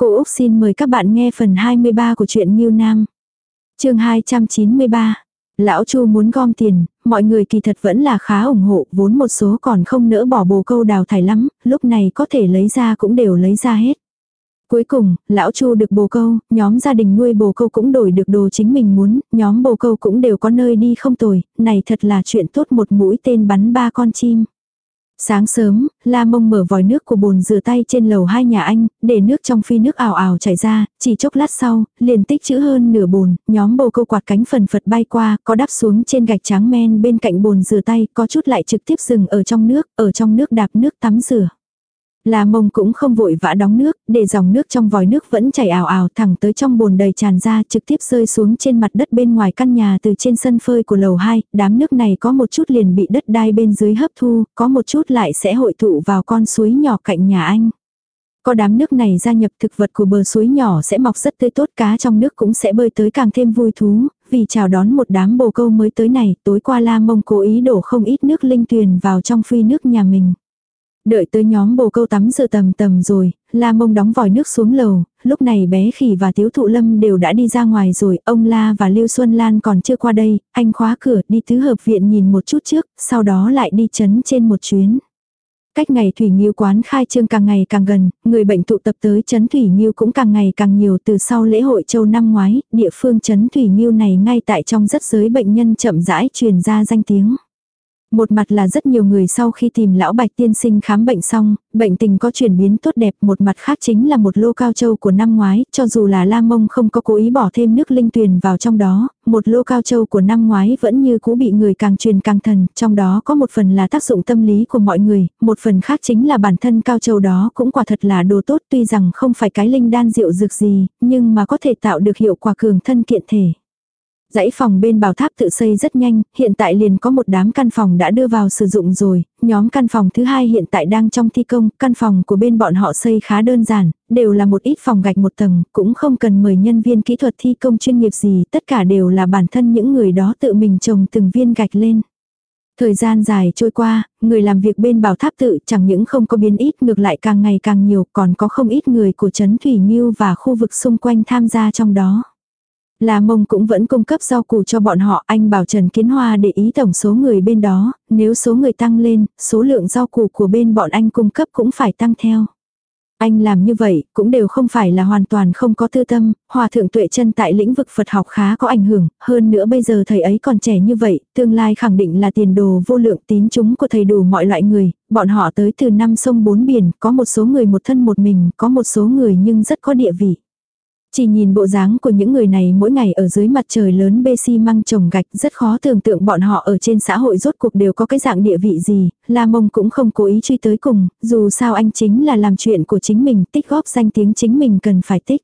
Cô Úc xin mời các bạn nghe phần 23 của truyện Nhiêu Nam. chương 293. Lão Chu muốn gom tiền, mọi người kỳ thật vẫn là khá ủng hộ, vốn một số còn không nỡ bỏ bồ câu đào thải lắm, lúc này có thể lấy ra cũng đều lấy ra hết. Cuối cùng, lão Chu được bồ câu, nhóm gia đình nuôi bồ câu cũng đổi được đồ chính mình muốn, nhóm bồ câu cũng đều có nơi đi không tồi, này thật là chuyện tốt một mũi tên bắn ba con chim. Sáng sớm, La Mông mở vòi nước của bồn rửa tay trên lầu hai nhà anh, để nước trong phi nước ảo ảo chảy ra, chỉ chốc lát sau, liền tích chữ hơn nửa bồn, nhóm bồ câu quạt cánh phần phật bay qua, có đắp xuống trên gạch trắng men bên cạnh bồn rửa tay, có chút lại trực tiếp dừng ở trong nước, ở trong nước đạp nước tắm rửa. La mông cũng không vội vã đóng nước, để dòng nước trong vòi nước vẫn chảy ảo ảo thẳng tới trong bồn đầy tràn ra trực tiếp rơi xuống trên mặt đất bên ngoài căn nhà từ trên sân phơi của lầu 2, đám nước này có một chút liền bị đất đai bên dưới hấp thu, có một chút lại sẽ hội tụ vào con suối nhỏ cạnh nhà anh. Có đám nước này gia nhập thực vật của bờ suối nhỏ sẽ mọc rất tươi tốt cá trong nước cũng sẽ bơi tới càng thêm vui thú, vì chào đón một đám bồ câu mới tới này, tối qua La Mông cố ý đổ không ít nước linh tuyền vào trong phi nước nhà mình. Đợi tới nhóm bồ câu tắm giờ tầm tầm rồi, La Mông đóng vòi nước xuống lầu, lúc này bé khỉ và tiếu thụ lâm đều đã đi ra ngoài rồi, ông La và Lưu Xuân Lan còn chưa qua đây, anh khóa cửa đi tứ hợp viện nhìn một chút trước, sau đó lại đi chấn trên một chuyến. Cách ngày Thủy Nghiêu quán khai trương càng ngày càng gần, người bệnh tụ tập tới chấn Thủy Nghiêu cũng càng ngày càng nhiều từ sau lễ hội châu năm ngoái, địa phương chấn Thủy Nghiêu này ngay tại trong rất giới bệnh nhân chậm rãi truyền ra danh tiếng. Một mặt là rất nhiều người sau khi tìm lão bạch tiên sinh khám bệnh xong, bệnh tình có chuyển biến tốt đẹp, một mặt khác chính là một lô cao châu của năm ngoái, cho dù là lam mông không có cố ý bỏ thêm nước linh tuyền vào trong đó, một lô cao châu của năm ngoái vẫn như cũ bị người càng truyền càng thần, trong đó có một phần là tác dụng tâm lý của mọi người, một phần khác chính là bản thân cao châu đó cũng quả thật là đồ tốt tuy rằng không phải cái linh đan rượu dược gì, nhưng mà có thể tạo được hiệu quả cường thân kiện thể. Dãy phòng bên bảo tháp tự xây rất nhanh, hiện tại liền có một đám căn phòng đã đưa vào sử dụng rồi, nhóm căn phòng thứ hai hiện tại đang trong thi công, căn phòng của bên bọn họ xây khá đơn giản, đều là một ít phòng gạch một tầng, cũng không cần mời nhân viên kỹ thuật thi công chuyên nghiệp gì, tất cả đều là bản thân những người đó tự mình trồng từng viên gạch lên. Thời gian dài trôi qua, người làm việc bên bảo tháp tự chẳng những không có biến ít ngược lại càng ngày càng nhiều còn có không ít người của Trấn Thủy Nhiêu và khu vực xung quanh tham gia trong đó. La Mông cũng vẫn cung cấp rau củ cho bọn họ, anh bảo Trần Kiến Hoa để ý tổng số người bên đó, nếu số người tăng lên, số lượng rau củ của bên bọn anh cung cấp cũng phải tăng theo. Anh làm như vậy, cũng đều không phải là hoàn toàn không có tư tâm, hòa thượng tuệ chân tại lĩnh vực Phật học khá có ảnh hưởng, hơn nữa bây giờ thầy ấy còn trẻ như vậy, tương lai khẳng định là tiền đồ vô lượng tín chúng của thầy đủ mọi loại người, bọn họ tới từ năm sông bốn biển, có một số người một thân một mình, có một số người nhưng rất có địa vị. Chỉ nhìn bộ dáng của những người này mỗi ngày ở dưới mặt trời lớn bê xi măng trồng gạch rất khó tưởng tượng bọn họ ở trên xã hội rốt cuộc đều có cái dạng địa vị gì, La Mông cũng không cố ý truy tới cùng, dù sao anh chính là làm chuyện của chính mình, tích góp danh tiếng chính mình cần phải tích.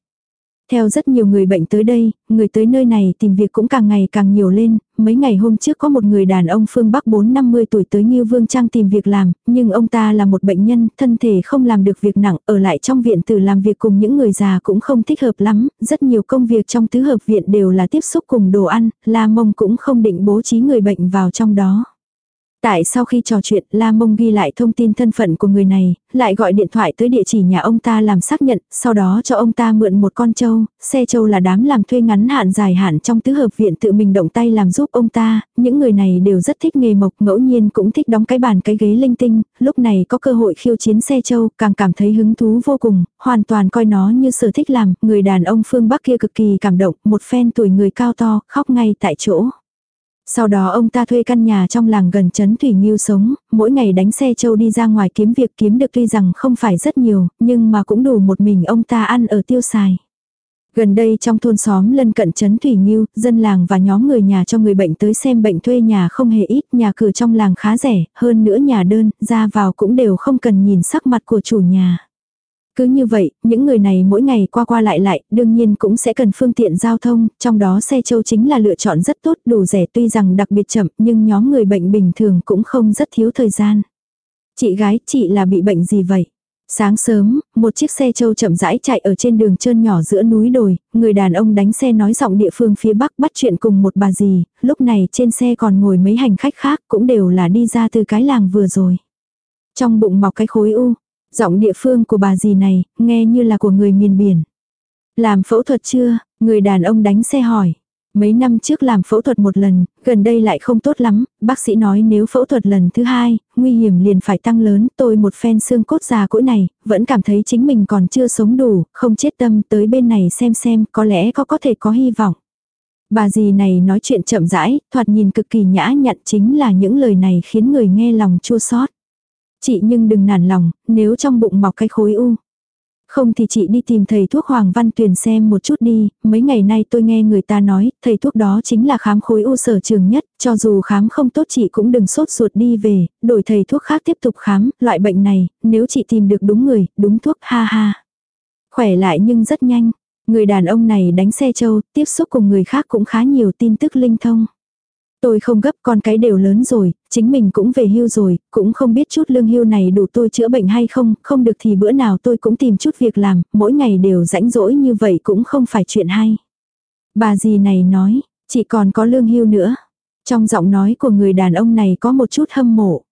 Theo rất nhiều người bệnh tới đây, người tới nơi này tìm việc cũng càng ngày càng nhiều lên, mấy ngày hôm trước có một người đàn ông phương Bắc 4-50 tuổi tới Ngưu Vương Trang tìm việc làm, nhưng ông ta là một bệnh nhân, thân thể không làm được việc nặng, ở lại trong viện từ làm việc cùng những người già cũng không thích hợp lắm, rất nhiều công việc trong tứ hợp viện đều là tiếp xúc cùng đồ ăn, La Mông cũng không định bố trí người bệnh vào trong đó. Tại sau khi trò chuyện, La Mông ghi lại thông tin thân phận của người này, lại gọi điện thoại tới địa chỉ nhà ông ta làm xác nhận, sau đó cho ông ta mượn một con trâu, xe trâu là đám làm thuê ngắn hạn dài hạn trong tứ hợp viện tự mình động tay làm giúp ông ta, những người này đều rất thích nghề mộc, ngẫu nhiên cũng thích đóng cái bàn cái ghế linh tinh, lúc này có cơ hội khiêu chiến xe trâu, càng cảm thấy hứng thú vô cùng, hoàn toàn coi nó như sở thích làm, người đàn ông phương Bắc kia cực kỳ cảm động, một phen tuổi người cao to, khóc ngay tại chỗ. Sau đó ông ta thuê căn nhà trong làng gần chấn Thủy Nghiêu sống, mỗi ngày đánh xe châu đi ra ngoài kiếm việc kiếm được tuy rằng không phải rất nhiều, nhưng mà cũng đủ một mình ông ta ăn ở tiêu xài. Gần đây trong thôn xóm lân cận chấn Thủy Nghiêu, dân làng và nhóm người nhà cho người bệnh tới xem bệnh thuê nhà không hề ít, nhà cửa trong làng khá rẻ, hơn nữa nhà đơn, ra vào cũng đều không cần nhìn sắc mặt của chủ nhà. Cứ như vậy, những người này mỗi ngày qua qua lại lại, đương nhiên cũng sẽ cần phương tiện giao thông, trong đó xe châu chính là lựa chọn rất tốt, đủ rẻ tuy rằng đặc biệt chậm, nhưng nhóm người bệnh bình thường cũng không rất thiếu thời gian. Chị gái, chị là bị bệnh gì vậy? Sáng sớm, một chiếc xe châu chậm rãi chạy ở trên đường trơn nhỏ giữa núi đồi, người đàn ông đánh xe nói giọng địa phương phía bắc bắt chuyện cùng một bà dì, lúc này trên xe còn ngồi mấy hành khách khác cũng đều là đi ra từ cái làng vừa rồi. Trong bụng mọc cái khối u, Giọng địa phương của bà dì này, nghe như là của người miền biển. Làm phẫu thuật chưa? Người đàn ông đánh xe hỏi. Mấy năm trước làm phẫu thuật một lần, gần đây lại không tốt lắm, bác sĩ nói nếu phẫu thuật lần thứ hai, nguy hiểm liền phải tăng lớn, tôi một phen xương cốt già cỗi này, vẫn cảm thấy chính mình còn chưa sống đủ, không chết tâm tới bên này xem xem, có lẽ có có thể có hy vọng. Bà dì này nói chuyện chậm rãi, thoạt nhìn cực kỳ nhã nhặn chính là những lời này khiến người nghe lòng chua xót. Chị nhưng đừng nản lòng, nếu trong bụng mọc cái khối u. Không thì chị đi tìm thầy thuốc Hoàng Văn Tuyền xem một chút đi, mấy ngày nay tôi nghe người ta nói, thầy thuốc đó chính là khám khối u sở trường nhất, cho dù khám không tốt chị cũng đừng sốt ruột đi về, đổi thầy thuốc khác tiếp tục khám, loại bệnh này, nếu chị tìm được đúng người, đúng thuốc, ha ha. Khỏe lại nhưng rất nhanh, người đàn ông này đánh xe châu, tiếp xúc cùng người khác cũng khá nhiều tin tức linh thông. Tôi không gấp con cái đều lớn rồi, chính mình cũng về hưu rồi, cũng không biết chút lương hưu này đủ tôi chữa bệnh hay không, không được thì bữa nào tôi cũng tìm chút việc làm, mỗi ngày đều rãnh rỗi như vậy cũng không phải chuyện hay. Bà gì này nói, chỉ còn có lương hưu nữa. Trong giọng nói của người đàn ông này có một chút hâm mộ.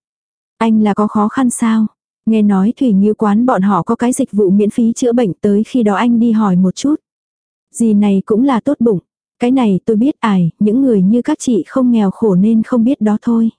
Anh là có khó khăn sao? Nghe nói thủy nghiêu quán bọn họ có cái dịch vụ miễn phí chữa bệnh tới khi đó anh đi hỏi một chút. Gì này cũng là tốt bụng. Cái này tôi biết ải, những người như các chị không nghèo khổ nên không biết đó thôi.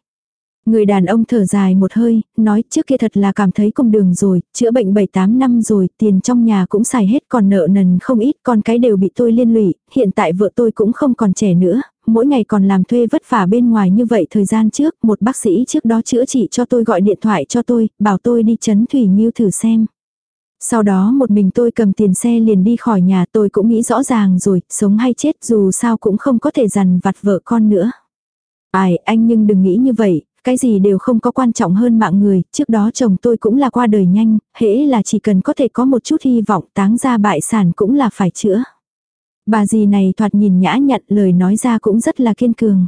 Người đàn ông thở dài một hơi, nói trước kia thật là cảm thấy cùng đường rồi, chữa bệnh 7-8 năm rồi, tiền trong nhà cũng xài hết còn nợ nần không ít, con cái đều bị tôi liên lụy, hiện tại vợ tôi cũng không còn trẻ nữa, mỗi ngày còn làm thuê vất vả bên ngoài như vậy thời gian trước, một bác sĩ trước đó chữa trị cho tôi gọi điện thoại cho tôi, bảo tôi đi chấn thủy như thử xem. Sau đó một mình tôi cầm tiền xe liền đi khỏi nhà tôi cũng nghĩ rõ ràng rồi, sống hay chết dù sao cũng không có thể dằn vặt vợ con nữa. Ai, anh nhưng đừng nghĩ như vậy, cái gì đều không có quan trọng hơn mạng người, trước đó chồng tôi cũng là qua đời nhanh, hễ là chỉ cần có thể có một chút hy vọng táng ra bại sản cũng là phải chữa. Bà gì này thoạt nhìn nhã nhặn lời nói ra cũng rất là kiên cường.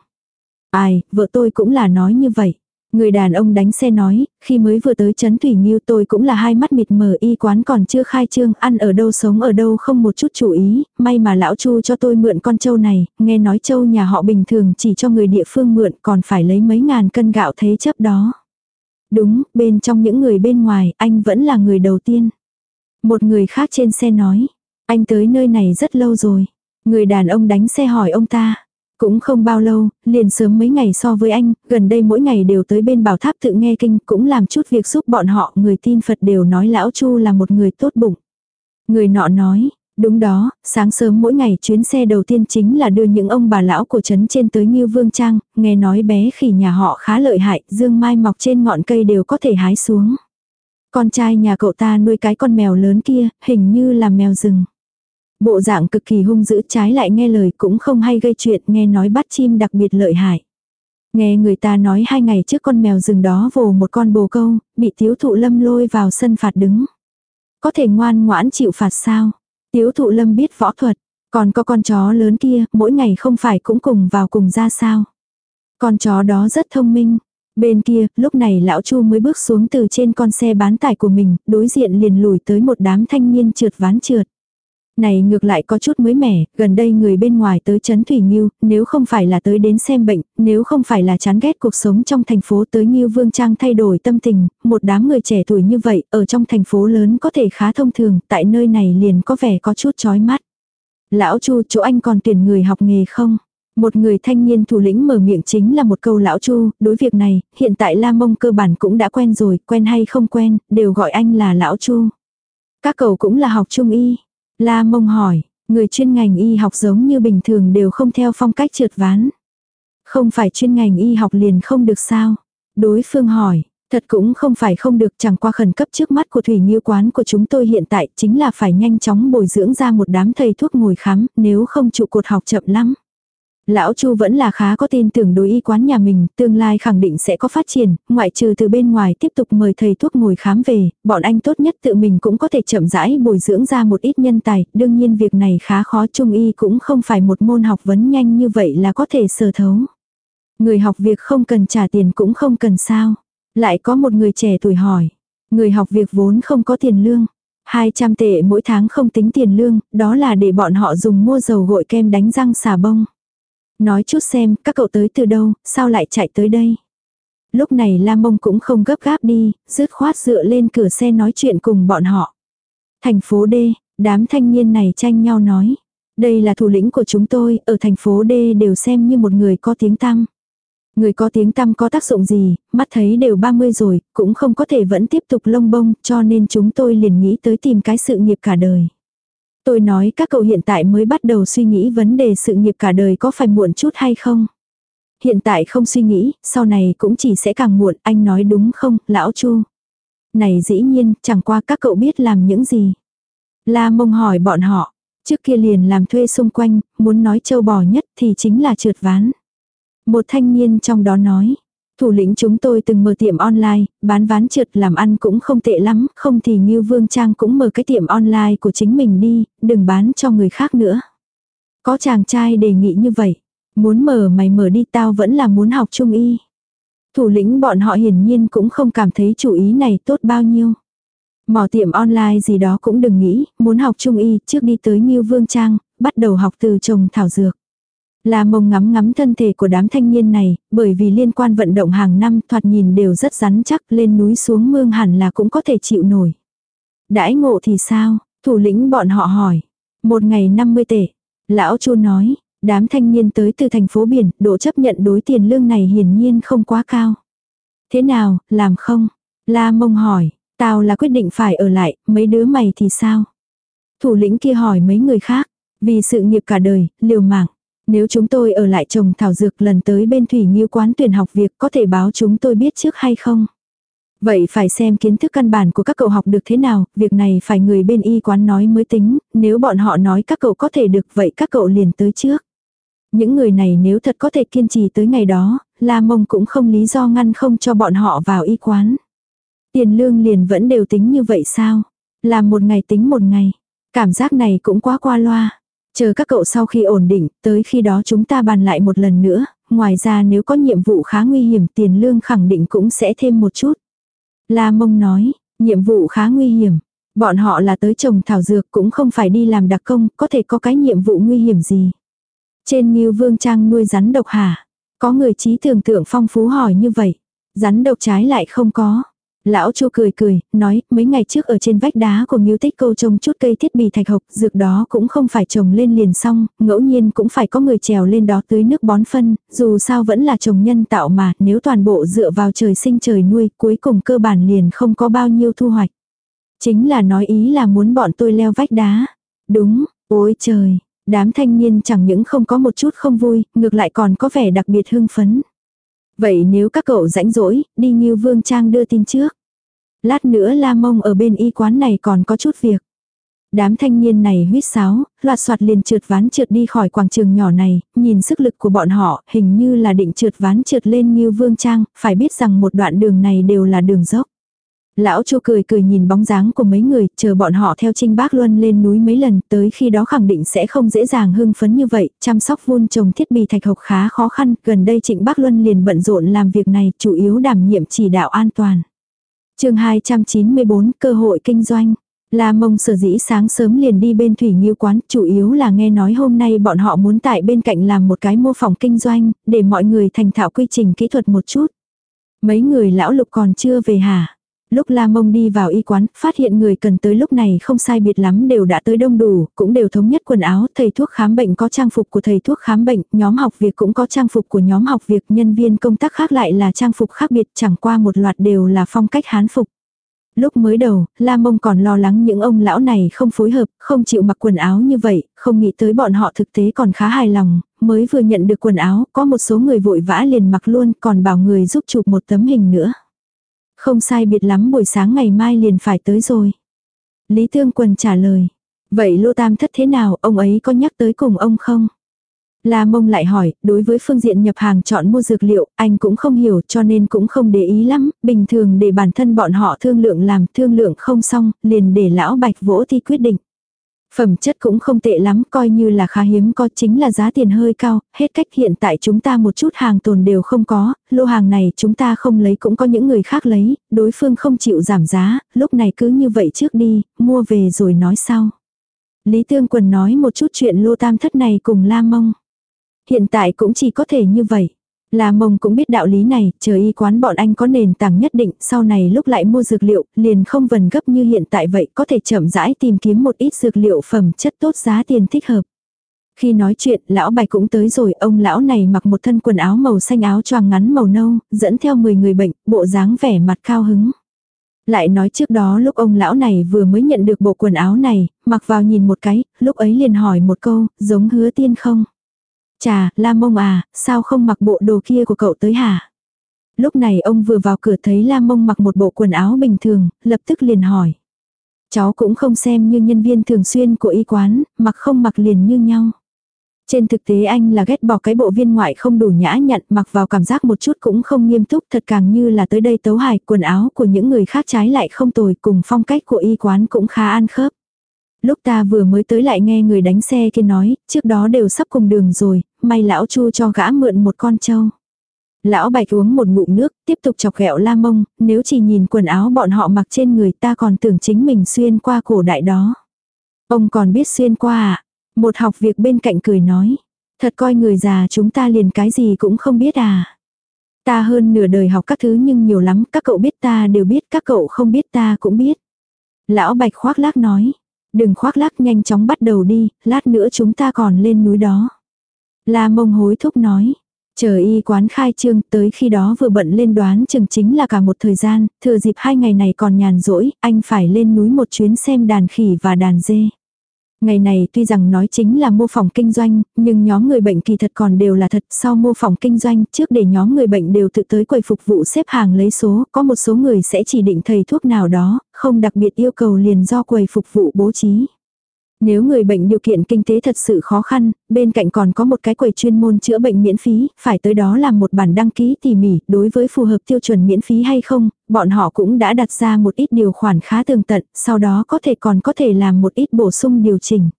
Ai, vợ tôi cũng là nói như vậy. Người đàn ông đánh xe nói, khi mới vừa tới Trấn Thủy Nghiêu tôi cũng là hai mắt mịt mờ y quán còn chưa khai trương, ăn ở đâu sống ở đâu không một chút chú ý, may mà lão Chu cho tôi mượn con trâu này, nghe nói trâu nhà họ bình thường chỉ cho người địa phương mượn còn phải lấy mấy ngàn cân gạo thế chấp đó. Đúng, bên trong những người bên ngoài, anh vẫn là người đầu tiên. Một người khác trên xe nói, anh tới nơi này rất lâu rồi. Người đàn ông đánh xe hỏi ông ta, cũng không bao lâu, liền sớm mấy ngày so với anh, gần đây mỗi ngày đều tới bên bảo tháp tự nghe kinh, cũng làm chút việc giúp bọn họ, người tin Phật đều nói lão Chu là một người tốt bụng. Người nọ nói, đúng đó, sáng sớm mỗi ngày chuyến xe đầu tiên chính là đưa những ông bà lão của trấn trên tới Ngưu Vương Trang, nghe nói bé khỉ nhà họ khá lợi hại, dương mai mọc trên ngọn cây đều có thể hái xuống. Con trai nhà cậu ta nuôi cái con mèo lớn kia, hình như là mèo rừng. Bộ dạng cực kỳ hung dữ trái lại nghe lời cũng không hay gây chuyện nghe nói bắt chim đặc biệt lợi hại. Nghe người ta nói hai ngày trước con mèo rừng đó vồ một con bồ câu, bị tiếu thụ lâm lôi vào sân phạt đứng. Có thể ngoan ngoãn chịu phạt sao? Tiếu thụ lâm biết võ thuật, còn có con chó lớn kia, mỗi ngày không phải cũng cùng vào cùng ra sao? Con chó đó rất thông minh. Bên kia, lúc này lão Chu mới bước xuống từ trên con xe bán tải của mình, đối diện liền lùi tới một đám thanh niên trượt ván trượt. Này ngược lại có chút mới mẻ, gần đây người bên ngoài tới chấn Thủy Nghiêu, nếu không phải là tới đến xem bệnh, nếu không phải là chán ghét cuộc sống trong thành phố tới Nghiêu Vương Trang thay đổi tâm tình, một đám người trẻ tuổi như vậy, ở trong thành phố lớn có thể khá thông thường, tại nơi này liền có vẻ có chút chói mắt. Lão Chu, chỗ anh còn tuyển người học nghề không? Một người thanh niên thủ lĩnh mở miệng chính là một câu lão Chu, đối việc này, hiện tại La Mông cơ bản cũng đã quen rồi, quen hay không quen, đều gọi anh là lão Chu. Các cậu cũng là học trung y. La mông hỏi, người chuyên ngành y học giống như bình thường đều không theo phong cách trượt ván. Không phải chuyên ngành y học liền không được sao? Đối phương hỏi, thật cũng không phải không được chẳng qua khẩn cấp trước mắt của thủy nghiêu quán của chúng tôi hiện tại chính là phải nhanh chóng bồi dưỡng ra một đám thầy thuốc ngồi khám nếu không trụ cột học chậm lắm. Lão Chu vẫn là khá có tin tưởng đối y quán nhà mình, tương lai khẳng định sẽ có phát triển, ngoại trừ từ bên ngoài tiếp tục mời thầy thuốc ngồi khám về, bọn anh tốt nhất tự mình cũng có thể chậm rãi bồi dưỡng ra một ít nhân tài, đương nhiên việc này khá khó trung y cũng không phải một môn học vấn nhanh như vậy là có thể sờ thấu. Người học việc không cần trả tiền cũng không cần sao. Lại có một người trẻ tuổi hỏi, người học việc vốn không có tiền lương. 200 tệ mỗi tháng không tính tiền lương, đó là để bọn họ dùng mua dầu gội kem đánh răng xà bông. Nói chút xem, các cậu tới từ đâu, sao lại chạy tới đây? Lúc này Lam Mông cũng không gấp gáp đi, dứt khoát dựa lên cửa xe nói chuyện cùng bọn họ. Thành phố D, đám thanh niên này tranh nhau nói. Đây là thủ lĩnh của chúng tôi, ở thành phố D đều xem như một người có tiếng tăm. Người có tiếng tăm có tác dụng gì, mắt thấy đều 30 rồi, cũng không có thể vẫn tiếp tục lông bông, cho nên chúng tôi liền nghĩ tới tìm cái sự nghiệp cả đời. Tôi nói các cậu hiện tại mới bắt đầu suy nghĩ vấn đề sự nghiệp cả đời có phải muộn chút hay không. Hiện tại không suy nghĩ, sau này cũng chỉ sẽ càng muộn, anh nói đúng không, lão Chu? Này dĩ nhiên, chẳng qua các cậu biết làm những gì. La mông hỏi bọn họ, trước kia liền làm thuê xung quanh, muốn nói châu bò nhất thì chính là trượt ván. Một thanh niên trong đó nói, thủ lĩnh chúng tôi từng mở tiệm online, bán ván trượt làm ăn cũng không tệ lắm, không thì như Vương Trang cũng mở cái tiệm online của chính mình đi, đừng bán cho người khác nữa. Có chàng trai đề nghị như vậy, muốn mở mày mở đi tao vẫn là muốn học trung y. Thủ lĩnh bọn họ hiển nhiên cũng không cảm thấy chủ ý này tốt bao nhiêu. Mỏ tiệm online gì đó cũng đừng nghĩ, muốn học trung y trước đi tới Nhiêu Vương Trang, bắt đầu học từ trồng thảo dược. Là mông ngắm ngắm thân thể của đám thanh niên này, bởi vì liên quan vận động hàng năm thoạt nhìn đều rất rắn chắc lên núi xuống mương hẳn là cũng có thể chịu nổi. Đãi ngộ thì sao? Thủ lĩnh bọn họ hỏi. Một ngày 50 tệ. Lão chu nói, đám thanh niên tới từ thành phố biển, độ chấp nhận đối tiền lương này hiển nhiên không quá cao. Thế nào, làm không? La mông hỏi, tao là quyết định phải ở lại, mấy đứa mày thì sao? Thủ lĩnh kia hỏi mấy người khác, vì sự nghiệp cả đời, liều mạng. Nếu chúng tôi ở lại trồng thảo dược lần tới bên thủy nghiêu quán tuyển học việc có thể báo chúng tôi biết trước hay không? Vậy phải xem kiến thức căn bản của các cậu học được thế nào, việc này phải người bên y quán nói mới tính, nếu bọn họ nói các cậu có thể được vậy các cậu liền tới trước. Những người này nếu thật có thể kiên trì tới ngày đó, La Mông cũng không lý do ngăn không cho bọn họ vào y quán. Tiền lương liền vẫn đều tính như vậy sao? Làm một ngày tính một ngày. Cảm giác này cũng quá qua loa. Chờ các cậu sau khi ổn định, tới khi đó chúng ta bàn lại một lần nữa, ngoài ra nếu có nhiệm vụ khá nguy hiểm tiền lương khẳng định cũng sẽ thêm một chút. La mông nói, nhiệm vụ khá nguy hiểm. Bọn họ là tới trồng thảo dược cũng không phải đi làm đặc công, có thể có cái nhiệm vụ nguy hiểm gì. Trên Nghiêu Vương Trang nuôi rắn độc hả? Có người trí tưởng tượng phong phú hỏi như vậy. Rắn độc trái lại không có. Lão Chu cười cười, nói, mấy ngày trước ở trên vách đá của Ngưu Tích Câu trồng chút cây thiết bị thạch hộc, dược đó cũng không phải trồng lên liền xong, ngẫu nhiên cũng phải có người trèo lên đó tưới nước bón phân, dù sao vẫn là trồng nhân tạo mà, nếu toàn bộ dựa vào trời sinh trời nuôi, cuối cùng cơ bản liền không có bao nhiêu thu hoạch. Chính là nói ý là muốn bọn tôi leo vách đá. Đúng, ôi trời, đám thanh niên chẳng những không có một chút không vui, ngược lại còn có vẻ đặc biệt hưng phấn. Vậy nếu các cậu rãnh rỗi, đi như Vương Trang đưa tin trước. Lát nữa La Mông ở bên y quán này còn có chút việc. Đám thanh niên này huyết sáo, loạt soạt liền trượt ván trượt đi khỏi quảng trường nhỏ này, nhìn sức lực của bọn họ, hình như là định trượt ván trượt lên như Vương Trang, phải biết rằng một đoạn đường này đều là đường dốc. Lão Chu cười cười nhìn bóng dáng của mấy người, chờ bọn họ theo Trinh Bác Luân lên núi mấy lần, tới khi đó khẳng định sẽ không dễ dàng hưng phấn như vậy, chăm sóc vun trồng thiết bị thạch hộc khá khó khăn, gần đây Trịnh Bác Luân liền bận rộn làm việc này, chủ yếu đảm nhiệm chỉ đạo an toàn. chương 294, cơ hội kinh doanh. La mông sở dĩ sáng sớm liền đi bên thủy nghiêu quán, chủ yếu là nghe nói hôm nay bọn họ muốn tại bên cạnh làm một cái mô phỏng kinh doanh, để mọi người thành thạo quy trình kỹ thuật một chút. Mấy người lão lục còn chưa về hả? Lúc La Mông đi vào y quán, phát hiện người cần tới lúc này không sai biệt lắm đều đã tới đông đủ, cũng đều thống nhất quần áo, thầy thuốc khám bệnh có trang phục của thầy thuốc khám bệnh, nhóm học việc cũng có trang phục của nhóm học việc, nhân viên công tác khác lại là trang phục khác biệt, chẳng qua một loạt đều là phong cách hán phục. Lúc mới đầu, La Mông còn lo lắng những ông lão này không phối hợp, không chịu mặc quần áo như vậy, không nghĩ tới bọn họ thực tế còn khá hài lòng, mới vừa nhận được quần áo, có một số người vội vã liền mặc luôn, còn bảo người giúp chụp một tấm hình nữa. Không sai biệt lắm buổi sáng ngày mai liền phải tới rồi. Lý Tương Quần trả lời. Vậy Lô Tam thất thế nào, ông ấy có nhắc tới cùng ông không? La mông lại hỏi, đối với phương diện nhập hàng chọn mua dược liệu, anh cũng không hiểu cho nên cũng không để ý lắm, bình thường để bản thân bọn họ thương lượng làm thương lượng không xong, liền để lão bạch vỗ thi quyết định. Phẩm chất cũng không tệ lắm, coi như là khá hiếm có chính là giá tiền hơi cao, hết cách hiện tại chúng ta một chút hàng tồn đều không có, lô hàng này chúng ta không lấy cũng có những người khác lấy, đối phương không chịu giảm giá, lúc này cứ như vậy trước đi, mua về rồi nói sau. Lý Tương Quần nói một chút chuyện lô tam thất này cùng La Mông. Hiện tại cũng chỉ có thể như vậy. La mông cũng biết đạo lý này, chờ y quán bọn anh có nền tảng nhất định, sau này lúc lại mua dược liệu, liền không vần gấp như hiện tại vậy, có thể chậm rãi tìm kiếm một ít dược liệu phẩm chất tốt giá tiền thích hợp. Khi nói chuyện, lão bạch cũng tới rồi, ông lão này mặc một thân quần áo màu xanh áo choàng ngắn màu nâu, dẫn theo 10 người bệnh, bộ dáng vẻ mặt cao hứng. Lại nói trước đó lúc ông lão này vừa mới nhận được bộ quần áo này, mặc vào nhìn một cái, lúc ấy liền hỏi một câu, giống hứa tiên không? Chà, la mông à, sao không mặc bộ đồ kia của cậu tới hả? Lúc này ông vừa vào cửa thấy la mông mặc một bộ quần áo bình thường, lập tức liền hỏi. Cháu cũng không xem như nhân viên thường xuyên của y quán, mặc không mặc liền như nhau. Trên thực tế anh là ghét bỏ cái bộ viên ngoại không đủ nhã nhặn mặc vào cảm giác một chút cũng không nghiêm túc thật càng như là tới đây tấu hài quần áo của những người khác trái lại không tồi cùng phong cách của y quán cũng khá an khớp. Lúc ta vừa mới tới lại nghe người đánh xe kia nói, trước đó đều sắp cùng đường rồi, may lão chu cho gã mượn một con trâu. Lão bạch uống một ngụm nước, tiếp tục chọc ghẹo la mông, nếu chỉ nhìn quần áo bọn họ mặc trên người ta còn tưởng chính mình xuyên qua cổ đại đó. Ông còn biết xuyên qua à? Một học việc bên cạnh cười nói. Thật coi người già chúng ta liền cái gì cũng không biết à. Ta hơn nửa đời học các thứ nhưng nhiều lắm, các cậu biết ta đều biết, các cậu không biết ta cũng biết. Lão Bạch khoác lác nói. Đừng khoác lác nhanh chóng bắt đầu đi, lát nữa chúng ta còn lên núi đó. La mông hối thúc nói. Chờ y quán khai trương tới khi đó vừa bận lên đoán chừng chính là cả một thời gian, thừa dịp hai ngày này còn nhàn rỗi, anh phải lên núi một chuyến xem đàn khỉ và đàn dê. Ngày này tuy rằng nói chính là mô phỏng kinh doanh, nhưng nhóm người bệnh kỳ thật còn đều là thật. Sau mô phỏng kinh doanh, trước để nhóm người bệnh đều tự tới quầy phục vụ xếp hàng lấy số, có một số người sẽ chỉ định thầy thuốc nào đó, không đặc biệt yêu cầu liền do quầy phục vụ bố trí. Nếu người bệnh điều kiện kinh tế thật sự khó khăn, bên cạnh còn có một cái quầy chuyên môn chữa bệnh miễn phí, phải tới đó làm một bản đăng ký tỉ mỉ, đối với phù hợp tiêu chuẩn miễn phí hay không, bọn họ cũng đã đặt ra một ít điều khoản khá tường tận, sau đó có thể còn có thể làm một ít bổ sung điều chỉnh.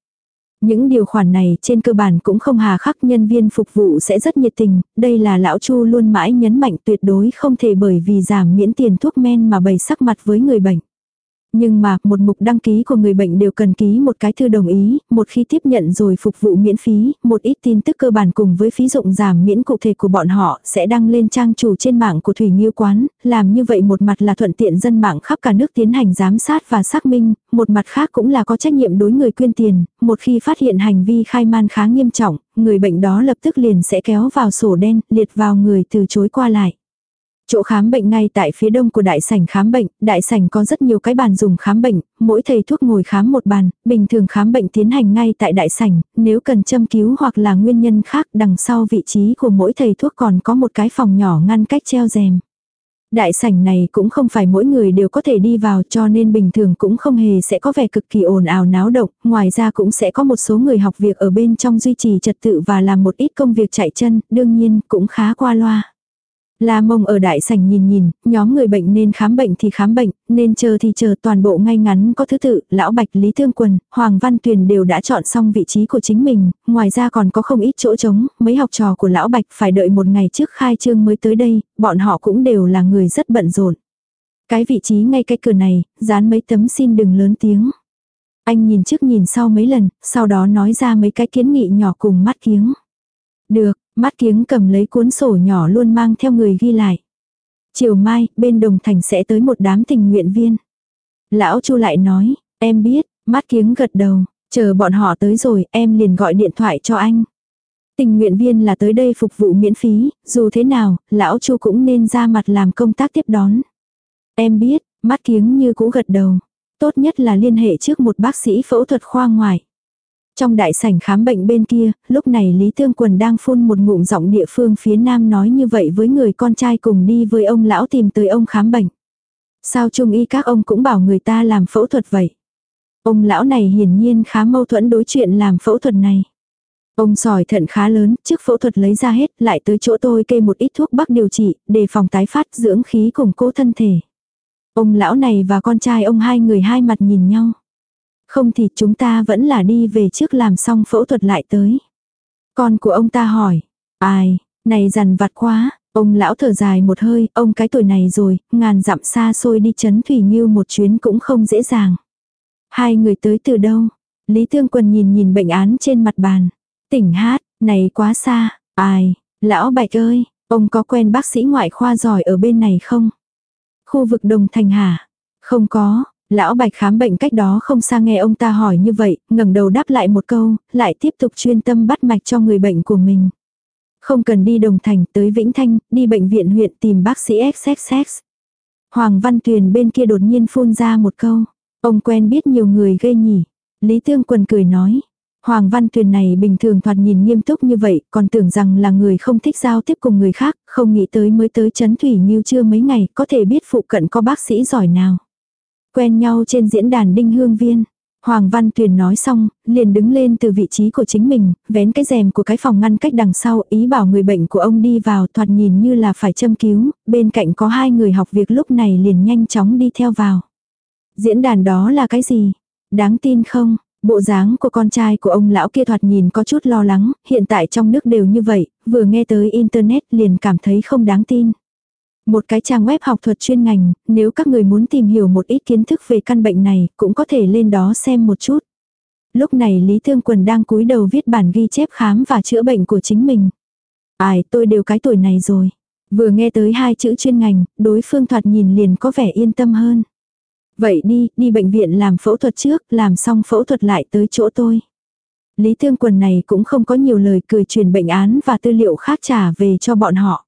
Những điều khoản này trên cơ bản cũng không hà khắc nhân viên phục vụ sẽ rất nhiệt tình, đây là lão Chu luôn mãi nhấn mạnh tuyệt đối không thể bởi vì giảm miễn tiền thuốc men mà bày sắc mặt với người bệnh. Nhưng mà, một mục đăng ký của người bệnh đều cần ký một cái thư đồng ý, một khi tiếp nhận rồi phục vụ miễn phí, một ít tin tức cơ bản cùng với phí dụng giảm miễn cụ thể của bọn họ sẽ đăng lên trang chủ trên mạng của Thủy Nghiêu Quán, làm như vậy một mặt là thuận tiện dân mạng khắp cả nước tiến hành giám sát và xác minh, một mặt khác cũng là có trách nhiệm đối người quyên tiền, một khi phát hiện hành vi khai man khá nghiêm trọng, người bệnh đó lập tức liền sẽ kéo vào sổ đen, liệt vào người từ chối qua lại. Chỗ khám bệnh ngay tại phía đông của đại sảnh khám bệnh, đại sảnh có rất nhiều cái bàn dùng khám bệnh, mỗi thầy thuốc ngồi khám một bàn, bình thường khám bệnh tiến hành ngay tại đại sảnh, nếu cần châm cứu hoặc là nguyên nhân khác đằng sau vị trí của mỗi thầy thuốc còn có một cái phòng nhỏ ngăn cách treo rèm. Đại sảnh này cũng không phải mỗi người đều có thể đi vào cho nên bình thường cũng không hề sẽ có vẻ cực kỳ ồn ào náo động, ngoài ra cũng sẽ có một số người học việc ở bên trong duy trì trật tự và làm một ít công việc chạy chân, đương nhiên cũng khá qua loa. La mông ở đại sảnh nhìn nhìn, nhóm người bệnh nên khám bệnh thì khám bệnh, nên chờ thì chờ toàn bộ ngay ngắn có thứ tự, lão bạch lý thương quần, hoàng văn tuyền đều đã chọn xong vị trí của chính mình, ngoài ra còn có không ít chỗ trống, mấy học trò của lão bạch phải đợi một ngày trước khai trương mới tới đây, bọn họ cũng đều là người rất bận rộn. Cái vị trí ngay cái cửa này, dán mấy tấm xin đừng lớn tiếng. Anh nhìn trước nhìn sau mấy lần, sau đó nói ra mấy cái kiến nghị nhỏ cùng mắt kiếng. Được, Mắt kiếng cầm lấy cuốn sổ nhỏ luôn mang theo người ghi lại. Chiều mai, bên đồng thành sẽ tới một đám tình nguyện viên. Lão Chu lại nói, em biết, mắt kiếng gật đầu, chờ bọn họ tới rồi, em liền gọi điện thoại cho anh. Tình nguyện viên là tới đây phục vụ miễn phí, dù thế nào, lão Chu cũng nên ra mặt làm công tác tiếp đón. Em biết, mắt kiếng như cũ gật đầu. Tốt nhất là liên hệ trước một bác sĩ phẫu thuật khoa ngoài. Trong đại sảnh khám bệnh bên kia, lúc này Lý Tương Quần đang phun một ngụm giọng địa phương phía nam nói như vậy với người con trai cùng đi với ông lão tìm tới ông khám bệnh. Sao trung y các ông cũng bảo người ta làm phẫu thuật vậy? Ông lão này hiển nhiên khá mâu thuẫn đối chuyện làm phẫu thuật này. Ông sỏi thận khá lớn, trước phẫu thuật lấy ra hết, lại tới chỗ tôi kê một ít thuốc bắc điều trị, đề phòng tái phát dưỡng khí củng cố thân thể. Ông lão này và con trai ông hai người hai mặt nhìn nhau. Không thì chúng ta vẫn là đi về trước làm xong phẫu thuật lại tới. Con của ông ta hỏi. Ai, này dằn vặt quá, ông lão thở dài một hơi, ông cái tuổi này rồi, ngàn dặm xa xôi đi chấn thủy như một chuyến cũng không dễ dàng. Hai người tới từ đâu? Lý Thương Quân nhìn nhìn bệnh án trên mặt bàn. Tỉnh hát, này quá xa, ai, lão bạch ơi, Ông có quen bác sĩ ngoại khoa giỏi ở bên này không? Khu vực Đồng Thành hả? Không có, lão bạch khám bệnh cách đó không xa nghe ông ta hỏi như vậy, ngẩng đầu đáp lại một câu, lại tiếp tục chuyên tâm bắt mạch cho người bệnh của mình. Không cần đi Đồng Thành tới Vĩnh Thanh, đi bệnh viện huyện tìm bác sĩ XXX. Hoàng Văn Tuyền bên kia đột nhiên phun ra một câu. Ông quen biết nhiều người gây nhỉ. Lý Tương Quần cười nói. Hoàng Văn Tuyền này bình thường thoạt nhìn nghiêm túc như vậy, còn tưởng rằng là người không thích giao tiếp cùng người khác, không nghĩ tới mới tới chấn thủy như chưa mấy ngày, có thể biết phụ cận có bác sĩ giỏi nào. Quen nhau trên diễn đàn Đinh Hương Viên. Hoàng Văn Tuyền nói xong, liền đứng lên từ vị trí của chính mình, vén cái rèm của cái phòng ngăn cách đằng sau, ý bảo người bệnh của ông đi vào thoạt nhìn như là phải châm cứu, bên cạnh có hai người học việc lúc này liền nhanh chóng đi theo vào. Diễn đàn đó là cái gì? Đáng tin không? Bộ dáng của con trai của ông lão kia thoạt nhìn có chút lo lắng, hiện tại trong nước đều như vậy, vừa nghe tới internet liền cảm thấy không đáng tin. Một cái trang web học thuật chuyên ngành, nếu các người muốn tìm hiểu một ít kiến thức về căn bệnh này, cũng có thể lên đó xem một chút. Lúc này Lý Thương Quần đang cúi đầu viết bản ghi chép khám và chữa bệnh của chính mình. Ai, tôi đều cái tuổi này rồi. Vừa nghe tới hai chữ chuyên ngành, đối phương thoạt nhìn liền có vẻ yên tâm hơn. Vậy đi, đi bệnh viện làm phẫu thuật trước, làm xong phẫu thuật lại tới chỗ tôi. Lý Thương Quần này cũng không có nhiều lời cười truyền bệnh án và tư liệu khác trả về cho bọn họ.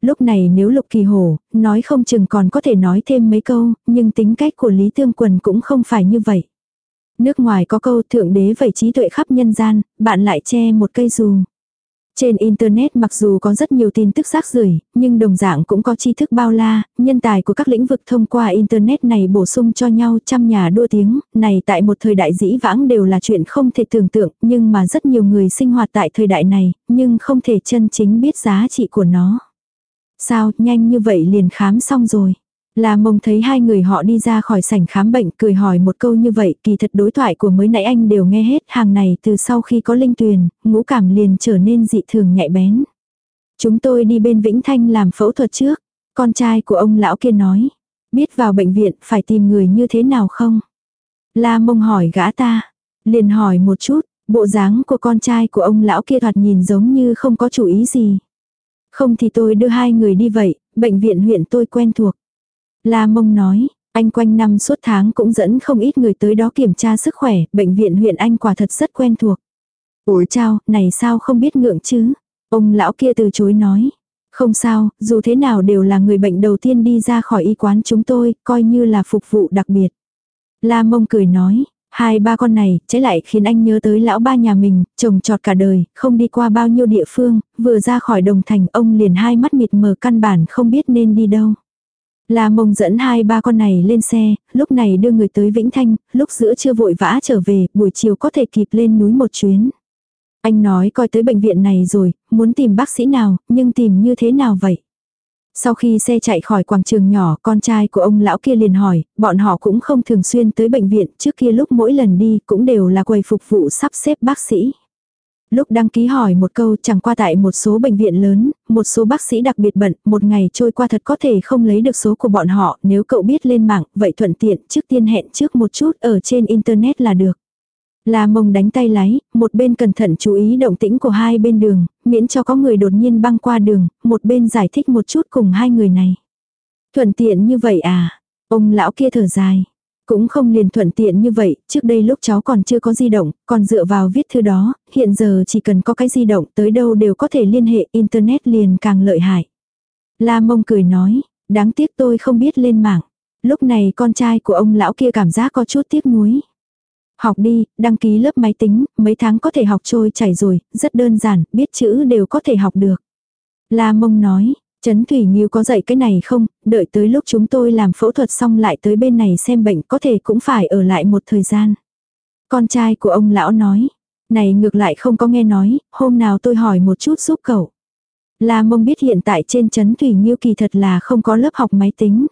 Lúc này nếu Lục Kỳ Hổ, nói không chừng còn có thể nói thêm mấy câu, nhưng tính cách của Lý tương Quần cũng không phải như vậy. Nước ngoài có câu thượng đế vậy trí tuệ khắp nhân gian, bạn lại che một cây dù. Trên Internet mặc dù có rất nhiều tin tức rác rưởi nhưng đồng dạng cũng có tri thức bao la, nhân tài của các lĩnh vực thông qua Internet này bổ sung cho nhau trăm nhà đua tiếng, này tại một thời đại dĩ vãng đều là chuyện không thể tưởng tượng, nhưng mà rất nhiều người sinh hoạt tại thời đại này, nhưng không thể chân chính biết giá trị của nó. Sao, nhanh như vậy liền khám xong rồi. Là mông thấy hai người họ đi ra khỏi sảnh khám bệnh cười hỏi một câu như vậy kỳ thật đối thoại của mới nãy anh đều nghe hết hàng này từ sau khi có linh tuyền, ngũ cảm liền trở nên dị thường nhạy bén. Chúng tôi đi bên Vĩnh Thanh làm phẫu thuật trước, con trai của ông lão kia nói. Biết vào bệnh viện phải tìm người như thế nào không? La mông hỏi gã ta. Liền hỏi một chút, bộ dáng của con trai của ông lão kia thoạt nhìn giống như không có chủ ý gì. Không thì tôi đưa hai người đi vậy, bệnh viện huyện tôi quen thuộc. La mông nói, anh quanh năm suốt tháng cũng dẫn không ít người tới đó kiểm tra sức khỏe, bệnh viện huyện anh quả thật rất quen thuộc. Ủa chao, này sao không biết ngượng chứ? Ông lão kia từ chối nói. Không sao, dù thế nào đều là người bệnh đầu tiên đi ra khỏi y quán chúng tôi, coi như là phục vụ đặc biệt. La mông cười nói, hai ba con này, trái lại khiến anh nhớ tới lão ba nhà mình, trồng trọt cả đời, không đi qua bao nhiêu địa phương, vừa ra khỏi đồng thành ông liền hai mắt mịt mờ căn bản không biết nên đi đâu. La mông dẫn hai ba con này lên xe, lúc này đưa người tới Vĩnh Thanh, lúc giữa chưa vội vã trở về, buổi chiều có thể kịp lên núi một chuyến. Anh nói coi tới bệnh viện này rồi, muốn tìm bác sĩ nào, nhưng tìm như thế nào vậy? Sau khi xe chạy khỏi quảng trường nhỏ, con trai của ông lão kia liền hỏi, bọn họ cũng không thường xuyên tới bệnh viện, trước kia lúc mỗi lần đi cũng đều là quầy phục vụ sắp xếp bác sĩ. Lúc đăng ký hỏi một câu chẳng qua tại một số bệnh viện lớn, một số bác sĩ đặc biệt bận, một ngày trôi qua thật có thể không lấy được số của bọn họ, nếu cậu biết lên mạng, vậy thuận tiện trước tiên hẹn trước một chút ở trên internet là được. La mông đánh tay lái, một bên cẩn thận chú ý động tĩnh của hai bên đường, miễn cho có người đột nhiên băng qua đường, một bên giải thích một chút cùng hai người này. Thuận tiện như vậy à? Ông lão kia thở dài. Cũng không liền thuận tiện như vậy, trước đây lúc cháu còn chưa có di động, còn dựa vào viết thư đó, hiện giờ chỉ cần có cái di động tới đâu đều có thể liên hệ internet liền càng lợi hại. La mông cười nói, đáng tiếc tôi không biết lên mạng. Lúc này con trai của ông lão kia cảm giác có chút tiếc nuối. Học đi, đăng ký lớp máy tính, mấy tháng có thể học trôi chảy rồi, rất đơn giản, biết chữ đều có thể học được. La mông nói, Trấn Thủy Nghiêu có dạy cái này không, đợi tới lúc chúng tôi làm phẫu thuật xong lại tới bên này xem bệnh có thể cũng phải ở lại một thời gian. Con trai của ông lão nói, này ngược lại không có nghe nói, hôm nào tôi hỏi một chút giúp cậu. La mông biết hiện tại trên Trấn Thủy Nghiêu kỳ thật là không có lớp học máy tính.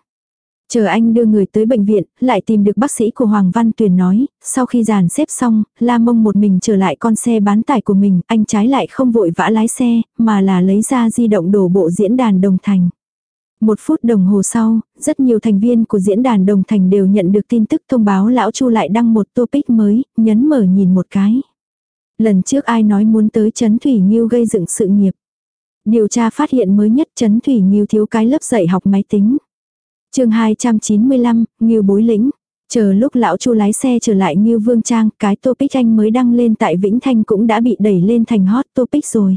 Chờ anh đưa người tới bệnh viện, lại tìm được bác sĩ của Hoàng Văn Tuyền nói, sau khi dàn xếp xong, La Mông một mình trở lại con xe bán tải của mình, anh trái lại không vội vã lái xe, mà là lấy ra di động đổ bộ diễn đàn đồng thành. Một phút đồng hồ sau, rất nhiều thành viên của diễn đàn đồng thành đều nhận được tin tức thông báo lão Chu lại đăng một topic mới, nhấn mở nhìn một cái. Lần trước ai nói muốn tới chấn Thủy Nghiêu gây dựng sự nghiệp. Điều tra phát hiện mới nhất Trấn Thủy Nghiêu thiếu cái lớp dạy học máy tính chương 295, ngưu bối lĩnh. Chờ lúc lão chu lái xe trở lại ngưu Vương Trang, cái topic anh mới đăng lên tại Vĩnh Thanh cũng đã bị đẩy lên thành hot topic rồi.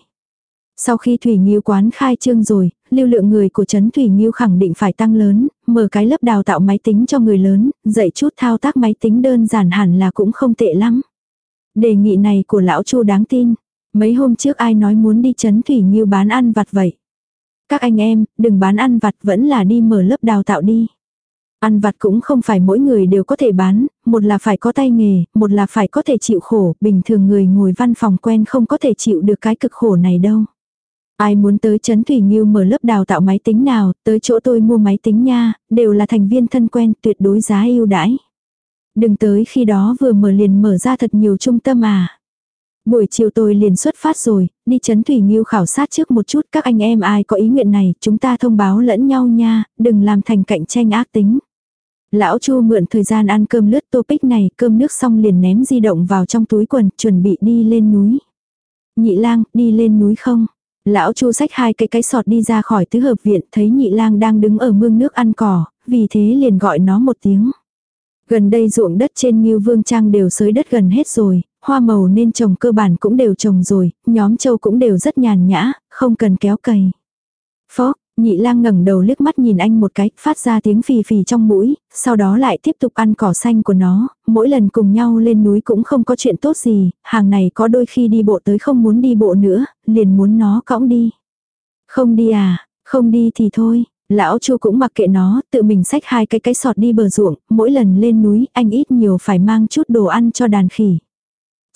Sau khi Thủy ngưu quán khai trương rồi, lưu lượng người của Trấn Thủy ngưu khẳng định phải tăng lớn, mở cái lớp đào tạo máy tính cho người lớn, dạy chút thao tác máy tính đơn giản hẳn là cũng không tệ lắm. Đề nghị này của lão Chu đáng tin. Mấy hôm trước ai nói muốn đi Trấn Thủy ngưu bán ăn vặt vậy. Các anh em, đừng bán ăn vặt vẫn là đi mở lớp đào tạo đi. Ăn vặt cũng không phải mỗi người đều có thể bán, một là phải có tay nghề, một là phải có thể chịu khổ, bình thường người ngồi văn phòng quen không có thể chịu được cái cực khổ này đâu. Ai muốn tới Trấn Thủy Nghiêu mở lớp đào tạo máy tính nào, tới chỗ tôi mua máy tính nha, đều là thành viên thân quen tuyệt đối giá ưu đãi. Đừng tới khi đó vừa mở liền mở ra thật nhiều trung tâm à. Buổi chiều tôi liền xuất phát rồi, đi chấn Thủy Nghiêu khảo sát trước một chút các anh em ai có ý nguyện này, chúng ta thông báo lẫn nhau nha, đừng làm thành cạnh tranh ác tính. Lão Chu mượn thời gian ăn cơm lướt topic này, cơm nước xong liền ném di động vào trong túi quần, chuẩn bị đi lên núi. Nhị lang, đi lên núi không? Lão Chu xách hai cái cái sọt đi ra khỏi tứ hợp viện, thấy nhị lang đang đứng ở mương nước ăn cỏ, vì thế liền gọi nó một tiếng. Gần đây ruộng đất trên Ngưu Vương Trang đều sới đất gần hết rồi, hoa màu nên trồng cơ bản cũng đều trồng rồi, nhóm châu cũng đều rất nhàn nhã, không cần kéo cày. Phó, nhị lang ngẩng đầu liếc mắt nhìn anh một cái, phát ra tiếng phì phì trong mũi, sau đó lại tiếp tục ăn cỏ xanh của nó, mỗi lần cùng nhau lên núi cũng không có chuyện tốt gì, hàng này có đôi khi đi bộ tới không muốn đi bộ nữa, liền muốn nó cõng đi. Không đi à, không đi thì thôi, Lão Chu cũng mặc kệ nó, tự mình xách hai cái cái sọt đi bờ ruộng, mỗi lần lên núi, anh ít nhiều phải mang chút đồ ăn cho đàn khỉ.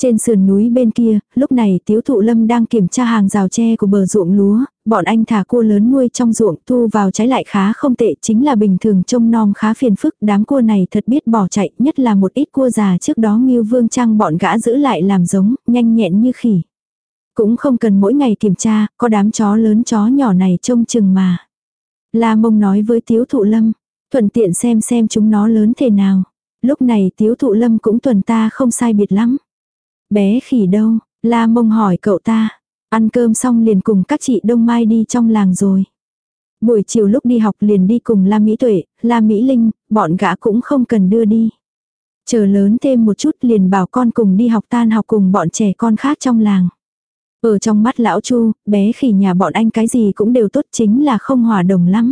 Trên sườn núi bên kia, lúc này tiếu thụ lâm đang kiểm tra hàng rào tre của bờ ruộng lúa, bọn anh thả cua lớn nuôi trong ruộng thu vào trái lại khá không tệ chính là bình thường trông nom khá phiền phức đám cua này thật biết bỏ chạy nhất là một ít cua già trước đó nghiêu vương trang bọn gã giữ lại làm giống, nhanh nhẹn như khỉ. Cũng không cần mỗi ngày kiểm tra, có đám chó lớn chó nhỏ này trông chừng mà. La mông nói với tiếu thụ lâm, thuận tiện xem xem chúng nó lớn thế nào. Lúc này tiếu thụ lâm cũng tuần ta không sai biệt lắm. Bé khỉ đâu, la mông hỏi cậu ta. Ăn cơm xong liền cùng các chị Đông Mai đi trong làng rồi. Buổi chiều lúc đi học liền đi cùng La Mỹ Tuệ, La Mỹ Linh, bọn gã cũng không cần đưa đi. Chờ lớn thêm một chút liền bảo con cùng đi học tan học cùng bọn trẻ con khác trong làng. Ở trong mắt lão Chu, bé khỉ nhà bọn anh cái gì cũng đều tốt chính là không hòa đồng lắm.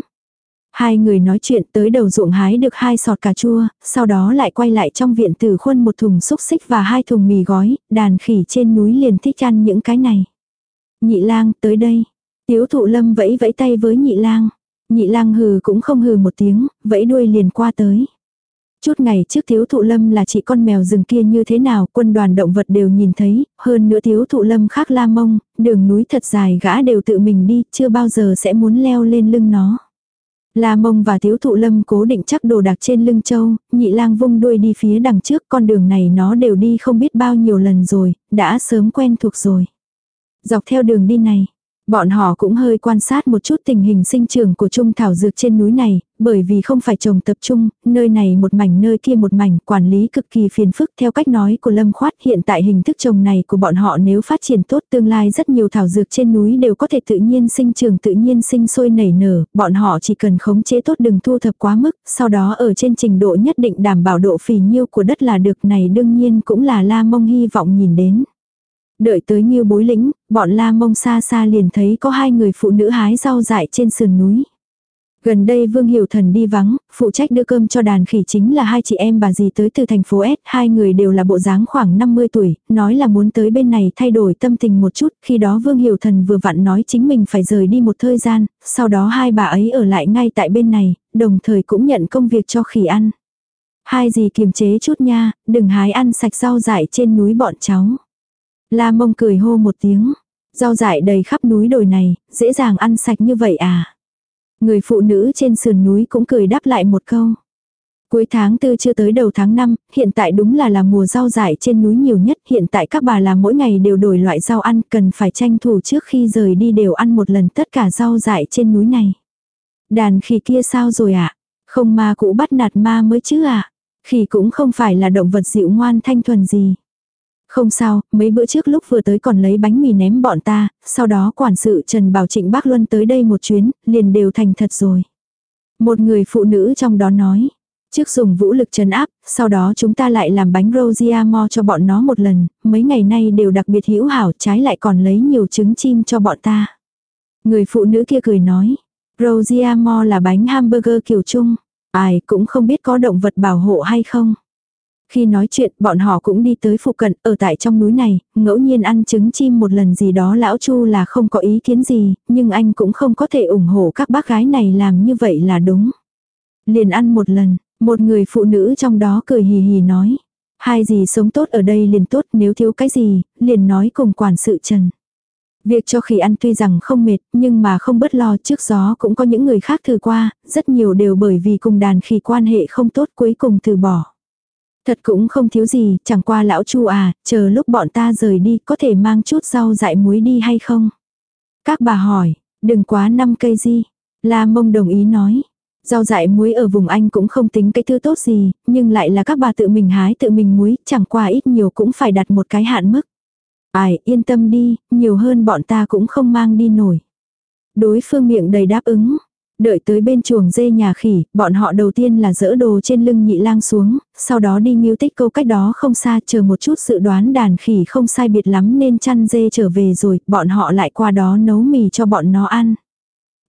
Hai người nói chuyện tới đầu ruộng hái được hai sọt cà chua, sau đó lại quay lại trong viện tử khuôn một thùng xúc xích và hai thùng mì gói, đàn khỉ trên núi liền thích ăn những cái này. Nhị lang, tới đây. Tiếu thụ lâm vẫy vẫy tay với nhị lang. Nhị lang hừ cũng không hừ một tiếng, vẫy đuôi liền qua tới. Chút ngày trước thiếu thụ lâm là chị con mèo rừng kia như thế nào, quân đoàn động vật đều nhìn thấy, hơn nữa thiếu thụ lâm khác la mông, đường núi thật dài gã đều tự mình đi, chưa bao giờ sẽ muốn leo lên lưng nó. La mông và thiếu thụ lâm cố định chắc đồ đạc trên lưng châu, nhị lang vung đuôi đi phía đằng trước, con đường này nó đều đi không biết bao nhiêu lần rồi, đã sớm quen thuộc rồi. Dọc theo đường đi này, Bọn họ cũng hơi quan sát một chút tình hình sinh trưởng của trung thảo dược trên núi này, bởi vì không phải trồng tập trung, nơi này một mảnh nơi kia một mảnh, quản lý cực kỳ phiền phức theo cách nói của Lâm Khoát hiện tại hình thức trồng này của bọn họ nếu phát triển tốt tương lai rất nhiều thảo dược trên núi đều có thể tự nhiên sinh trưởng tự nhiên sinh sôi nảy nở, bọn họ chỉ cần khống chế tốt đừng thu thập quá mức, sau đó ở trên trình độ nhất định đảm bảo độ phì nhiêu của đất là được này đương nhiên cũng là la mông hy vọng nhìn đến. Đợi tới như bối lĩnh, bọn la mông xa xa liền thấy có hai người phụ nữ hái rau dại trên sườn núi. Gần đây Vương Hiểu Thần đi vắng, phụ trách đưa cơm cho đàn khỉ chính là hai chị em bà dì tới từ thành phố S, hai người đều là bộ dáng khoảng 50 tuổi, nói là muốn tới bên này thay đổi tâm tình một chút, khi đó Vương Hiểu Thần vừa vặn nói chính mình phải rời đi một thời gian, sau đó hai bà ấy ở lại ngay tại bên này, đồng thời cũng nhận công việc cho khỉ ăn. Hai dì kiềm chế chút nha, đừng hái ăn sạch rau dại trên núi bọn cháu. La mông cười hô một tiếng. Rau dại đầy khắp núi đồi này, dễ dàng ăn sạch như vậy à. Người phụ nữ trên sườn núi cũng cười đáp lại một câu. Cuối tháng tư chưa tới đầu tháng 5, hiện tại đúng là là mùa rau dại trên núi nhiều nhất. Hiện tại các bà làm mỗi ngày đều đổi loại rau ăn, cần phải tranh thủ trước khi rời đi đều ăn một lần tất cả rau dại trên núi này. Đàn khỉ kia sao rồi ạ? À? Không ma cũ bắt nạt ma mới chứ ạ? À? Khỉ cũng không phải là động vật dịu ngoan thanh thuần gì. Không sao, mấy bữa trước lúc vừa tới còn lấy bánh mì ném bọn ta, sau đó quản sự Trần Bảo Trịnh Bác Luân tới đây một chuyến, liền đều thành thật rồi. Một người phụ nữ trong đó nói, trước dùng vũ lực trấn áp, sau đó chúng ta lại làm bánh Rosiamo cho bọn nó một lần, mấy ngày nay đều đặc biệt hữu hảo trái lại còn lấy nhiều trứng chim cho bọn ta. Người phụ nữ kia cười nói, Rosiamo là bánh hamburger kiểu chung, ai cũng không biết có động vật bảo hộ hay không. Khi nói chuyện, bọn họ cũng đi tới phụ cận, ở tại trong núi này, ngẫu nhiên ăn trứng chim một lần gì đó lão Chu là không có ý kiến gì, nhưng anh cũng không có thể ủng hộ các bác gái này làm như vậy là đúng. Liền ăn một lần, một người phụ nữ trong đó cười hì hì nói. Hai gì sống tốt ở đây liền tốt nếu thiếu cái gì, liền nói cùng quản sự trần. Việc cho khỉ ăn tuy rằng không mệt, nhưng mà không bớt lo trước gió cũng có những người khác thử qua, rất nhiều đều bởi vì cùng đàn khỉ quan hệ không tốt cuối cùng từ bỏ. Thật cũng không thiếu gì, chẳng qua lão chu à, chờ lúc bọn ta rời đi có thể mang chút rau dại muối đi hay không? Các bà hỏi, đừng quá năm cây gì. La mông đồng ý nói. Rau dại muối ở vùng Anh cũng không tính cái thứ tốt gì, nhưng lại là các bà tự mình hái tự mình muối, chẳng qua ít nhiều cũng phải đặt một cái hạn mức. Ai, yên tâm đi, nhiều hơn bọn ta cũng không mang đi nổi. Đối phương miệng đầy đáp ứng, Đợi tới bên chuồng dê nhà khỉ, bọn họ đầu tiên là dỡ đồ trên lưng nhị lang xuống, sau đó đi nghiêu tích câu cách đó không xa chờ một chút dự đoán đàn khỉ không sai biệt lắm nên chăn dê trở về rồi, bọn họ lại qua đó nấu mì cho bọn nó ăn.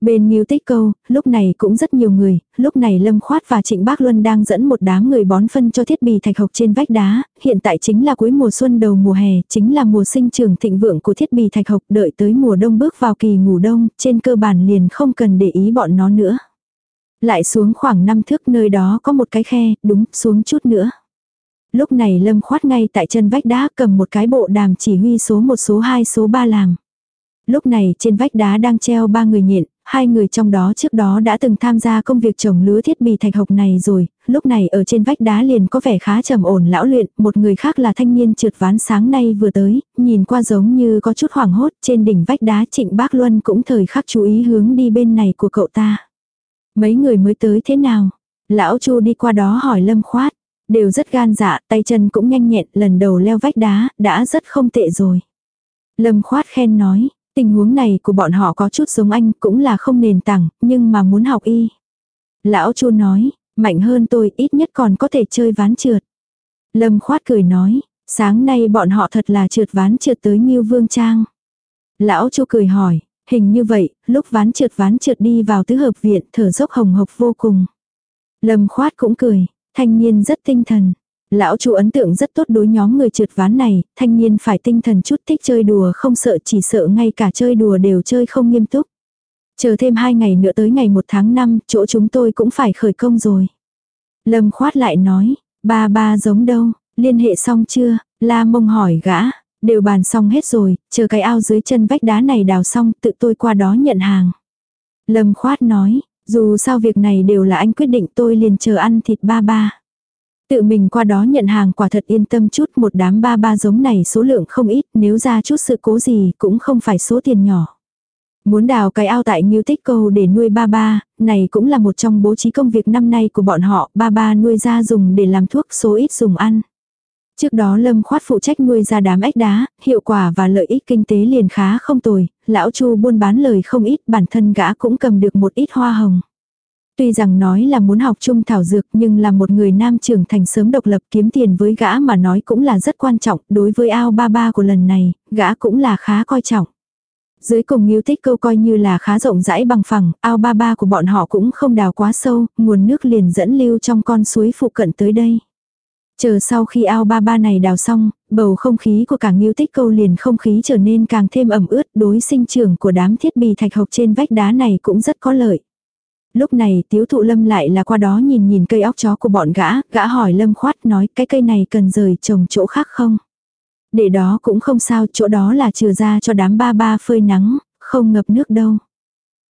Bên Miêu Tích Câu, lúc này cũng rất nhiều người, lúc này Lâm Khoát và Trịnh Bác Luân đang dẫn một đám người bón phân cho thiết bị thạch hộc trên vách đá, hiện tại chính là cuối mùa xuân đầu mùa hè, chính là mùa sinh trưởng thịnh vượng của thiết bị thạch hộc, đợi tới mùa đông bước vào kỳ ngủ đông, trên cơ bản liền không cần để ý bọn nó nữa. Lại xuống khoảng năm thước nơi đó có một cái khe, đúng, xuống chút nữa. Lúc này Lâm Khoát ngay tại chân vách đá cầm một cái bộ đàm chỉ huy số một số 2 số 3 làm. Lúc này trên vách đá đang treo ba người nhện, hai người trong đó trước đó đã từng tham gia công việc trồng lứa thiết bị thạch hộc này rồi, lúc này ở trên vách đá liền có vẻ khá trầm ổn lão luyện, một người khác là thanh niên trượt ván sáng nay vừa tới, nhìn qua giống như có chút hoảng hốt, trên đỉnh vách đá trịnh bác Luân cũng thời khắc chú ý hướng đi bên này của cậu ta. Mấy người mới tới thế nào? Lão Chu đi qua đó hỏi Lâm Khoát, đều rất gan dạ, tay chân cũng nhanh nhẹn, lần đầu leo vách đá, đã rất không tệ rồi. Lâm Khoát khen nói, Tình huống này của bọn họ có chút giống anh cũng là không nền tảng, nhưng mà muốn học y. Lão chu nói, mạnh hơn tôi ít nhất còn có thể chơi ván trượt. Lâm khoát cười nói, sáng nay bọn họ thật là trượt ván trượt tới Nhiêu Vương Trang. Lão chu cười hỏi, hình như vậy, lúc ván trượt ván trượt đi vào tứ hợp viện thở dốc hồng hộc vô cùng. Lâm khoát cũng cười, thanh niên rất tinh thần. Lão chu ấn tượng rất tốt đối nhóm người trượt ván này, thanh niên phải tinh thần chút thích chơi đùa không sợ chỉ sợ ngay cả chơi đùa đều chơi không nghiêm túc. Chờ thêm hai ngày nữa tới ngày 1 tháng 5, chỗ chúng tôi cũng phải khởi công rồi. Lâm khoát lại nói, ba ba giống đâu, liên hệ xong chưa, la mông hỏi gã, đều bàn xong hết rồi, chờ cái ao dưới chân vách đá này đào xong tự tôi qua đó nhận hàng. Lâm khoát nói, dù sao việc này đều là anh quyết định tôi liền chờ ăn thịt ba ba. Tự mình qua đó nhận hàng quả thật yên tâm chút một đám ba ba giống này số lượng không ít nếu ra chút sự cố gì cũng không phải số tiền nhỏ. Muốn đào cái ao tại ngưu Tích Câu để nuôi ba ba, này cũng là một trong bố trí công việc năm nay của bọn họ, ba ba nuôi ra dùng để làm thuốc số ít dùng ăn. Trước đó Lâm khoát phụ trách nuôi ra đám ếch đá, hiệu quả và lợi ích kinh tế liền khá không tồi, lão Chu buôn bán lời không ít, bản thân gã cũng cầm được một ít hoa hồng. Tuy rằng nói là muốn học chung thảo dược nhưng là một người nam trưởng thành sớm độc lập kiếm tiền với gã mà nói cũng là rất quan trọng. Đối với ao ba ba của lần này, gã cũng là khá coi trọng. Dưới cùng nghiêu tích câu coi như là khá rộng rãi bằng phẳng, ao ba ba của bọn họ cũng không đào quá sâu, nguồn nước liền dẫn lưu trong con suối phụ cận tới đây. Chờ sau khi ao ba ba này đào xong, bầu không khí của cả nghiêu tích câu liền không khí trở nên càng thêm ẩm ướt đối sinh trưởng của đám thiết bị thạch hộc trên vách đá này cũng rất có lợi. Lúc này tiếu thụ lâm lại là qua đó nhìn nhìn cây óc chó của bọn gã, gã hỏi lâm khoát nói cái cây này cần rời trồng chỗ khác không. Để đó cũng không sao, chỗ đó là trừ ra cho đám ba ba phơi nắng, không ngập nước đâu.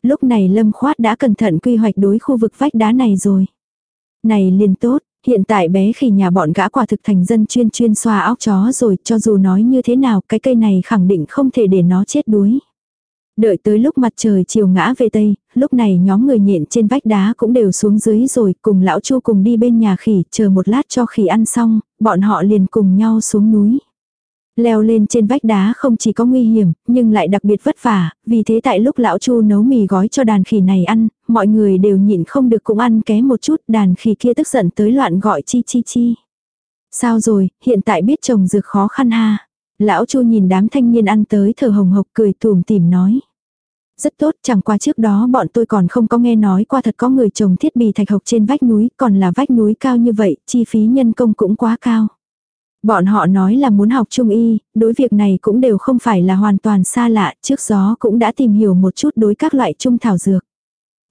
Lúc này lâm khoát đã cẩn thận quy hoạch đối khu vực vách đá này rồi. Này liền tốt, hiện tại bé khỉ nhà bọn gã quả thực thành dân chuyên chuyên xoa óc chó rồi, cho dù nói như thế nào, cái cây này khẳng định không thể để nó chết đuối. Đợi tới lúc mặt trời chiều ngã về tây, lúc này nhóm người nhện trên vách đá cũng đều xuống dưới rồi, cùng lão chu cùng đi bên nhà khỉ, chờ một lát cho khỉ ăn xong, bọn họ liền cùng nhau xuống núi. Leo lên trên vách đá không chỉ có nguy hiểm, nhưng lại đặc biệt vất vả, vì thế tại lúc lão Chu nấu mì gói cho đàn khỉ này ăn, mọi người đều nhịn không được cũng ăn ké một chút, đàn khỉ kia tức giận tới loạn gọi chi chi chi. Sao rồi, hiện tại biết trồng dược khó khăn ha. Lão Chu nhìn đám thanh niên ăn tới thở hồng hộc cười tùm tìm nói. Rất tốt, chẳng qua trước đó bọn tôi còn không có nghe nói qua thật có người trồng thiết bị thạch hộc trên vách núi, còn là vách núi cao như vậy, chi phí nhân công cũng quá cao. Bọn họ nói là muốn học trung y, đối việc này cũng đều không phải là hoàn toàn xa lạ, trước gió cũng đã tìm hiểu một chút đối các loại trung thảo dược.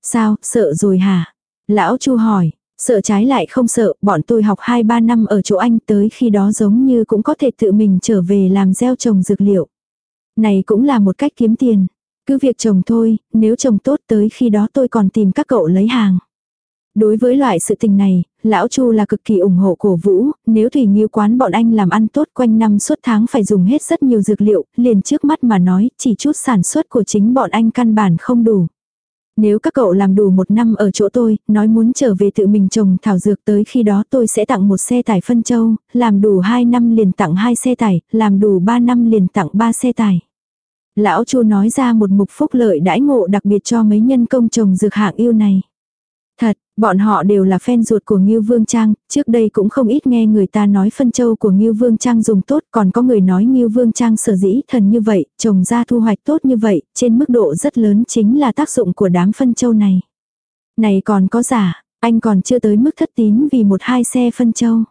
Sao, sợ rồi hả? Lão Chu hỏi, sợ trái lại không sợ, bọn tôi học 2-3 năm ở chỗ anh tới khi đó giống như cũng có thể tự mình trở về làm gieo trồng dược liệu. Này cũng là một cách kiếm tiền. Cứ việc trồng thôi, nếu trồng tốt tới khi đó tôi còn tìm các cậu lấy hàng. Đối với loại sự tình này, lão Chu là cực kỳ ủng hộ cổ vũ, nếu thủy nghiêu quán bọn anh làm ăn tốt quanh năm suốt tháng phải dùng hết rất nhiều dược liệu, liền trước mắt mà nói, chỉ chút sản xuất của chính bọn anh căn bản không đủ. Nếu các cậu làm đủ một năm ở chỗ tôi, nói muốn trở về tự mình trồng thảo dược tới khi đó tôi sẽ tặng một xe tải phân châu, làm đủ hai năm liền tặng hai xe tải, làm đủ ba năm liền tặng ba xe tải. Lão Chu nói ra một mục phúc lợi đãi ngộ đặc biệt cho mấy nhân công trồng dược hạng yêu này. Bọn họ đều là fan ruột của Ngưu Vương Trang, trước đây cũng không ít nghe người ta nói phân châu của Ngưu Vương Trang dùng tốt, còn có người nói Ngưu Vương Trang sở dĩ thần như vậy, trồng ra thu hoạch tốt như vậy, trên mức độ rất lớn chính là tác dụng của đám phân châu này. Này còn có giả, anh còn chưa tới mức thất tín vì một hai xe phân châu.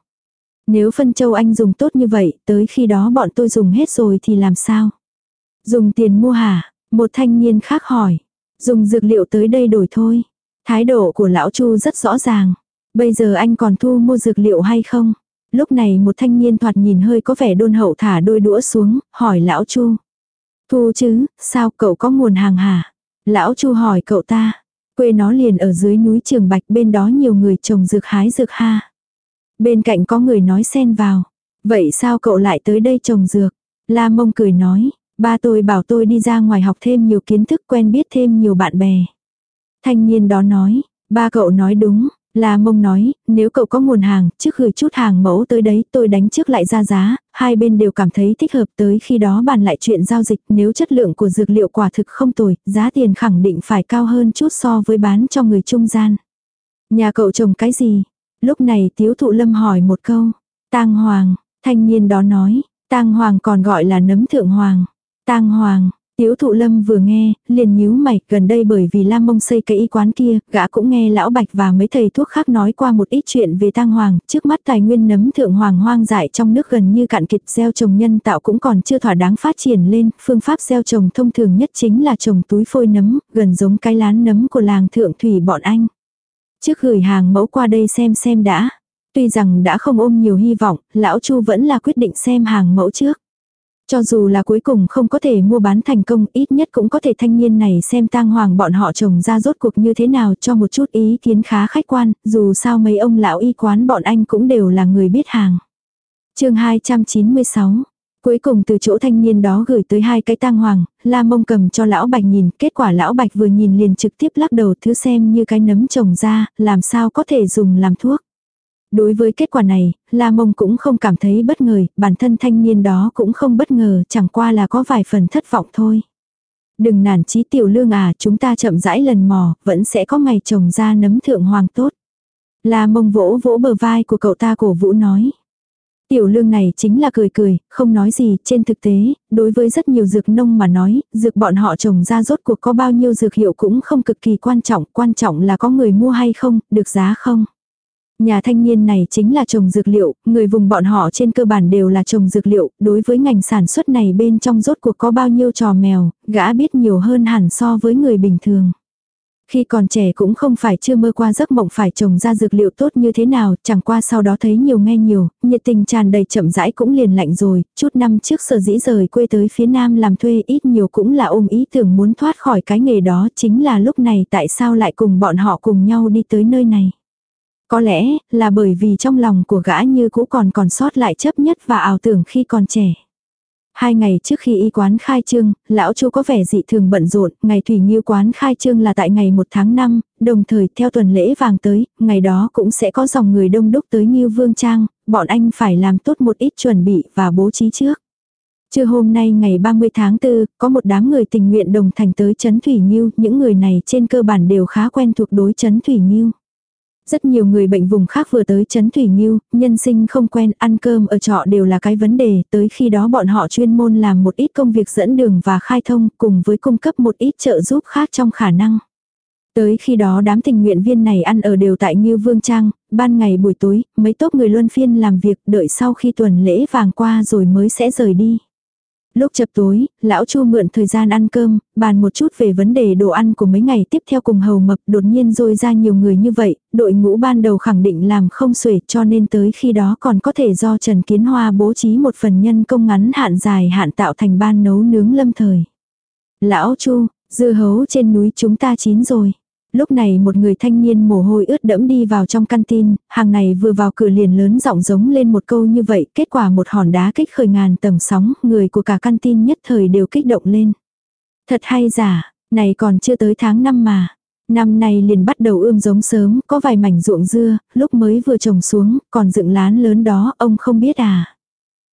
Nếu phân châu anh dùng tốt như vậy, tới khi đó bọn tôi dùng hết rồi thì làm sao? Dùng tiền mua hả? Một thanh niên khác hỏi. Dùng dược liệu tới đây đổi thôi. Thái độ của lão Chu rất rõ ràng. Bây giờ anh còn thu mua dược liệu hay không? Lúc này một thanh niên thoạt nhìn hơi có vẻ đôn hậu thả đôi đũa xuống, hỏi lão Chu. Thu chứ, sao cậu có nguồn hàng hả? Lão Chu hỏi cậu ta. Quê nó liền ở dưới núi Trường Bạch bên đó nhiều người trồng dược hái dược ha. Bên cạnh có người nói xen vào. Vậy sao cậu lại tới đây trồng dược? La mông cười nói, ba tôi bảo tôi đi ra ngoài học thêm nhiều kiến thức quen biết thêm nhiều bạn bè. Thanh niên đó nói, ba cậu nói đúng, là mông nói, nếu cậu có nguồn hàng, trước gửi chút hàng mẫu tới đấy tôi đánh trước lại ra giá, hai bên đều cảm thấy thích hợp tới khi đó bàn lại chuyện giao dịch nếu chất lượng của dược liệu quả thực không tồi, giá tiền khẳng định phải cao hơn chút so với bán cho người trung gian. Nhà cậu trồng cái gì? Lúc này tiếu thụ lâm hỏi một câu. Tang hoàng, thanh niên đó nói, tang hoàng còn gọi là nấm thượng hoàng. Tang hoàng, Tiếu thụ lâm vừa nghe, liền nhíu mày, gần đây bởi vì Lam Mông xây cái y quán kia, gã cũng nghe lão bạch và mấy thầy thuốc khác nói qua một ít chuyện về tang hoàng, trước mắt tài nguyên nấm thượng hoàng hoang dại trong nước gần như cạn kiệt gieo trồng nhân tạo cũng còn chưa thỏa đáng phát triển lên, phương pháp gieo trồng thông thường nhất chính là trồng túi phôi nấm, gần giống cái lán nấm của làng thượng thủy bọn anh. Trước gửi hàng mẫu qua đây xem xem đã. Tuy rằng đã không ôm nhiều hy vọng, lão Chu vẫn là quyết định xem hàng mẫu trước. Cho dù là cuối cùng không có thể mua bán thành công, ít nhất cũng có thể thanh niên này xem tang hoàng bọn họ trồng ra rốt cuộc như thế nào cho một chút ý kiến khá khách quan, dù sao mấy ông lão y quán bọn anh cũng đều là người biết hàng. chương 296 Cuối cùng từ chỗ thanh niên đó gửi tới hai cái tang hoàng, la mông cầm cho lão bạch nhìn, kết quả lão bạch vừa nhìn liền trực tiếp lắc đầu thứ xem như cái nấm trồng ra, làm sao có thể dùng làm thuốc. Đối với kết quả này, La Mông cũng không cảm thấy bất ngờ, bản thân thanh niên đó cũng không bất ngờ, chẳng qua là có vài phần thất vọng thôi. Đừng nản chí tiểu lương à, chúng ta chậm rãi lần mò, vẫn sẽ có ngày trồng ra nấm thượng hoàng tốt. La Mông vỗ vỗ bờ vai của cậu ta cổ vũ nói. Tiểu lương này chính là cười cười, không nói gì, trên thực tế, đối với rất nhiều dược nông mà nói, dược bọn họ trồng ra rốt cuộc có bao nhiêu dược hiệu cũng không cực kỳ quan trọng, quan trọng là có người mua hay không, được giá không. Nhà thanh niên này chính là trồng dược liệu, người vùng bọn họ trên cơ bản đều là trồng dược liệu, đối với ngành sản xuất này bên trong rốt cuộc có bao nhiêu trò mèo, gã biết nhiều hơn hẳn so với người bình thường. Khi còn trẻ cũng không phải chưa mơ qua giấc mộng phải trồng ra dược liệu tốt như thế nào, chẳng qua sau đó thấy nhiều nghe nhiều, nhiệt tình tràn đầy chậm rãi cũng liền lạnh rồi, chút năm trước sở dĩ rời quê tới phía nam làm thuê ít nhiều cũng là ôm ý tưởng muốn thoát khỏi cái nghề đó chính là lúc này tại sao lại cùng bọn họ cùng nhau đi tới nơi này. Có lẽ là bởi vì trong lòng của gã như cũ còn còn sót lại chấp nhất và ảo tưởng khi còn trẻ. Hai ngày trước khi y quán khai trương, lão chu có vẻ dị thường bận rộn, ngày thủy nghiêu quán khai trương là tại ngày 1 tháng 5, đồng thời theo tuần lễ vàng tới, ngày đó cũng sẽ có dòng người đông đúc tới nghiêu vương trang, bọn anh phải làm tốt một ít chuẩn bị và bố trí trước. Trưa hôm nay ngày 30 tháng 4, có một đám người tình nguyện đồng thành tới Trấn Thủy Nhiêu, những người này trên cơ bản đều khá quen thuộc đối Trấn Thủy Nhiêu. Rất nhiều người bệnh vùng khác vừa tới chấn Thủy Nhiêu, nhân sinh không quen, ăn cơm ở trọ đều là cái vấn đề, tới khi đó bọn họ chuyên môn làm một ít công việc dẫn đường và khai thông, cùng với cung cấp một ít trợ giúp khác trong khả năng. Tới khi đó đám tình nguyện viên này ăn ở đều tại Nghiêu Vương Trang, ban ngày buổi tối, mấy tốt người luân phiên làm việc đợi sau khi tuần lễ vàng qua rồi mới sẽ rời đi. Lúc chập tối, lão Chu mượn thời gian ăn cơm, bàn một chút về vấn đề đồ ăn của mấy ngày tiếp theo cùng hầu mập đột nhiên rồi ra nhiều người như vậy, đội ngũ ban đầu khẳng định làm không xuể cho nên tới khi đó còn có thể do Trần Kiến Hoa bố trí một phần nhân công ngắn hạn dài hạn tạo thành ban nấu nướng lâm thời. Lão Chu, dưa hấu trên núi chúng ta chín rồi. Lúc này một người thanh niên mồ hôi ướt đẫm đi vào trong căn tin, hàng này vừa vào cửa liền lớn giọng giống lên một câu như vậy, kết quả một hòn đá kích khởi ngàn tầng sóng, người của cả căn tin nhất thời đều kích động lên. Thật hay giả, này còn chưa tới tháng năm mà. Năm nay liền bắt đầu ươm giống sớm, có vài mảnh ruộng dưa, lúc mới vừa trồng xuống, còn dựng lán lớn đó, ông không biết à.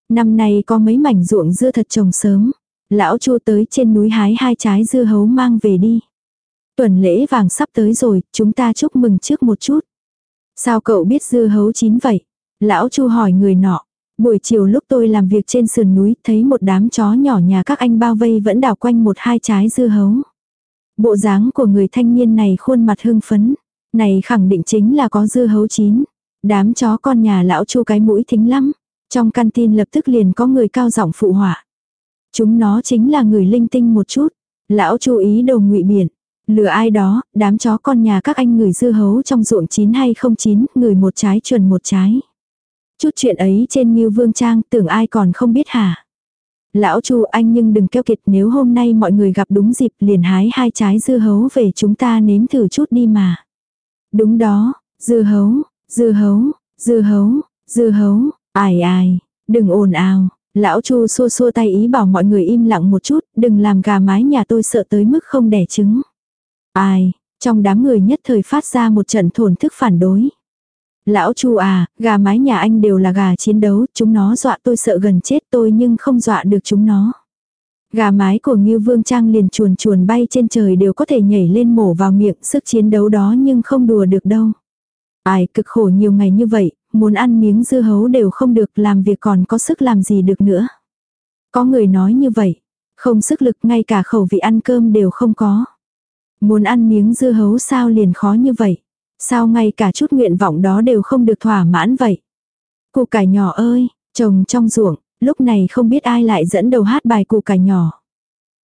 Năm nay có mấy mảnh ruộng dưa thật trồng sớm. Lão chua tới trên núi hái hai trái dưa hấu mang về đi. Tuần lễ vàng sắp tới rồi, chúng ta chúc mừng trước một chút. Sao cậu biết dưa hấu chín vậy? Lão Chu hỏi người nọ. Buổi chiều lúc tôi làm việc trên sườn núi, thấy một đám chó nhỏ nhà các anh bao vây vẫn đào quanh một hai trái dưa hấu. Bộ dáng của người thanh niên này khuôn mặt hưng phấn. Này khẳng định chính là có dưa hấu chín. Đám chó con nhà lão Chu cái mũi thính lắm. Trong căn tin lập tức liền có người cao giọng phụ họa. Chúng nó chính là người linh tinh một chút. Lão Chu ý đầu ngụy biển. Lừa ai đó, đám chó con nhà các anh người dưa hấu trong ruộng chín hay không chín, người một trái chuẩn một trái. Chút chuyện ấy trên như vương trang tưởng ai còn không biết hả. Lão chu anh nhưng đừng keo kiệt nếu hôm nay mọi người gặp đúng dịp liền hái hai trái dưa hấu về chúng ta nếm thử chút đi mà. Đúng đó, dưa hấu, dưa hấu, dưa hấu, dưa hấu, ai ai, đừng ồn ào. Lão chu xua xua tay ý bảo mọi người im lặng một chút, đừng làm gà mái nhà tôi sợ tới mức không đẻ trứng. Ai, trong đám người nhất thời phát ra một trận thổn thức phản đối. Lão Chu à, gà mái nhà anh đều là gà chiến đấu, chúng nó dọa tôi sợ gần chết tôi nhưng không dọa được chúng nó. Gà mái của Ngưu Vương Trang liền chuồn chuồn bay trên trời đều có thể nhảy lên mổ vào miệng, sức chiến đấu đó nhưng không đùa được đâu. Ai cực khổ nhiều ngày như vậy, muốn ăn miếng dưa hấu đều không được làm việc còn có sức làm gì được nữa. Có người nói như vậy, không sức lực ngay cả khẩu vị ăn cơm đều không có. Muốn ăn miếng dưa hấu sao liền khó như vậy. Sao ngay cả chút nguyện vọng đó đều không được thỏa mãn vậy. Cụ cải nhỏ ơi, chồng trong ruộng, lúc này không biết ai lại dẫn đầu hát bài cụ cải nhỏ.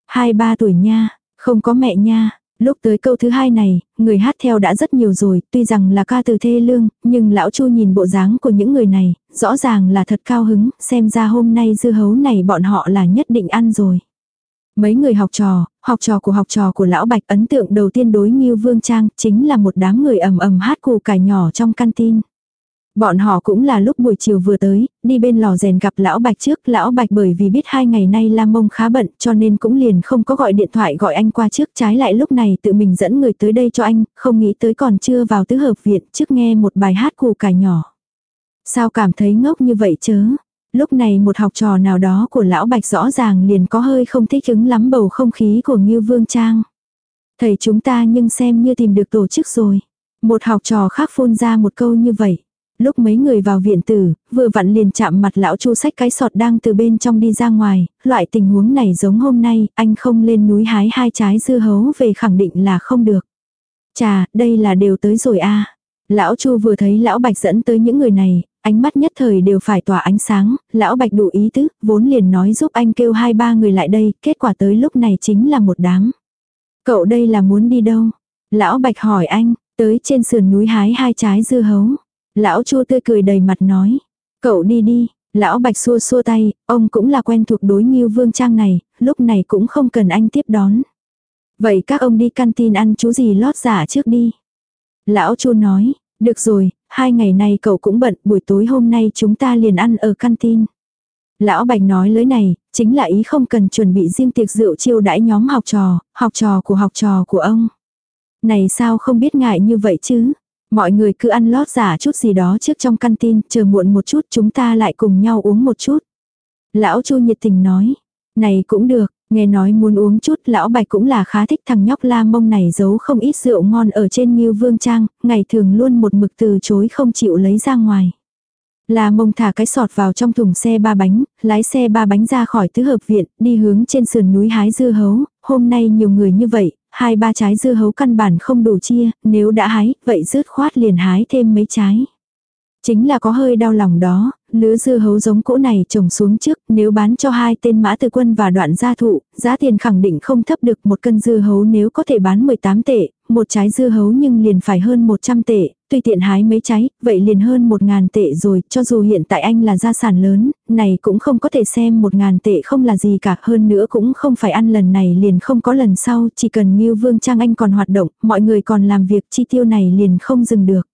Hai ba tuổi nha, không có mẹ nha. Lúc tới câu thứ hai này, người hát theo đã rất nhiều rồi, tuy rằng là ca từ thê lương, nhưng lão chu nhìn bộ dáng của những người này, rõ ràng là thật cao hứng, xem ra hôm nay dưa hấu này bọn họ là nhất định ăn rồi. Mấy người học trò, học trò của học trò của lão Bạch ấn tượng đầu tiên đối Ngưu Vương Trang chính là một đám người ầm ầm hát cù cải nhỏ trong căn tin. Bọn họ cũng là lúc buổi chiều vừa tới, đi bên lò rèn gặp lão Bạch trước, lão Bạch bởi vì biết hai ngày nay Lam Mông khá bận cho nên cũng liền không có gọi điện thoại gọi anh qua trước trái lại lúc này tự mình dẫn người tới đây cho anh, không nghĩ tới còn chưa vào tứ hợp viện trước nghe một bài hát cù cải nhỏ. Sao cảm thấy ngốc như vậy chớ, Lúc này một học trò nào đó của lão bạch rõ ràng liền có hơi không thích ứng lắm bầu không khí của Ngưu Vương Trang. Thầy chúng ta nhưng xem như tìm được tổ chức rồi. Một học trò khác phun ra một câu như vậy. Lúc mấy người vào viện tử, vừa vặn liền chạm mặt lão chu sách cái sọt đang từ bên trong đi ra ngoài, loại tình huống này giống hôm nay, anh không lên núi hái hai trái dưa hấu về khẳng định là không được. Chà, đây là đều tới rồi a Lão chu vừa thấy lão bạch dẫn tới những người này, ánh mắt nhất thời đều phải tỏa ánh sáng, lão bạch đủ ý tứ, vốn liền nói giúp anh kêu hai ba người lại đây, kết quả tới lúc này chính là một đám. Cậu đây là muốn đi đâu? Lão bạch hỏi anh, tới trên sườn núi hái hai trái dưa hấu. Lão chua tươi cười đầy mặt nói, cậu đi đi, lão bạch xua xua tay, ông cũng là quen thuộc đối nghiêu vương trang này, lúc này cũng không cần anh tiếp đón. Vậy các ông đi canteen ăn chú gì lót giả trước đi. Lão chu nói, được rồi, hai ngày nay cậu cũng bận, buổi tối hôm nay chúng ta liền ăn ở canteen. Lão Bạch nói lời này, chính là ý không cần chuẩn bị riêng tiệc rượu chiêu đãi nhóm học trò, học trò của học trò của ông. Này sao không biết ngại như vậy chứ? Mọi người cứ ăn lót giả chút gì đó trước trong canteen, chờ muộn một chút chúng ta lại cùng nhau uống một chút. Lão Chu nhiệt tình nói, Này cũng được, nghe nói muốn uống chút lão bạch cũng là khá thích thằng nhóc la mông này giấu không ít rượu ngon ở trên như vương trang, ngày thường luôn một mực từ chối không chịu lấy ra ngoài. La mông thả cái sọt vào trong thùng xe ba bánh, lái xe ba bánh ra khỏi tứ hợp viện, đi hướng trên sườn núi hái dưa hấu, hôm nay nhiều người như vậy, hai ba trái dưa hấu căn bản không đủ chia, nếu đã hái, vậy rớt khoát liền hái thêm mấy trái. Chính là có hơi đau lòng đó, lứa dưa hấu giống cỗ này trồng xuống trước, nếu bán cho hai tên mã từ quân và đoạn gia thụ, giá tiền khẳng định không thấp được một cân dưa hấu nếu có thể bán 18 tệ, một trái dưa hấu nhưng liền phải hơn 100 tệ, tùy tiện hái mấy trái, vậy liền hơn 1.000 tệ rồi, cho dù hiện tại anh là gia sản lớn, này cũng không có thể xem 1.000 tệ không là gì cả, hơn nữa cũng không phải ăn lần này liền không có lần sau, chỉ cần như Vương Trang Anh còn hoạt động, mọi người còn làm việc chi tiêu này liền không dừng được.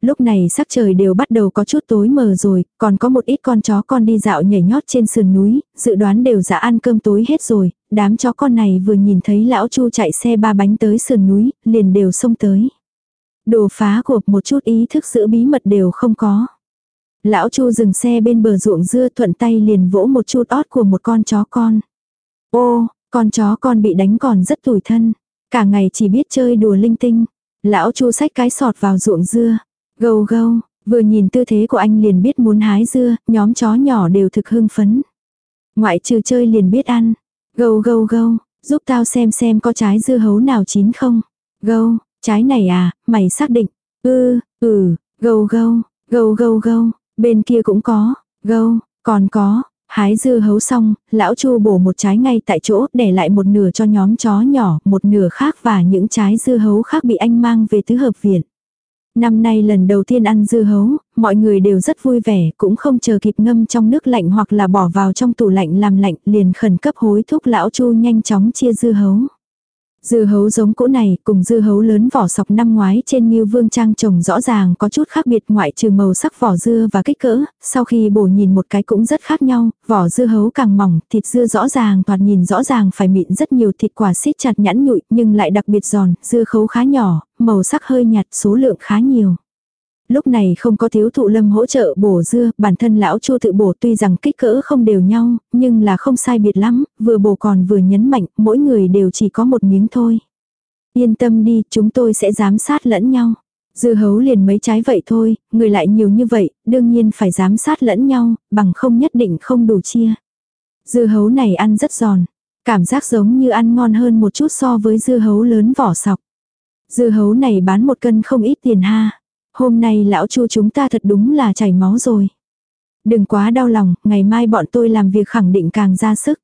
Lúc này sắc trời đều bắt đầu có chút tối mờ rồi, còn có một ít con chó con đi dạo nhảy nhót trên sườn núi, dự đoán đều đã ăn cơm tối hết rồi, đám chó con này vừa nhìn thấy lão chu chạy xe ba bánh tới sườn núi, liền đều xông tới. Đồ phá cuộc một chút ý thức giữ bí mật đều không có. Lão chu dừng xe bên bờ ruộng dưa thuận tay liền vỗ một chút ót của một con chó con. Ô, con chó con bị đánh còn rất tủi thân. Cả ngày chỉ biết chơi đùa linh tinh. Lão chu xách cái sọt vào ruộng dưa. Gâu gâu, vừa nhìn tư thế của anh liền biết muốn hái dưa, nhóm chó nhỏ đều thực hưng phấn. Ngoại trừ chơi liền biết ăn. Gâu gâu gâu, giúp tao xem xem có trái dưa hấu nào chín không. Gâu, trái này à, mày xác định. Ừ, ừ, gâu gâu, gâu gâu gâu, bên kia cũng có, gâu, còn có, hái dưa hấu xong, lão chu bổ một trái ngay tại chỗ, để lại một nửa cho nhóm chó nhỏ, một nửa khác và những trái dưa hấu khác bị anh mang về tứ hợp viện. Năm nay lần đầu tiên ăn dưa hấu, mọi người đều rất vui vẻ, cũng không chờ kịp ngâm trong nước lạnh hoặc là bỏ vào trong tủ lạnh làm lạnh, liền khẩn cấp hối thúc lão Chu nhanh chóng chia dưa hấu. Dưa hấu giống cỗ này cùng dưa hấu lớn vỏ sọc năm ngoái trên như vương trang trồng rõ ràng có chút khác biệt ngoại trừ màu sắc vỏ dưa và kích cỡ, sau khi bổ nhìn một cái cũng rất khác nhau, vỏ dưa hấu càng mỏng, thịt dưa rõ ràng thoạt nhìn rõ ràng phải mịn rất nhiều thịt quả xít chặt nhẵn nhụi nhưng lại đặc biệt giòn, dưa khấu khá nhỏ, màu sắc hơi nhạt số lượng khá nhiều lúc này không có thiếu thụ lâm hỗ trợ bổ dưa, bản thân lão chu tự bổ tuy rằng kích cỡ không đều nhau, nhưng là không sai biệt lắm, vừa bổ còn vừa nhấn mạnh, mỗi người đều chỉ có một miếng thôi. Yên tâm đi, chúng tôi sẽ giám sát lẫn nhau. Dưa hấu liền mấy trái vậy thôi, người lại nhiều như vậy, đương nhiên phải giám sát lẫn nhau, bằng không nhất định không đủ chia. Dưa hấu này ăn rất giòn, cảm giác giống như ăn ngon hơn một chút so với dưa hấu lớn vỏ sọc. Dưa hấu này bán một cân không ít tiền ha. Hôm nay lão chu chúng ta thật đúng là chảy máu rồi. Đừng quá đau lòng, ngày mai bọn tôi làm việc khẳng định càng ra sức.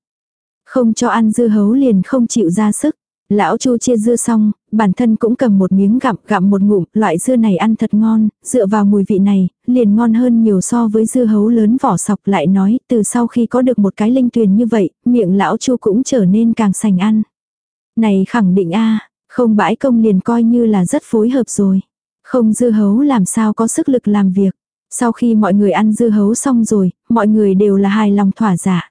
Không cho ăn dưa hấu liền không chịu ra sức. Lão Chu chia dưa xong, bản thân cũng cầm một miếng gặm gặm một ngụm, loại dưa này ăn thật ngon, dựa vào mùi vị này, liền ngon hơn nhiều so với dưa hấu lớn vỏ sọc lại nói, từ sau khi có được một cái linh tuyền như vậy, miệng lão Chu cũng trở nên càng sành ăn. Này khẳng định a không bãi công liền coi như là rất phối hợp rồi. Không dư hấu làm sao có sức lực làm việc. Sau khi mọi người ăn dư hấu xong rồi, mọi người đều là hài lòng thỏa dạ. giả.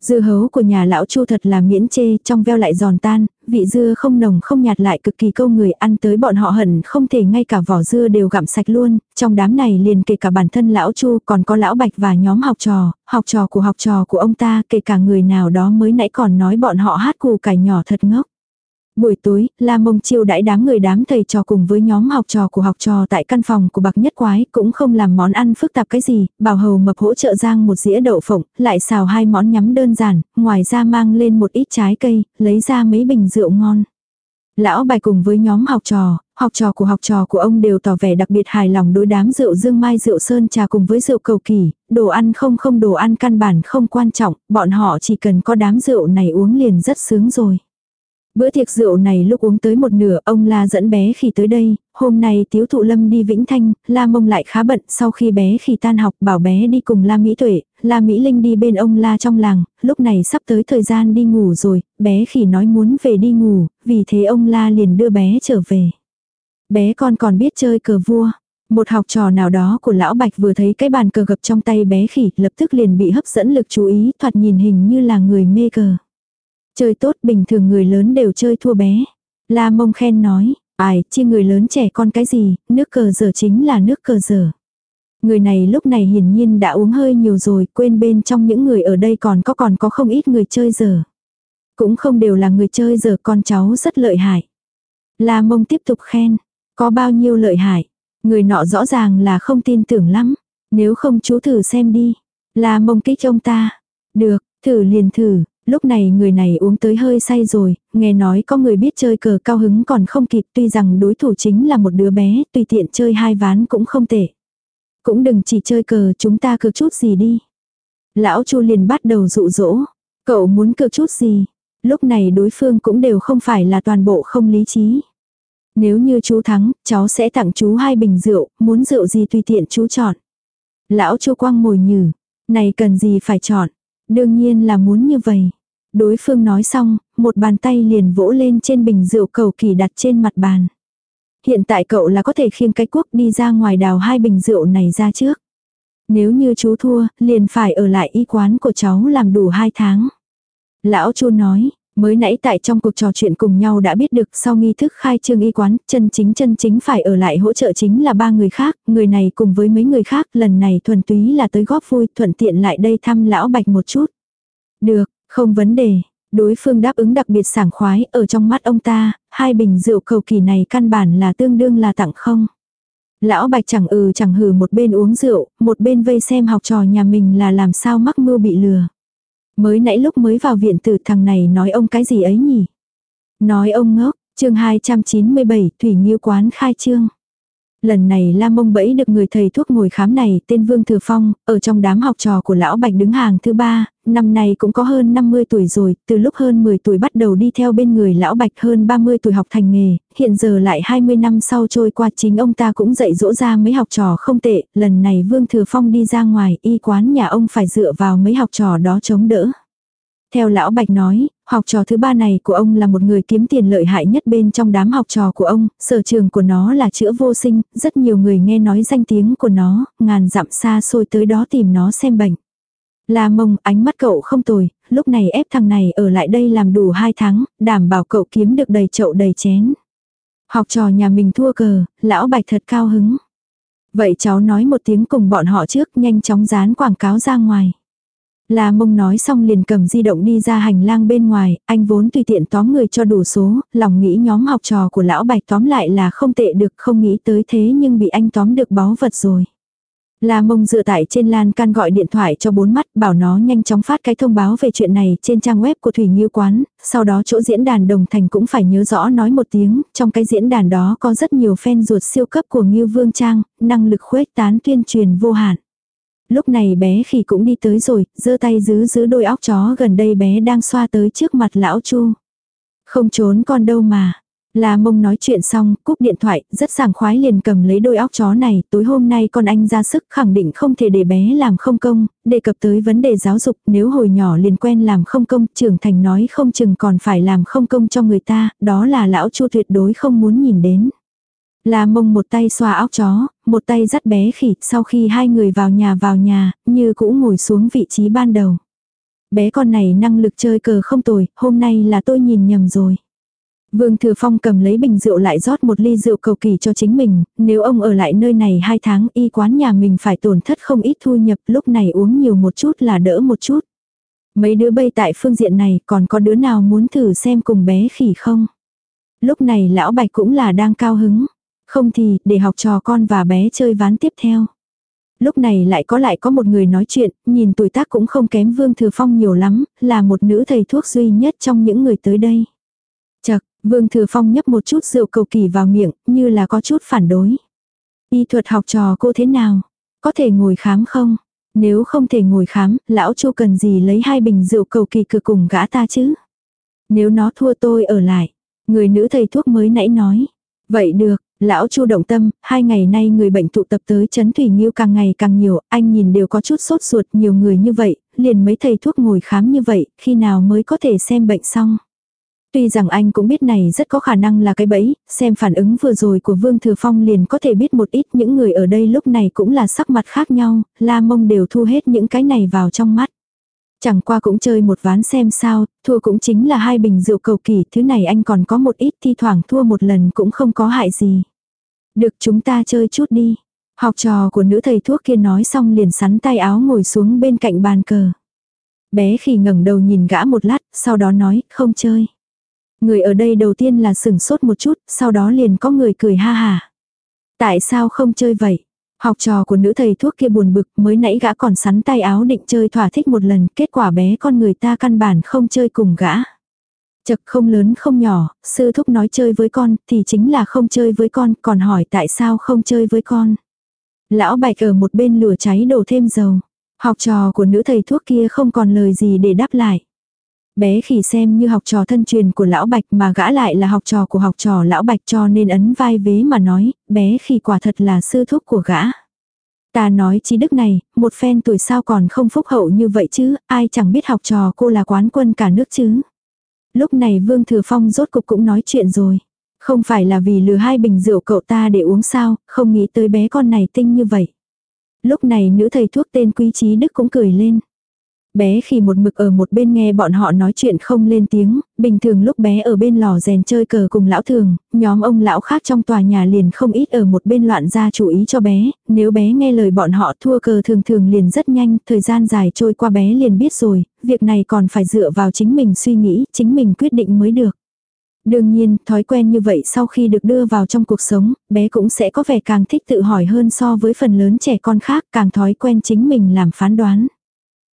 Dư hấu của nhà lão Chu thật là miễn chê, trong veo lại giòn tan, vị dưa không nồng không nhạt lại cực kỳ câu người ăn tới bọn họ hận không thể ngay cả vỏ dưa đều gặm sạch luôn, trong đám này liền kể cả bản thân lão Chu còn có lão Bạch và nhóm học trò, học trò của học trò của ông ta kể cả người nào đó mới nãy còn nói bọn họ hát cù cải nhỏ thật ngốc. Buổi tối, La Mông chiêu đãi đám người đám thầy trò cùng với nhóm học trò của học trò tại căn phòng của bạc nhất quái, cũng không làm món ăn phức tạp cái gì, bảo hầu mập hỗ trợ giang một dĩa đậu phộng, lại xào hai món nhắm đơn giản, ngoài ra mang lên một ít trái cây, lấy ra mấy bình rượu ngon. Lão bài cùng với nhóm học trò, học trò của học trò của ông đều tỏ vẻ đặc biệt hài lòng đối đám rượu dương mai rượu sơn trà cùng với rượu cầu kỳ, đồ ăn không không đồ ăn căn bản không quan trọng, bọn họ chỉ cần có đám rượu này uống liền rất sướng rồi. Bữa tiệc rượu này lúc uống tới một nửa, ông La dẫn bé khi tới đây, hôm nay tiếu thụ lâm đi Vĩnh Thanh, La mông lại khá bận, sau khi bé khi tan học bảo bé đi cùng La Mỹ Tuệ, La Mỹ Linh đi bên ông La trong làng, lúc này sắp tới thời gian đi ngủ rồi, bé khi nói muốn về đi ngủ, vì thế ông La liền đưa bé trở về. Bé con còn biết chơi cờ vua. Một học trò nào đó của lão Bạch vừa thấy cái bàn cờ gập trong tay bé khỉ, lập tức liền bị hấp dẫn lực chú ý, thoạt nhìn hình như là người mê cờ. Chơi tốt bình thường người lớn đều chơi thua bé. La mông khen nói, ai, chia người lớn trẻ con cái gì, nước cờ giờ chính là nước cờ giờ. Người này lúc này hiển nhiên đã uống hơi nhiều rồi, quên bên trong những người ở đây còn có còn có không ít người chơi giờ. Cũng không đều là người chơi giờ con cháu rất lợi hại. La mông tiếp tục khen, có bao nhiêu lợi hại. Người nọ rõ ràng là không tin tưởng lắm. Nếu không chú thử xem đi. La mông kích ông ta. Được, thử liền thử. Lúc này người này uống tới hơi say rồi, nghe nói có người biết chơi cờ cao hứng còn không kịp tuy rằng đối thủ chính là một đứa bé, tùy tiện chơi hai ván cũng không tệ. Cũng đừng chỉ chơi cờ chúng ta cược chút gì đi. Lão Chu liền bắt đầu dụ dỗ. Cậu muốn cược chút gì? Lúc này đối phương cũng đều không phải là toàn bộ không lý trí. Nếu như chú thắng, cháu sẽ tặng chú hai bình rượu, muốn rượu gì tùy tiện chú chọn. Lão Chu quang mồi nhử, này cần gì phải chọn. Đương nhiên là muốn như vậy. Đối phương nói xong, một bàn tay liền vỗ lên trên bình rượu cầu kỳ đặt trên mặt bàn. Hiện tại cậu là có thể khiêng cái cuốc đi ra ngoài đào hai bình rượu này ra trước. Nếu như chú thua, liền phải ở lại y quán của cháu làm đủ hai tháng. Lão chu nói, Mới nãy tại trong cuộc trò chuyện cùng nhau đã biết được sau nghi thức khai trương y quán, chân chính chân chính phải ở lại hỗ trợ chính là ba người khác, người này cùng với mấy người khác lần này thuần túy là tới góp vui thuận tiện lại đây thăm lão bạch một chút. Được, không vấn đề, đối phương đáp ứng đặc biệt sảng khoái ở trong mắt ông ta, hai bình rượu cầu kỳ này căn bản là tương đương là tặng không. Lão bạch chẳng ừ chẳng hừ một bên uống rượu, một bên vây xem học trò nhà mình là làm sao mắc mưu bị lừa. Mới nãy lúc mới vào viện tử thằng này nói ông cái gì ấy nhỉ? Nói ông ngốc, chương 297 Thủy Nghiêu Quán khai trương. Lần này La Mông bẫy được người thầy thuốc ngồi khám này tên Vương Thừa Phong, ở trong đám học trò của Lão Bạch đứng hàng thứ ba, năm nay cũng có hơn 50 tuổi rồi, từ lúc hơn 10 tuổi bắt đầu đi theo bên người Lão Bạch hơn 30 tuổi học thành nghề, hiện giờ lại 20 năm sau trôi qua chính ông ta cũng dạy dỗ ra mấy học trò không tệ, lần này Vương Thừa Phong đi ra ngoài y quán nhà ông phải dựa vào mấy học trò đó chống đỡ. Theo lão Bạch nói, học trò thứ ba này của ông là một người kiếm tiền lợi hại nhất bên trong đám học trò của ông, sở trường của nó là chữa vô sinh, rất nhiều người nghe nói danh tiếng của nó, ngàn dặm xa xôi tới đó tìm nó xem bệnh. La mông, ánh mắt cậu không tồi, lúc này ép thằng này ở lại đây làm đủ hai tháng, đảm bảo cậu kiếm được đầy chậu đầy chén. Học trò nhà mình thua cờ, lão bạch thật cao hứng. Vậy cháu nói một tiếng cùng bọn họ trước, nhanh chóng dán quảng cáo ra ngoài. La mông nói xong liền cầm di động đi ra hành lang bên ngoài, anh vốn tùy tiện tóm người cho đủ số, lòng nghĩ nhóm học trò của lão bạch tóm lại là không tệ được không nghĩ tới thế nhưng bị anh tóm được báu vật rồi. La mông dựa tại trên lan can gọi điện thoại cho bốn mắt bảo nó nhanh chóng phát cái thông báo về chuyện này trên trang web của Thủy Nghiêu Quán, sau đó chỗ diễn đàn đồng thành cũng phải nhớ rõ nói một tiếng, trong cái diễn đàn đó có rất nhiều fan ruột siêu cấp của Nghiêu Vương Trang, năng lực khuếch tán tuyên truyền vô hạn. Lúc này bé khỉ cũng đi tới rồi, giơ tay giữ giữ đôi óc chó gần đây bé đang xoa tới trước mặt lão Chu. Không trốn con đâu mà. là mông nói chuyện xong, cúp điện thoại, rất sảng khoái liền cầm lấy đôi óc chó này, tối hôm nay con anh ra sức khẳng định không thể để bé làm không công, đề cập tới vấn đề giáo dục, nếu hồi nhỏ liền quen làm không công, trưởng thành nói không chừng còn phải làm không công cho người ta, đó là lão chu tuyệt đối không muốn nhìn đến. La mông một tay xoa óc chó, một tay dắt bé khỉ, sau khi hai người vào nhà vào nhà, như cũ ngồi xuống vị trí ban đầu. Bé con này năng lực chơi cờ không tồi, hôm nay là tôi nhìn nhầm rồi. Vương Thừa Phong cầm lấy bình rượu lại rót một ly rượu cầu kỳ cho chính mình, nếu ông ở lại nơi này hai tháng y quán nhà mình phải tổn thất không ít thu nhập lúc này uống nhiều một chút là đỡ một chút. Mấy đứa bay tại phương diện này còn có đứa nào muốn thử xem cùng bé khỉ không? Lúc này lão bạch cũng là đang cao hứng. Không thì, để học trò con và bé chơi ván tiếp theo. Lúc này lại có lại có một người nói chuyện, nhìn tuổi tác cũng không kém Vương Thừa Phong nhiều lắm, là một nữ thầy thuốc duy nhất trong những người tới đây. Chật, Vương Thừa Phong nhấp một chút rượu cầu kỳ vào miệng, như là có chút phản đối. Y thuật học trò cô thế nào? Có thể ngồi khám không? Nếu không thể ngồi khám, lão chu cần gì lấy hai bình rượu cầu kỳ cực cùng gã ta chứ? Nếu nó thua tôi ở lại. Người nữ thầy thuốc mới nãy nói. Vậy được, Lão Chu động tâm, hai ngày nay người bệnh tụ tập tới chấn thủy nghiêu càng ngày càng nhiều, anh nhìn đều có chút sốt ruột nhiều người như vậy, liền mấy thầy thuốc ngồi khám như vậy, khi nào mới có thể xem bệnh xong. Tuy rằng anh cũng biết này rất có khả năng là cái bẫy, xem phản ứng vừa rồi của Vương Thừa Phong liền có thể biết một ít những người ở đây lúc này cũng là sắc mặt khác nhau, la mông đều thu hết những cái này vào trong mắt. Chẳng qua cũng chơi một ván xem sao, thua cũng chính là hai bình rượu cầu kỳ, thứ này anh còn có một ít thi thoảng thua một lần cũng không có hại gì. Được chúng ta chơi chút đi. Học trò của nữ thầy thuốc kia nói xong liền sắn tay áo ngồi xuống bên cạnh bàn cờ. Bé khi ngẩng đầu nhìn gã một lát, sau đó nói, không chơi. Người ở đây đầu tiên là sừng sốt một chút, sau đó liền có người cười ha hà. Tại sao không chơi vậy? Học trò của nữ thầy thuốc kia buồn bực mới nãy gã còn sắn tay áo định chơi thỏa thích một lần, kết quả bé con người ta căn bản không chơi cùng gã. Chật không lớn không nhỏ, sư thúc nói chơi với con thì chính là không chơi với con, còn hỏi tại sao không chơi với con. Lão bạch ở một bên lửa cháy đổ thêm dầu. Học trò của nữ thầy thuốc kia không còn lời gì để đáp lại. Bé khỉ xem như học trò thân truyền của lão bạch mà gã lại là học trò của học trò lão bạch cho nên ấn vai vế mà nói, bé khỉ quả thật là sư thúc của gã. Ta nói chi đức này, một phen tuổi sao còn không phúc hậu như vậy chứ, ai chẳng biết học trò cô là quán quân cả nước chứ. Lúc này Vương Thừa Phong rốt cục cũng nói chuyện rồi. Không phải là vì lừa hai bình rượu cậu ta để uống sao, không nghĩ tới bé con này tinh như vậy. Lúc này nữ thầy thuốc tên Quý Trí Đức cũng cười lên. Bé khi một mực ở một bên nghe bọn họ nói chuyện không lên tiếng, bình thường lúc bé ở bên lò rèn chơi cờ cùng lão thường, nhóm ông lão khác trong tòa nhà liền không ít ở một bên loạn ra chú ý cho bé, nếu bé nghe lời bọn họ thua cờ thường thường liền rất nhanh, thời gian dài trôi qua bé liền biết rồi, việc này còn phải dựa vào chính mình suy nghĩ, chính mình quyết định mới được. Đương nhiên, thói quen như vậy sau khi được đưa vào trong cuộc sống, bé cũng sẽ có vẻ càng thích tự hỏi hơn so với phần lớn trẻ con khác, càng thói quen chính mình làm phán đoán.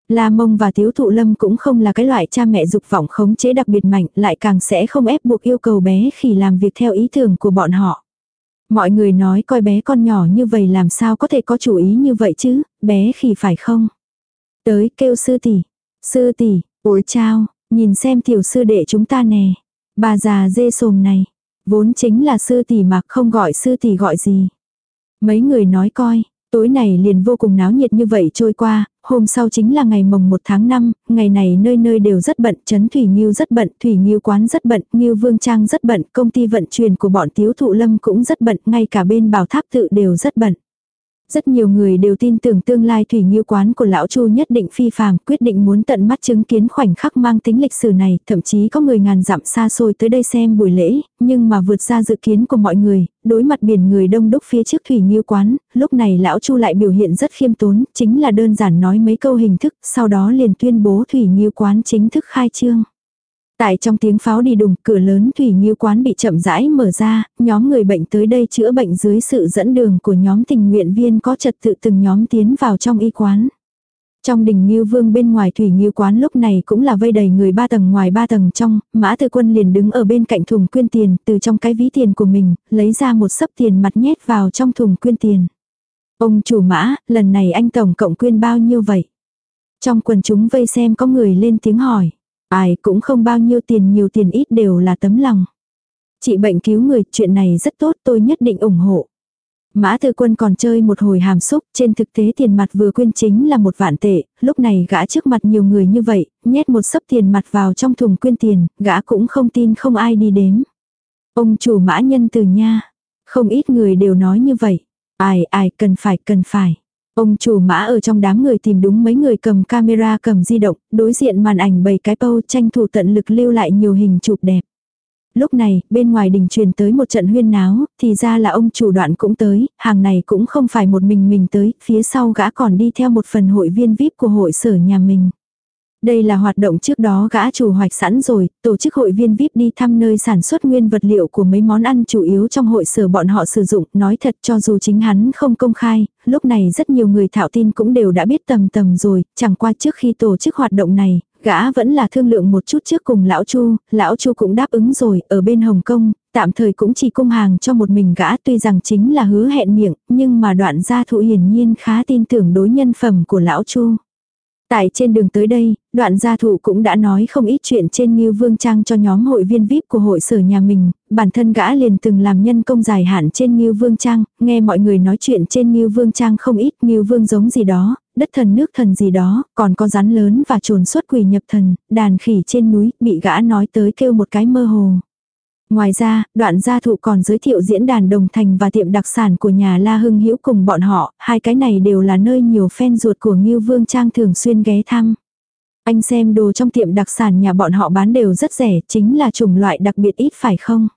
La Mông và Tiếu Thụ Lâm cũng không là cái loại cha mẹ dục vọng khống chế đặc biệt mạnh, lại càng sẽ không ép buộc yêu cầu bé khi làm việc theo ý tưởng của bọn họ. Mọi người nói coi bé con nhỏ như vậy làm sao có thể có chủ ý như vậy chứ, bé khi phải không? Tới kêu sư tỷ, sư tỷ, ôi chao, nhìn xem tiểu sư đệ chúng ta nè. Bà già dê sồm này, vốn chính là sư tỷ mà không gọi sư tỷ gọi gì. Mấy người nói coi, tối này liền vô cùng náo nhiệt như vậy trôi qua, hôm sau chính là ngày mồng 1 tháng 5, ngày này nơi nơi đều rất bận, chấn Thủy Nghiêu rất bận, Thủy Nghiêu quán rất bận, Nghiêu Vương Trang rất bận, công ty vận chuyển của bọn Tiếu Thụ Lâm cũng rất bận, ngay cả bên bảo tháp tự đều rất bận. Rất nhiều người đều tin tưởng tương lai thủy nghiêu quán của lão Chu nhất định phi phàm, quyết định muốn tận mắt chứng kiến khoảnh khắc mang tính lịch sử này, thậm chí có người ngàn dặm xa xôi tới đây xem buổi lễ, nhưng mà vượt ra dự kiến của mọi người, đối mặt biển người đông đúc phía trước thủy nghiêu quán, lúc này lão Chu lại biểu hiện rất khiêm tốn, chính là đơn giản nói mấy câu hình thức, sau đó liền tuyên bố thủy nghiêu quán chính thức khai trương. Tại trong tiếng pháo đi đùng, cửa lớn thủy nghiêu quán bị chậm rãi mở ra, nhóm người bệnh tới đây chữa bệnh dưới sự dẫn đường của nhóm tình nguyện viên có trật tự từng nhóm tiến vào trong y quán. Trong đình như Vương bên ngoài thủy như quán lúc này cũng là vây đầy người ba tầng ngoài ba tầng trong, Mã Tư Quân liền đứng ở bên cạnh thùng quyên tiền, từ trong cái ví tiền của mình, lấy ra một sấp tiền mặt nhét vào trong thùng quyên tiền. Ông chủ Mã, lần này anh tổng cộng quyên bao nhiêu vậy? Trong quần chúng vây xem có người lên tiếng hỏi. Ai cũng không bao nhiêu tiền nhiều tiền ít đều là tấm lòng. Chị bệnh cứu người, chuyện này rất tốt tôi nhất định ủng hộ. Mã Thư Quân còn chơi một hồi hàm xúc, trên thực tế tiền mặt vừa quyên chính là một vạn tệ, lúc này gã trước mặt nhiều người như vậy, nhét một sấp tiền mặt vào trong thùng quyên tiền, gã cũng không tin không ai đi đếm. Ông chủ mã nhân từ nha, không ít người đều nói như vậy. Ai ai cần phải cần phải. Ông chủ mã ở trong đám người tìm đúng mấy người cầm camera cầm di động, đối diện màn ảnh bầy cái pâu tranh thủ tận lực lưu lại nhiều hình chụp đẹp. Lúc này, bên ngoài đình truyền tới một trận huyên náo, thì ra là ông chủ đoạn cũng tới, hàng này cũng không phải một mình mình tới, phía sau gã còn đi theo một phần hội viên VIP của hội sở nhà mình. Đây là hoạt động trước đó gã chủ hoạch sẵn rồi, tổ chức hội viên VIP đi thăm nơi sản xuất nguyên vật liệu của mấy món ăn chủ yếu trong hội sở bọn họ sử dụng, nói thật cho dù chính hắn không công khai, lúc này rất nhiều người thạo tin cũng đều đã biết tầm tầm rồi, chẳng qua trước khi tổ chức hoạt động này, gã vẫn là thương lượng một chút trước cùng lão Chu, lão Chu cũng đáp ứng rồi, ở bên Hồng Kông, tạm thời cũng chỉ cung hàng cho một mình gã. Tuy rằng chính là hứa hẹn miệng, nhưng mà đoạn gia thụ hiển nhiên khá tin tưởng đối nhân phẩm của lão Chu. Tại trên đường tới đây, đoạn gia thủ cũng đã nói không ít chuyện trên như vương trang cho nhóm hội viên VIP của hội sở nhà mình, bản thân gã liền từng làm nhân công dài hạn trên như vương trang, nghe mọi người nói chuyện trên như vương trang không ít như vương giống gì đó, đất thần nước thần gì đó, còn có rắn lớn và trồn xuất quỷ nhập thần, đàn khỉ trên núi, bị gã nói tới kêu một cái mơ hồ. Ngoài ra, đoạn gia thụ còn giới thiệu diễn đàn đồng thành và tiệm đặc sản của nhà La Hưng Hữu cùng bọn họ, hai cái này đều là nơi nhiều fan ruột của Ngưu Vương Trang thường xuyên ghé thăm. Anh xem đồ trong tiệm đặc sản nhà bọn họ bán đều rất rẻ, chính là chủng loại đặc biệt ít phải không?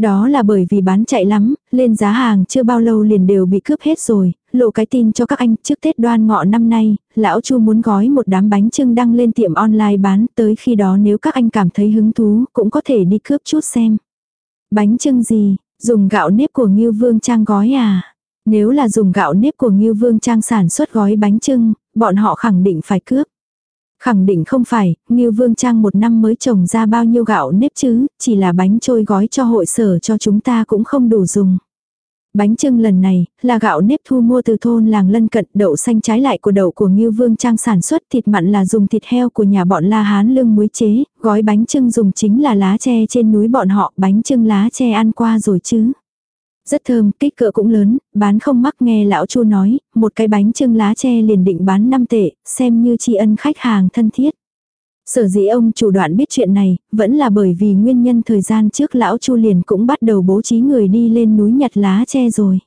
Đó là bởi vì bán chạy lắm, lên giá hàng chưa bao lâu liền đều bị cướp hết rồi, lộ cái tin cho các anh trước Tết đoan ngọ năm nay, lão Chu muốn gói một đám bánh trưng đăng lên tiệm online bán, tới khi đó nếu các anh cảm thấy hứng thú cũng có thể đi cướp chút xem. Bánh trưng gì, dùng gạo nếp của Ngưu Vương Trang gói à? Nếu là dùng gạo nếp của Ngưu Vương Trang sản xuất gói bánh trưng, bọn họ khẳng định phải cướp. Khẳng định không phải, Ngưu Vương Trang một năm mới trồng ra bao nhiêu gạo nếp chứ, chỉ là bánh trôi gói cho hội sở cho chúng ta cũng không đủ dùng. Bánh trưng lần này, là gạo nếp thu mua từ thôn làng lân cận đậu xanh trái lại của đậu của Ngưu Vương Trang sản xuất thịt mặn là dùng thịt heo của nhà bọn La Hán lương muối chế, gói bánh trưng dùng chính là lá tre trên núi bọn họ, bánh trưng lá tre ăn qua rồi chứ. Rất thơm, kích cỡ cũng lớn, bán không mắc nghe lão chu nói, một cái bánh trưng lá tre liền định bán 5 tệ, xem như tri ân khách hàng thân thiết. Sở dĩ ông chủ đoạn biết chuyện này, vẫn là bởi vì nguyên nhân thời gian trước lão chu liền cũng bắt đầu bố trí người đi lên núi nhặt lá tre rồi.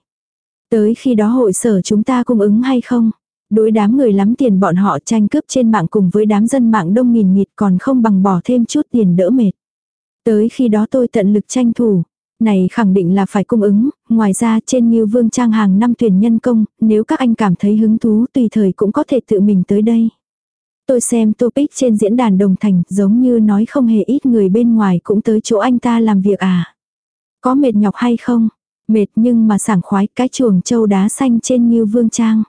Tới khi đó hội sở chúng ta cung ứng hay không? Đối đám người lắm tiền bọn họ tranh cướp trên mạng cùng với đám dân mạng đông nghìn nghịt còn không bằng bỏ thêm chút tiền đỡ mệt. Tới khi đó tôi tận lực tranh thủ, này khẳng định là phải cung ứng, ngoài ra trên như Vương Trang hàng năm tuyển nhân công, nếu các anh cảm thấy hứng thú tùy thời cũng có thể tự mình tới đây. Tôi xem topic trên diễn đàn đồng thành giống như nói không hề ít người bên ngoài cũng tới chỗ anh ta làm việc à. Có mệt nhọc hay không? Mệt nhưng mà sảng khoái cái chuồng châu đá xanh trên như Vương Trang.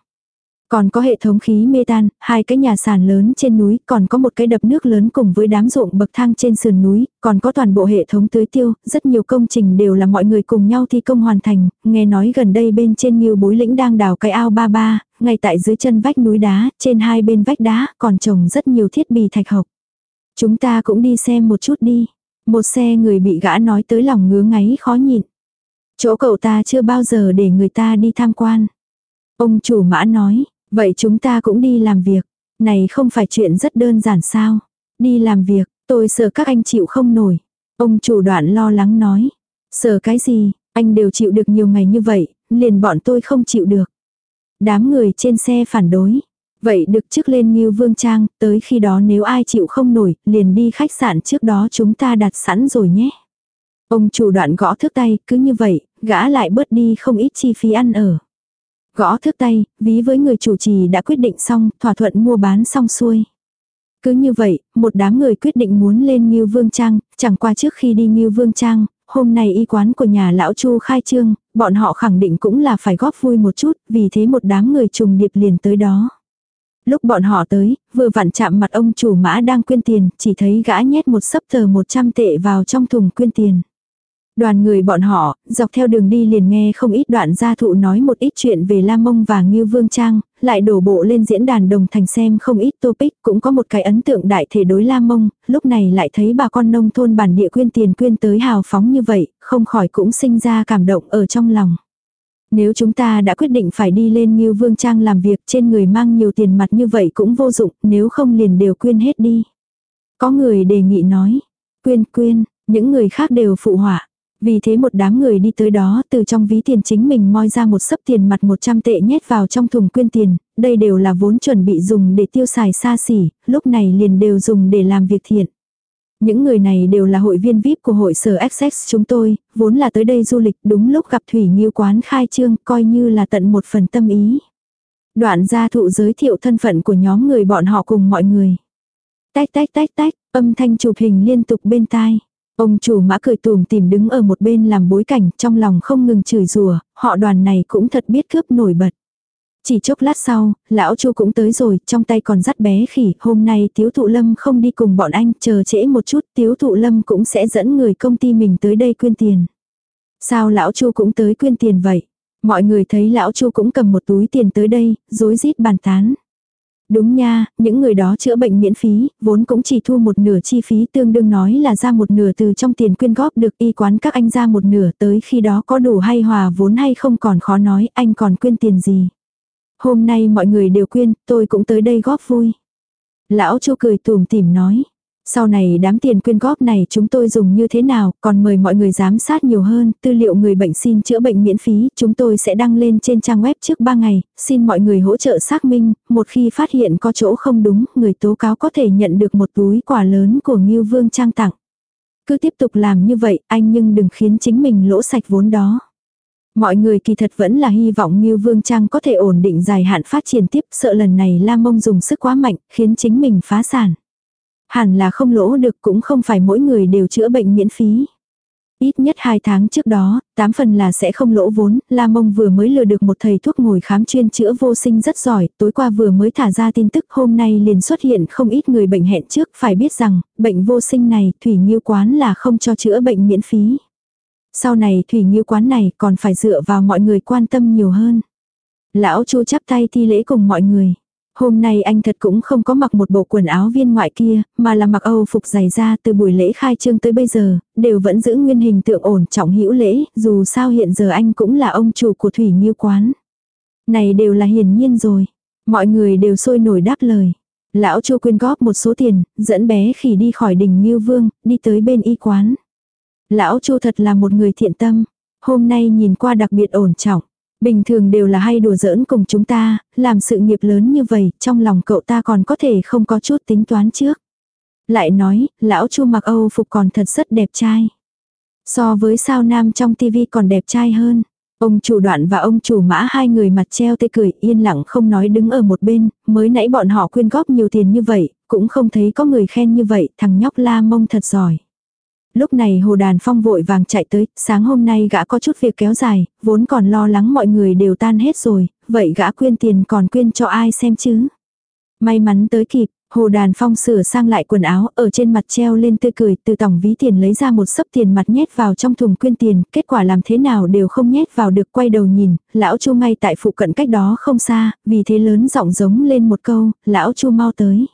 Còn có hệ thống khí mê tan, hai cái nhà sàn lớn trên núi, còn có một cái đập nước lớn cùng với đám ruộng bậc thang trên sườn núi, còn có toàn bộ hệ thống tưới tiêu, rất nhiều công trình đều là mọi người cùng nhau thi công hoàn thành, nghe nói gần đây bên trên nhiều bối lĩnh đang đào cái ao ba ba, ngay tại dưới chân vách núi đá, trên hai bên vách đá, còn trồng rất nhiều thiết bị thạch học. Chúng ta cũng đi xem một chút đi. Một xe người bị gã nói tới lòng ngứa ngáy khó nhịn. Chỗ cậu ta chưa bao giờ để người ta đi tham quan. Ông chủ mã nói, Vậy chúng ta cũng đi làm việc. Này không phải chuyện rất đơn giản sao. Đi làm việc, tôi sợ các anh chịu không nổi. Ông chủ đoạn lo lắng nói. Sợ cái gì, anh đều chịu được nhiều ngày như vậy, liền bọn tôi không chịu được. Đám người trên xe phản đối. Vậy được trước lên như Vương Trang, tới khi đó nếu ai chịu không nổi, liền đi khách sạn trước đó chúng ta đặt sẵn rồi nhé. Ông chủ đoạn gõ thước tay, cứ như vậy, gã lại bớt đi không ít chi phí ăn ở. Gõ thước tay, ví với người chủ trì đã quyết định xong, thỏa thuận mua bán xong xuôi. Cứ như vậy, một đám người quyết định muốn lên Ngưu Vương Trang, chẳng qua trước khi đi Ngưu Vương Trang, hôm nay y quán của nhà lão Chu khai trương, bọn họ khẳng định cũng là phải góp vui một chút, vì thế một đám người trùng điệp liền tới đó. Lúc bọn họ tới, vừa vặn chạm mặt ông chủ mã đang quyên tiền, chỉ thấy gã nhét một sấp tờ 100 tệ vào trong thùng quyên tiền. Đoàn người bọn họ, dọc theo đường đi liền nghe không ít đoạn gia thụ nói một ít chuyện về lam Mông và Ngưu Vương Trang, lại đổ bộ lên diễn đàn đồng thành xem không ít topic, cũng có một cái ấn tượng đại thể đối lam Mông, lúc này lại thấy bà con nông thôn bản địa quyên tiền quyên tới hào phóng như vậy, không khỏi cũng sinh ra cảm động ở trong lòng. Nếu chúng ta đã quyết định phải đi lên Ngưu Vương Trang làm việc trên người mang nhiều tiền mặt như vậy cũng vô dụng, nếu không liền đều quyên hết đi. Có người đề nghị nói, quyên quyên, những người khác đều phụ họa. Vì thế một đám người đi tới đó từ trong ví tiền chính mình moi ra một sấp tiền mặt 100 tệ nhét vào trong thùng quyên tiền, đây đều là vốn chuẩn bị dùng để tiêu xài xa xỉ, lúc này liền đều dùng để làm việc thiện. Những người này đều là hội viên VIP của hội sở Access chúng tôi, vốn là tới đây du lịch đúng lúc gặp Thủy Nghiêu quán khai trương coi như là tận một phần tâm ý. Đoạn gia thụ giới thiệu thân phận của nhóm người bọn họ cùng mọi người. Tách tách tách tách, âm thanh chụp hình liên tục bên tai. Ông chủ mã cười tùm tìm đứng ở một bên làm bối cảnh, trong lòng không ngừng chửi rủa, họ đoàn này cũng thật biết cướp nổi bật. Chỉ chốc lát sau, lão chu cũng tới rồi, trong tay còn dắt bé khỉ, hôm nay tiếu thụ lâm không đi cùng bọn anh, chờ trễ một chút, tiếu thụ lâm cũng sẽ dẫn người công ty mình tới đây quyên tiền. Sao lão chu cũng tới quyên tiền vậy? Mọi người thấy lão chu cũng cầm một túi tiền tới đây, rối rít bàn tán. Đúng nha, những người đó chữa bệnh miễn phí, vốn cũng chỉ thu một nửa chi phí tương đương nói là ra một nửa từ trong tiền quyên góp được y quán các anh ra một nửa tới khi đó có đủ hay hòa vốn hay không còn khó nói anh còn quyên tiền gì. Hôm nay mọi người đều quyên, tôi cũng tới đây góp vui. Lão chu cười tùm tìm nói. Sau này đám tiền quyên góp này chúng tôi dùng như thế nào, còn mời mọi người giám sát nhiều hơn, tư liệu người bệnh xin chữa bệnh miễn phí, chúng tôi sẽ đăng lên trên trang web trước 3 ngày, xin mọi người hỗ trợ xác minh, một khi phát hiện có chỗ không đúng, người tố cáo có thể nhận được một túi quà lớn của Ngưu Vương Trang tặng. Cứ tiếp tục làm như vậy, anh nhưng đừng khiến chính mình lỗ sạch vốn đó. Mọi người kỳ thật vẫn là hy vọng Ngưu Vương Trang có thể ổn định dài hạn phát triển tiếp, sợ lần này La Mông dùng sức quá mạnh, khiến chính mình phá sản. Hẳn là không lỗ được cũng không phải mỗi người đều chữa bệnh miễn phí. Ít nhất 2 tháng trước đó, 8 phần là sẽ không lỗ vốn, La Mông vừa mới lừa được một thầy thuốc ngồi khám chuyên chữa vô sinh rất giỏi, tối qua vừa mới thả ra tin tức hôm nay liền xuất hiện không ít người bệnh hẹn trước, phải biết rằng, bệnh vô sinh này, Thủy Nhiêu Quán là không cho chữa bệnh miễn phí. Sau này Thủy Nhiêu Quán này còn phải dựa vào mọi người quan tâm nhiều hơn. Lão Chu chắp tay thi lễ cùng mọi người. Hôm nay anh thật cũng không có mặc một bộ quần áo viên ngoại kia, mà là mặc Âu phục dày ra từ buổi lễ khai trương tới bây giờ, đều vẫn giữ nguyên hình tượng ổn trọng hữu lễ, dù sao hiện giờ anh cũng là ông chủ của Thủy Nhiêu Quán. Này đều là hiển nhiên rồi. Mọi người đều sôi nổi đáp lời. Lão Chu quyên góp một số tiền, dẫn bé khỉ đi khỏi đỉnh Nhiêu Vương, đi tới bên y quán. Lão Chu thật là một người thiện tâm. Hôm nay nhìn qua đặc biệt ổn trọng. Bình thường đều là hay đùa giỡn cùng chúng ta, làm sự nghiệp lớn như vậy, trong lòng cậu ta còn có thể không có chút tính toán trước. Lại nói, lão chu mặc Âu phục còn thật rất đẹp trai. So với sao nam trong tivi còn đẹp trai hơn. Ông chủ đoạn và ông chủ mã hai người mặt treo tê cười yên lặng không nói đứng ở một bên, mới nãy bọn họ quyên góp nhiều tiền như vậy, cũng không thấy có người khen như vậy, thằng nhóc la mông thật giỏi. Lúc này Hồ Đàn Phong vội vàng chạy tới, sáng hôm nay gã có chút việc kéo dài, vốn còn lo lắng mọi người đều tan hết rồi, vậy gã quyên tiền còn quyên cho ai xem chứ. May mắn tới kịp, Hồ Đàn Phong sửa sang lại quần áo, ở trên mặt treo lên tươi cười, từ tổng ví tiền lấy ra một sấp tiền mặt nhét vào trong thùng quyên tiền, kết quả làm thế nào đều không nhét vào được quay đầu nhìn, lão Chu ngay tại phụ cận cách đó không xa, vì thế lớn giọng giống lên một câu, lão Chu mau tới.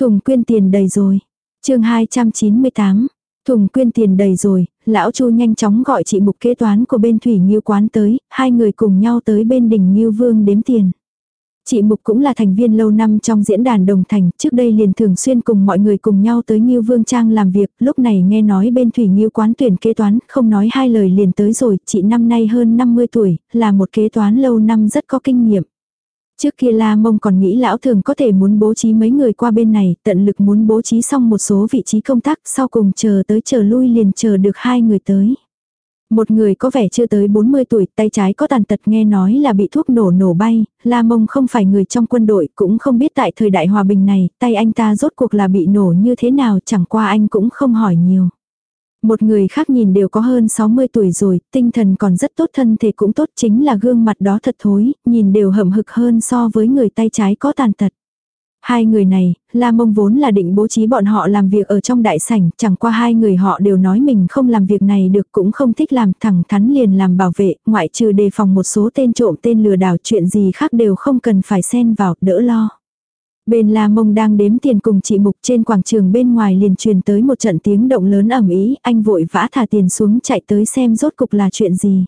Thùng quyên tiền đầy rồi. chương 298, Thùng quyên tiền đầy rồi, lão Chu nhanh chóng gọi chị mục kế toán của bên Thủy Nghiêu quán tới, hai người cùng nhau tới bên đỉnh Nghiêu Vương đếm tiền. Chị Mục cũng là thành viên lâu năm trong diễn đàn đồng thành, trước đây liền thường xuyên cùng mọi người cùng nhau tới Nghiêu Vương Trang làm việc, lúc này nghe nói bên Thủy Nghiêu quán tuyển kế toán, không nói hai lời liền tới rồi, chị năm nay hơn 50 tuổi, là một kế toán lâu năm rất có kinh nghiệm. Trước kia La Mông còn nghĩ lão thường có thể muốn bố trí mấy người qua bên này, tận lực muốn bố trí xong một số vị trí công tác, sau cùng chờ tới chờ lui liền chờ được hai người tới. Một người có vẻ chưa tới 40 tuổi, tay trái có tàn tật nghe nói là bị thuốc nổ nổ bay, La Mông không phải người trong quân đội, cũng không biết tại thời đại hòa bình này, tay anh ta rốt cuộc là bị nổ như thế nào, chẳng qua anh cũng không hỏi nhiều. Một người khác nhìn đều có hơn 60 tuổi rồi, tinh thần còn rất tốt thân thể cũng tốt chính là gương mặt đó thật thối, nhìn đều hậm hực hơn so với người tay trái có tàn tật. Hai người này, La Mông vốn là định bố trí bọn họ làm việc ở trong đại sảnh, chẳng qua hai người họ đều nói mình không làm việc này được cũng không thích làm thẳng thắn liền làm bảo vệ, ngoại trừ đề phòng một số tên trộm tên lừa đảo chuyện gì khác đều không cần phải xen vào, đỡ lo. Bên La Mông đang đếm tiền cùng chị Mục trên quảng trường bên ngoài liền truyền tới một trận tiếng động lớn ẩm ý, anh vội vã thả tiền xuống chạy tới xem rốt cục là chuyện gì.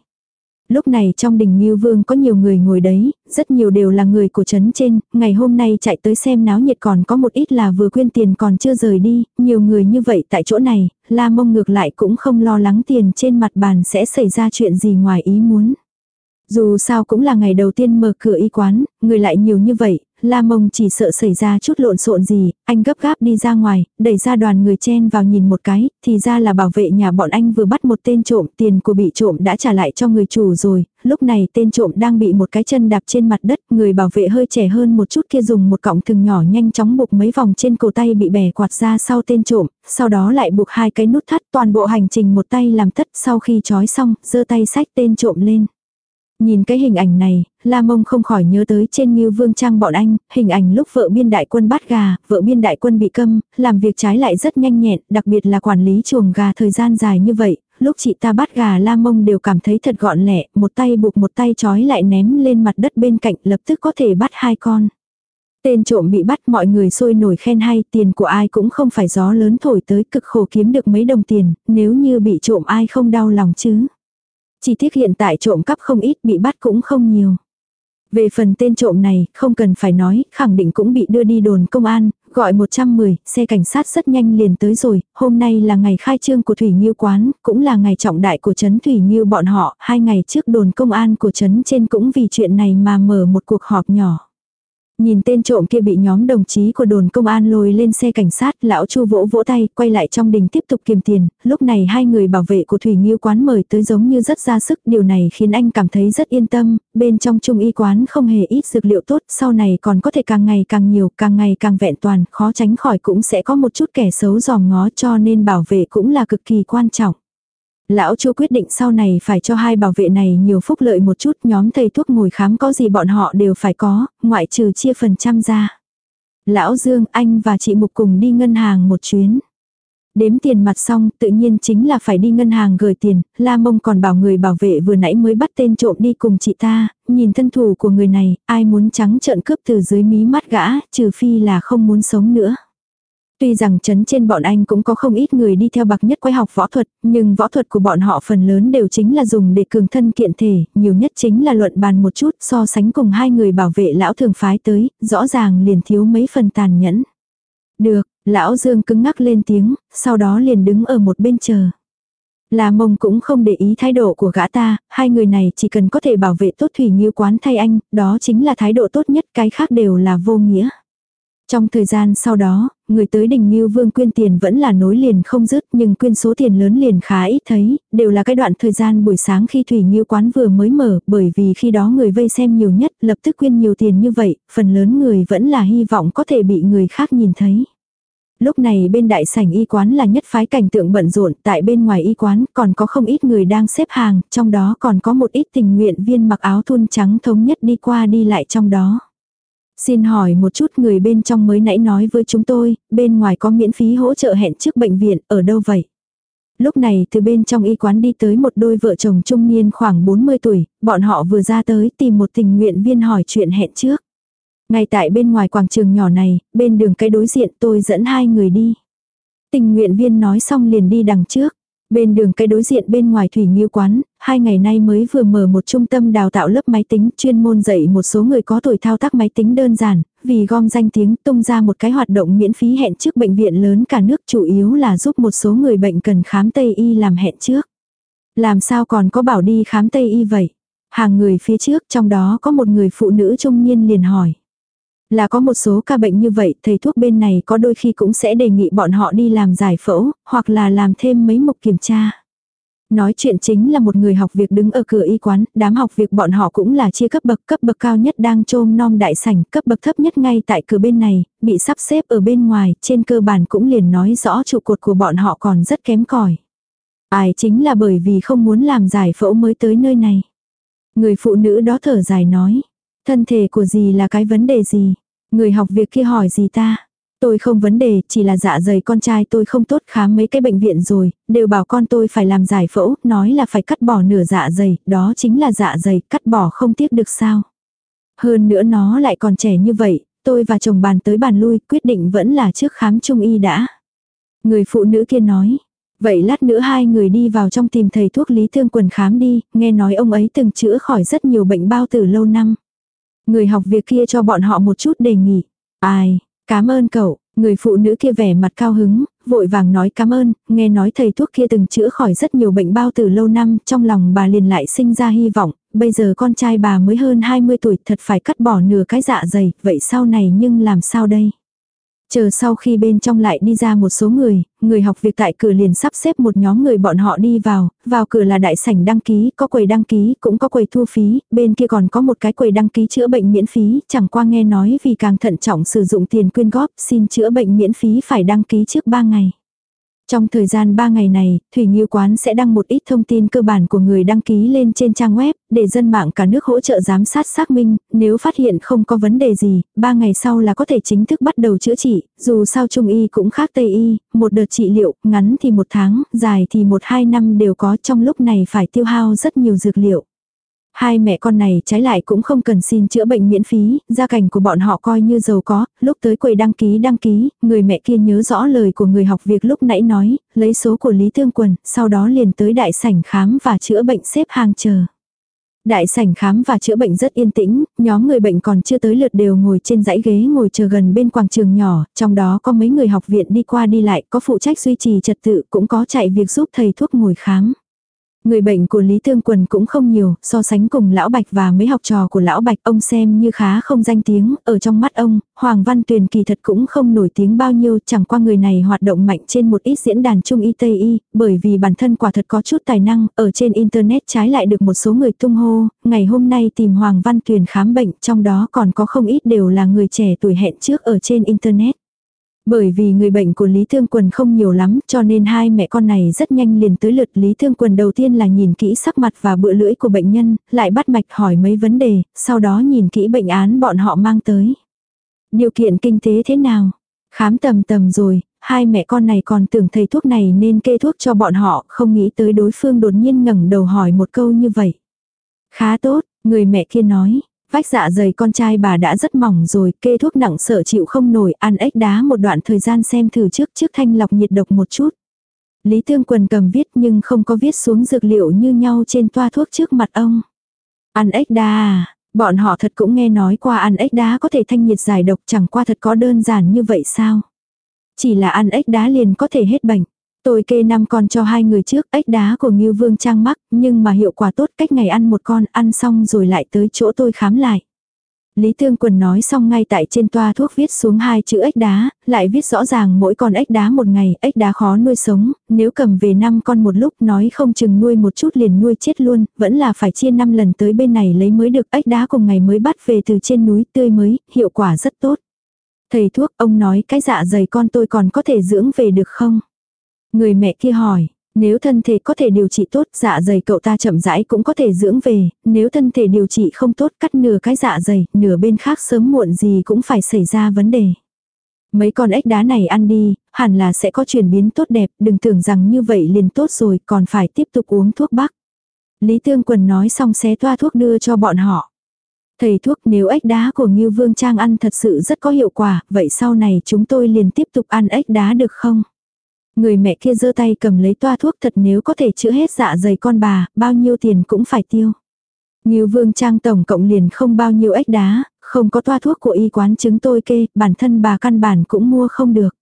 Lúc này trong đình Ngưu Vương có nhiều người ngồi đấy, rất nhiều đều là người của trấn trên, ngày hôm nay chạy tới xem náo nhiệt còn có một ít là vừa quyên tiền còn chưa rời đi, nhiều người như vậy tại chỗ này, La Mông ngược lại cũng không lo lắng tiền trên mặt bàn sẽ xảy ra chuyện gì ngoài ý muốn. Dù sao cũng là ngày đầu tiên mở cửa y quán, người lại nhiều như vậy, La Mông chỉ sợ xảy ra chút lộn xộn gì, anh gấp gáp đi ra ngoài, đẩy ra đoàn người chen vào nhìn một cái, thì ra là bảo vệ nhà bọn anh vừa bắt một tên trộm, tiền của bị trộm đã trả lại cho người chủ rồi, lúc này tên trộm đang bị một cái chân đạp trên mặt đất, người bảo vệ hơi trẻ hơn một chút kia dùng một cọng thừng nhỏ nhanh chóng buộc mấy vòng trên cổ tay bị bẻ quạt ra sau tên trộm, sau đó lại buộc hai cái nút thắt toàn bộ hành trình một tay làm tất sau khi trói xong, giơ tay sách tên trộm lên. Nhìn cái hình ảnh này, La Mông không khỏi nhớ tới trên Ngưu Vương Trang bọn anh, hình ảnh lúc vợ biên đại quân bắt gà, vợ biên đại quân bị câm, làm việc trái lại rất nhanh nhẹn, đặc biệt là quản lý chuồng gà thời gian dài như vậy, lúc chị ta bắt gà La Mông đều cảm thấy thật gọn lẹ, một tay buộc một tay trói lại ném lên mặt đất bên cạnh lập tức có thể bắt hai con. Tên trộm bị bắt mọi người sôi nổi khen hay tiền của ai cũng không phải gió lớn thổi tới cực khổ kiếm được mấy đồng tiền, nếu như bị trộm ai không đau lòng chứ. Chỉ tiếc hiện tại trộm cắp không ít bị bắt cũng không nhiều. Về phần tên trộm này, không cần phải nói, khẳng định cũng bị đưa đi đồn công an, gọi 110, xe cảnh sát rất nhanh liền tới rồi, hôm nay là ngày khai trương của Thủy Nhiêu quán, cũng là ngày trọng đại của Trấn Thủy Nhiêu bọn họ, hai ngày trước đồn công an của Trấn trên cũng vì chuyện này mà mở một cuộc họp nhỏ. Nhìn tên trộm kia bị nhóm đồng chí của đồn công an lôi lên xe cảnh sát, lão Chu vỗ vỗ tay, quay lại trong đình tiếp tục kiếm tiền, lúc này hai người bảo vệ của Thủy Nghiêu quán mời tới giống như rất ra sức, điều này khiến anh cảm thấy rất yên tâm, bên trong trung y quán không hề ít dược liệu tốt, sau này còn có thể càng ngày càng nhiều, càng ngày càng vẹn toàn, khó tránh khỏi cũng sẽ có một chút kẻ xấu giò ngó cho nên bảo vệ cũng là cực kỳ quan trọng. Lão Chu quyết định sau này phải cho hai bảo vệ này nhiều phúc lợi một chút, nhóm thầy thuốc ngồi khám có gì bọn họ đều phải có, ngoại trừ chia phần trăm ra. Lão Dương, anh và chị Mục cùng đi ngân hàng một chuyến. Đếm tiền mặt xong, tự nhiên chính là phải đi ngân hàng gửi tiền, La Mông còn bảo người bảo vệ vừa nãy mới bắt tên trộm đi cùng chị ta, nhìn thân thủ của người này, ai muốn trắng trợn cướp từ dưới mí mắt gã, trừ phi là không muốn sống nữa. Tuy rằng chấn trên bọn anh cũng có không ít người đi theo bạc nhất quay học võ thuật, nhưng võ thuật của bọn họ phần lớn đều chính là dùng để cường thân kiện thể, nhiều nhất chính là luận bàn một chút so sánh cùng hai người bảo vệ lão thường phái tới, rõ ràng liền thiếu mấy phần tàn nhẫn. Được, lão Dương cứng ngắc lên tiếng, sau đó liền đứng ở một bên chờ. Là mông cũng không để ý thái độ của gã ta, hai người này chỉ cần có thể bảo vệ tốt thủy như quán thay anh, đó chính là thái độ tốt nhất, cái khác đều là vô nghĩa. Trong thời gian sau đó, người tới đình Ngưu Vương quyên tiền vẫn là nối liền không dứt nhưng quyên số tiền lớn liền khá ít thấy, đều là cái đoạn thời gian buổi sáng khi Thủy Ngưu quán vừa mới mở bởi vì khi đó người vây xem nhiều nhất lập tức quyên nhiều tiền như vậy, phần lớn người vẫn là hy vọng có thể bị người khác nhìn thấy. Lúc này bên đại sảnh y quán là nhất phái cảnh tượng bận rộn, tại bên ngoài y quán còn có không ít người đang xếp hàng, trong đó còn có một ít tình nguyện viên mặc áo thun trắng thống nhất đi qua đi lại trong đó. Xin hỏi một chút người bên trong mới nãy nói với chúng tôi, bên ngoài có miễn phí hỗ trợ hẹn trước bệnh viện, ở đâu vậy? Lúc này từ bên trong y quán đi tới một đôi vợ chồng trung niên khoảng 40 tuổi, bọn họ vừa ra tới tìm một tình nguyện viên hỏi chuyện hẹn trước. Ngay tại bên ngoài quảng trường nhỏ này, bên đường cái đối diện tôi dẫn hai người đi. Tình nguyện viên nói xong liền đi đằng trước. Bên đường cây đối diện bên ngoài thủy nghiêu quán, hai ngày nay mới vừa mở một trung tâm đào tạo lớp máy tính chuyên môn dạy một số người có tuổi thao tác máy tính đơn giản, vì gom danh tiếng tung ra một cái hoạt động miễn phí hẹn trước bệnh viện lớn cả nước chủ yếu là giúp một số người bệnh cần khám Tây Y làm hẹn trước. Làm sao còn có bảo đi khám Tây Y vậy? Hàng người phía trước trong đó có một người phụ nữ trung niên liền hỏi. Là có một số ca bệnh như vậy, thầy thuốc bên này có đôi khi cũng sẽ đề nghị bọn họ đi làm giải phẫu, hoặc là làm thêm mấy mục kiểm tra. Nói chuyện chính là một người học việc đứng ở cửa y quán, đám học việc bọn họ cũng là chia cấp bậc, cấp bậc cao nhất đang trôm nom đại sảnh, cấp bậc thấp nhất ngay tại cửa bên này, bị sắp xếp ở bên ngoài, trên cơ bản cũng liền nói rõ trụ cột của bọn họ còn rất kém cỏi. Ai chính là bởi vì không muốn làm giải phẫu mới tới nơi này. Người phụ nữ đó thở dài nói, thân thể của gì là cái vấn đề gì, Người học việc kia hỏi gì ta? Tôi không vấn đề, chỉ là dạ dày con trai tôi không tốt khám mấy cái bệnh viện rồi, đều bảo con tôi phải làm giải phẫu, nói là phải cắt bỏ nửa dạ dày, đó chính là dạ dày, cắt bỏ không tiếc được sao. Hơn nữa nó lại còn trẻ như vậy, tôi và chồng bàn tới bàn lui, quyết định vẫn là trước khám trung y đã. Người phụ nữ kia nói, vậy lát nữa hai người đi vào trong tìm thầy thuốc lý thương quần khám đi, nghe nói ông ấy từng chữa khỏi rất nhiều bệnh bao tử lâu năm. Người học việc kia cho bọn họ một chút đề nghị. Ai, cảm ơn cậu, người phụ nữ kia vẻ mặt cao hứng, vội vàng nói cảm ơn, nghe nói thầy thuốc kia từng chữa khỏi rất nhiều bệnh bao từ lâu năm, trong lòng bà liền lại sinh ra hy vọng, bây giờ con trai bà mới hơn 20 tuổi thật phải cắt bỏ nửa cái dạ dày, vậy sau này nhưng làm sao đây? Chờ sau khi bên trong lại đi ra một số người, người học việc tại cửa liền sắp xếp một nhóm người bọn họ đi vào, vào cửa là đại sảnh đăng ký, có quầy đăng ký, cũng có quầy thu phí, bên kia còn có một cái quầy đăng ký chữa bệnh miễn phí, chẳng qua nghe nói vì càng thận trọng sử dụng tiền quyên góp, xin chữa bệnh miễn phí phải đăng ký trước 3 ngày. Trong thời gian 3 ngày này, Thủy Nghiêu Quán sẽ đăng một ít thông tin cơ bản của người đăng ký lên trên trang web, để dân mạng cả nước hỗ trợ giám sát xác minh, nếu phát hiện không có vấn đề gì, 3 ngày sau là có thể chính thức bắt đầu chữa trị, dù sao Trung Y cũng khác Tây Y, một đợt trị liệu, ngắn thì một tháng, dài thì một hai năm đều có trong lúc này phải tiêu hao rất nhiều dược liệu. Hai mẹ con này trái lại cũng không cần xin chữa bệnh miễn phí, gia cảnh của bọn họ coi như giàu có, lúc tới quầy đăng ký đăng ký, người mẹ kia nhớ rõ lời của người học việc lúc nãy nói, lấy số của Lý Thương Quần, sau đó liền tới đại sảnh khám và chữa bệnh xếp hàng chờ. Đại sảnh khám và chữa bệnh rất yên tĩnh, nhóm người bệnh còn chưa tới lượt đều ngồi trên dãy ghế ngồi chờ gần bên quảng trường nhỏ, trong đó có mấy người học viện đi qua đi lại, có phụ trách duy trì trật tự, cũng có chạy việc giúp thầy thuốc ngồi khám. Người bệnh của Lý Thương Quần cũng không nhiều, so sánh cùng Lão Bạch và mấy học trò của Lão Bạch ông xem như khá không danh tiếng, ở trong mắt ông, Hoàng Văn Tuyền kỳ thật cũng không nổi tiếng bao nhiêu, chẳng qua người này hoạt động mạnh trên một ít diễn đàn trung y Tây y, bởi vì bản thân quả thật có chút tài năng, ở trên Internet trái lại được một số người tung hô, ngày hôm nay tìm Hoàng Văn Tuyền khám bệnh, trong đó còn có không ít đều là người trẻ tuổi hẹn trước ở trên Internet. Bởi vì người bệnh của Lý Thương Quần không nhiều lắm cho nên hai mẹ con này rất nhanh liền tới lượt Lý Thương Quần đầu tiên là nhìn kỹ sắc mặt và bữa lưỡi của bệnh nhân, lại bắt mạch hỏi mấy vấn đề, sau đó nhìn kỹ bệnh án bọn họ mang tới. Điều kiện kinh tế thế nào? Khám tầm tầm rồi, hai mẹ con này còn tưởng thầy thuốc này nên kê thuốc cho bọn họ, không nghĩ tới đối phương đột nhiên ngẩng đầu hỏi một câu như vậy. Khá tốt, người mẹ kia nói, Vách dạ dày con trai bà đã rất mỏng rồi, kê thuốc nặng sợ chịu không nổi, ăn ếch đá một đoạn thời gian xem thử trước trước thanh lọc nhiệt độc một chút. Lý Tương Quần cầm viết nhưng không có viết xuống dược liệu như nhau trên toa thuốc trước mặt ông. Ăn ếch đá à, bọn họ thật cũng nghe nói qua ăn ếch đá có thể thanh nhiệt giải độc chẳng qua thật có đơn giản như vậy sao. Chỉ là ăn ếch đá liền có thể hết bệnh. Tôi kê năm con cho hai người trước, ếch đá của Ngưu Vương Trang mắc, nhưng mà hiệu quả tốt cách ngày ăn một con, ăn xong rồi lại tới chỗ tôi khám lại. Lý Tương Quần nói xong ngay tại trên toa thuốc viết xuống hai chữ ếch đá, lại viết rõ ràng mỗi con ếch đá một ngày, ếch đá khó nuôi sống, nếu cầm về 5 con một lúc nói không chừng nuôi một chút liền nuôi chết luôn, vẫn là phải chia 5 lần tới bên này lấy mới được ếch đá cùng ngày mới bắt về từ trên núi tươi mới, hiệu quả rất tốt. Thầy thuốc, ông nói cái dạ dày con tôi còn có thể dưỡng về được không? Người mẹ kia hỏi, nếu thân thể có thể điều trị tốt, dạ dày cậu ta chậm rãi cũng có thể dưỡng về, nếu thân thể điều trị không tốt, cắt nửa cái dạ dày, nửa bên khác sớm muộn gì cũng phải xảy ra vấn đề. Mấy con ếch đá này ăn đi, hẳn là sẽ có chuyển biến tốt đẹp, đừng tưởng rằng như vậy liền tốt rồi, còn phải tiếp tục uống thuốc bắc. Lý Tương Quần nói xong xé toa thuốc đưa cho bọn họ. Thầy thuốc nếu ếch đá của Ngưu Vương Trang ăn thật sự rất có hiệu quả, vậy sau này chúng tôi liền tiếp tục ăn ếch đá được không? Người mẹ kia giơ tay cầm lấy toa thuốc thật nếu có thể chữa hết dạ dày con bà, bao nhiêu tiền cũng phải tiêu. như vương trang tổng cộng liền không bao nhiêu ếch đá, không có toa thuốc của y quán chứng tôi kê, bản thân bà căn bản cũng mua không được.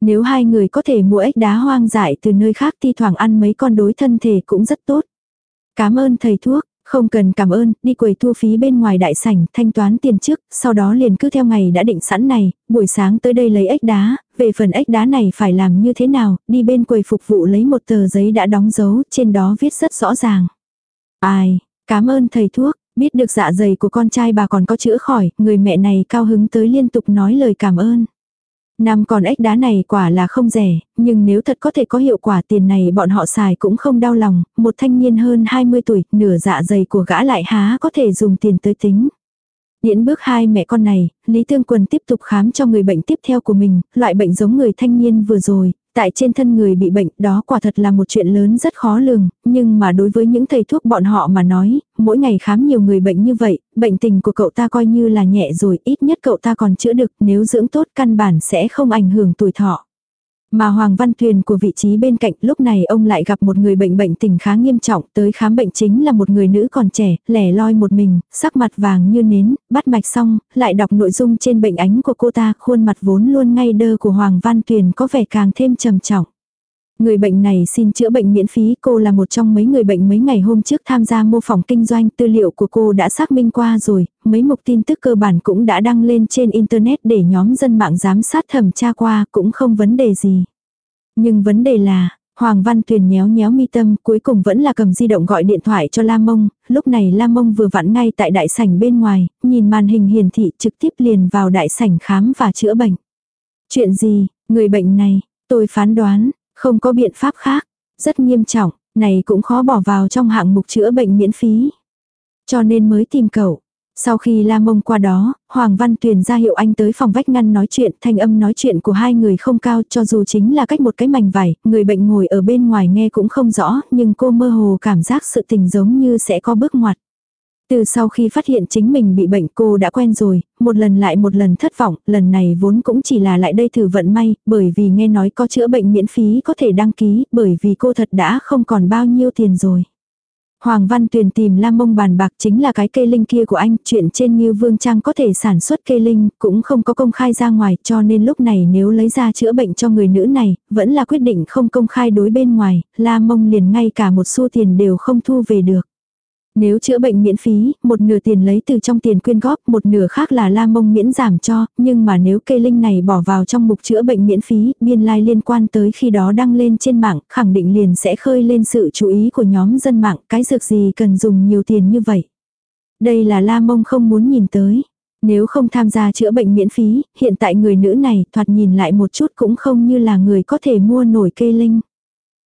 Nếu hai người có thể mua ếch đá hoang dại từ nơi khác thi thoảng ăn mấy con đối thân thể cũng rất tốt. Cảm ơn thầy thuốc, không cần cảm ơn, đi quầy thu phí bên ngoài đại sảnh, thanh toán tiền trước, sau đó liền cứ theo ngày đã định sẵn này, buổi sáng tới đây lấy ếch đá, về phần ếch đá này phải làm như thế nào, đi bên quầy phục vụ lấy một tờ giấy đã đóng dấu, trên đó viết rất rõ ràng. Ai, cảm ơn thầy thuốc, biết được dạ dày của con trai bà còn có chữa khỏi, người mẹ này cao hứng tới liên tục nói lời cảm ơn. Năm con ếch đá này quả là không rẻ, nhưng nếu thật có thể có hiệu quả tiền này bọn họ xài cũng không đau lòng, một thanh niên hơn 20 tuổi, nửa dạ dày của gã lại há có thể dùng tiền tới tính. Điễn bước hai mẹ con này, Lý Tương quân tiếp tục khám cho người bệnh tiếp theo của mình, loại bệnh giống người thanh niên vừa rồi, tại trên thân người bị bệnh đó quả thật là một chuyện lớn rất khó lường, nhưng mà đối với những thầy thuốc bọn họ mà nói, mỗi ngày khám nhiều người bệnh như vậy, bệnh tình của cậu ta coi như là nhẹ rồi, ít nhất cậu ta còn chữa được, nếu dưỡng tốt căn bản sẽ không ảnh hưởng tuổi thọ. Mà Hoàng Văn Tuyền của vị trí bên cạnh lúc này ông lại gặp một người bệnh bệnh tình khá nghiêm trọng tới khám bệnh chính là một người nữ còn trẻ, lẻ loi một mình, sắc mặt vàng như nến, bắt mạch xong, lại đọc nội dung trên bệnh ánh của cô ta, khuôn mặt vốn luôn ngay đơ của Hoàng Văn Tuyền có vẻ càng thêm trầm trọng. Người bệnh này xin chữa bệnh miễn phí, cô là một trong mấy người bệnh mấy ngày hôm trước tham gia mô phỏng kinh doanh, tư liệu của cô đã xác minh qua rồi, mấy mục tin tức cơ bản cũng đã đăng lên trên internet để nhóm dân mạng giám sát thẩm tra qua, cũng không vấn đề gì. Nhưng vấn đề là, Hoàng Văn Tuyền nhéo nhéo mi tâm, cuối cùng vẫn là cầm di động gọi điện thoại cho La Mông, lúc này La Mông vừa vặn ngay tại đại sảnh bên ngoài, nhìn màn hình hiển thị trực tiếp liền vào đại sảnh khám và chữa bệnh. Chuyện gì, người bệnh này, tôi phán đoán, không có biện pháp khác. Rất nghiêm trọng, này cũng khó bỏ vào trong hạng mục chữa bệnh miễn phí. Cho nên mới tìm cậu. Sau khi la mông qua đó, Hoàng Văn Tuyền ra hiệu anh tới phòng vách ngăn nói chuyện, thanh âm nói chuyện của hai người không cao cho dù chính là cách một cái mảnh vải, người bệnh ngồi ở bên ngoài nghe cũng không rõ, nhưng cô mơ hồ cảm giác sự tình giống như sẽ có bước ngoặt. Từ sau khi phát hiện chính mình bị bệnh cô đã quen rồi, một lần lại một lần thất vọng, lần này vốn cũng chỉ là lại đây thử vận may, bởi vì nghe nói có chữa bệnh miễn phí có thể đăng ký, bởi vì cô thật đã không còn bao nhiêu tiền rồi. Hoàng Văn Tuyền tìm Lam Mông bàn bạc chính là cái cây linh kia của anh, chuyện trên như Vương Trang có thể sản xuất cây linh, cũng không có công khai ra ngoài, cho nên lúc này nếu lấy ra chữa bệnh cho người nữ này, vẫn là quyết định không công khai đối bên ngoài, Lam Mông liền ngay cả một xu tiền đều không thu về được. Nếu chữa bệnh miễn phí, một nửa tiền lấy từ trong tiền quyên góp, một nửa khác là la mông miễn giảm cho, nhưng mà nếu cây linh này bỏ vào trong mục chữa bệnh miễn phí, biên lai liên quan tới khi đó đăng lên trên mạng, khẳng định liền sẽ khơi lên sự chú ý của nhóm dân mạng, cái dược gì cần dùng nhiều tiền như vậy. Đây là la mông không muốn nhìn tới. Nếu không tham gia chữa bệnh miễn phí, hiện tại người nữ này thoạt nhìn lại một chút cũng không như là người có thể mua nổi cây linh.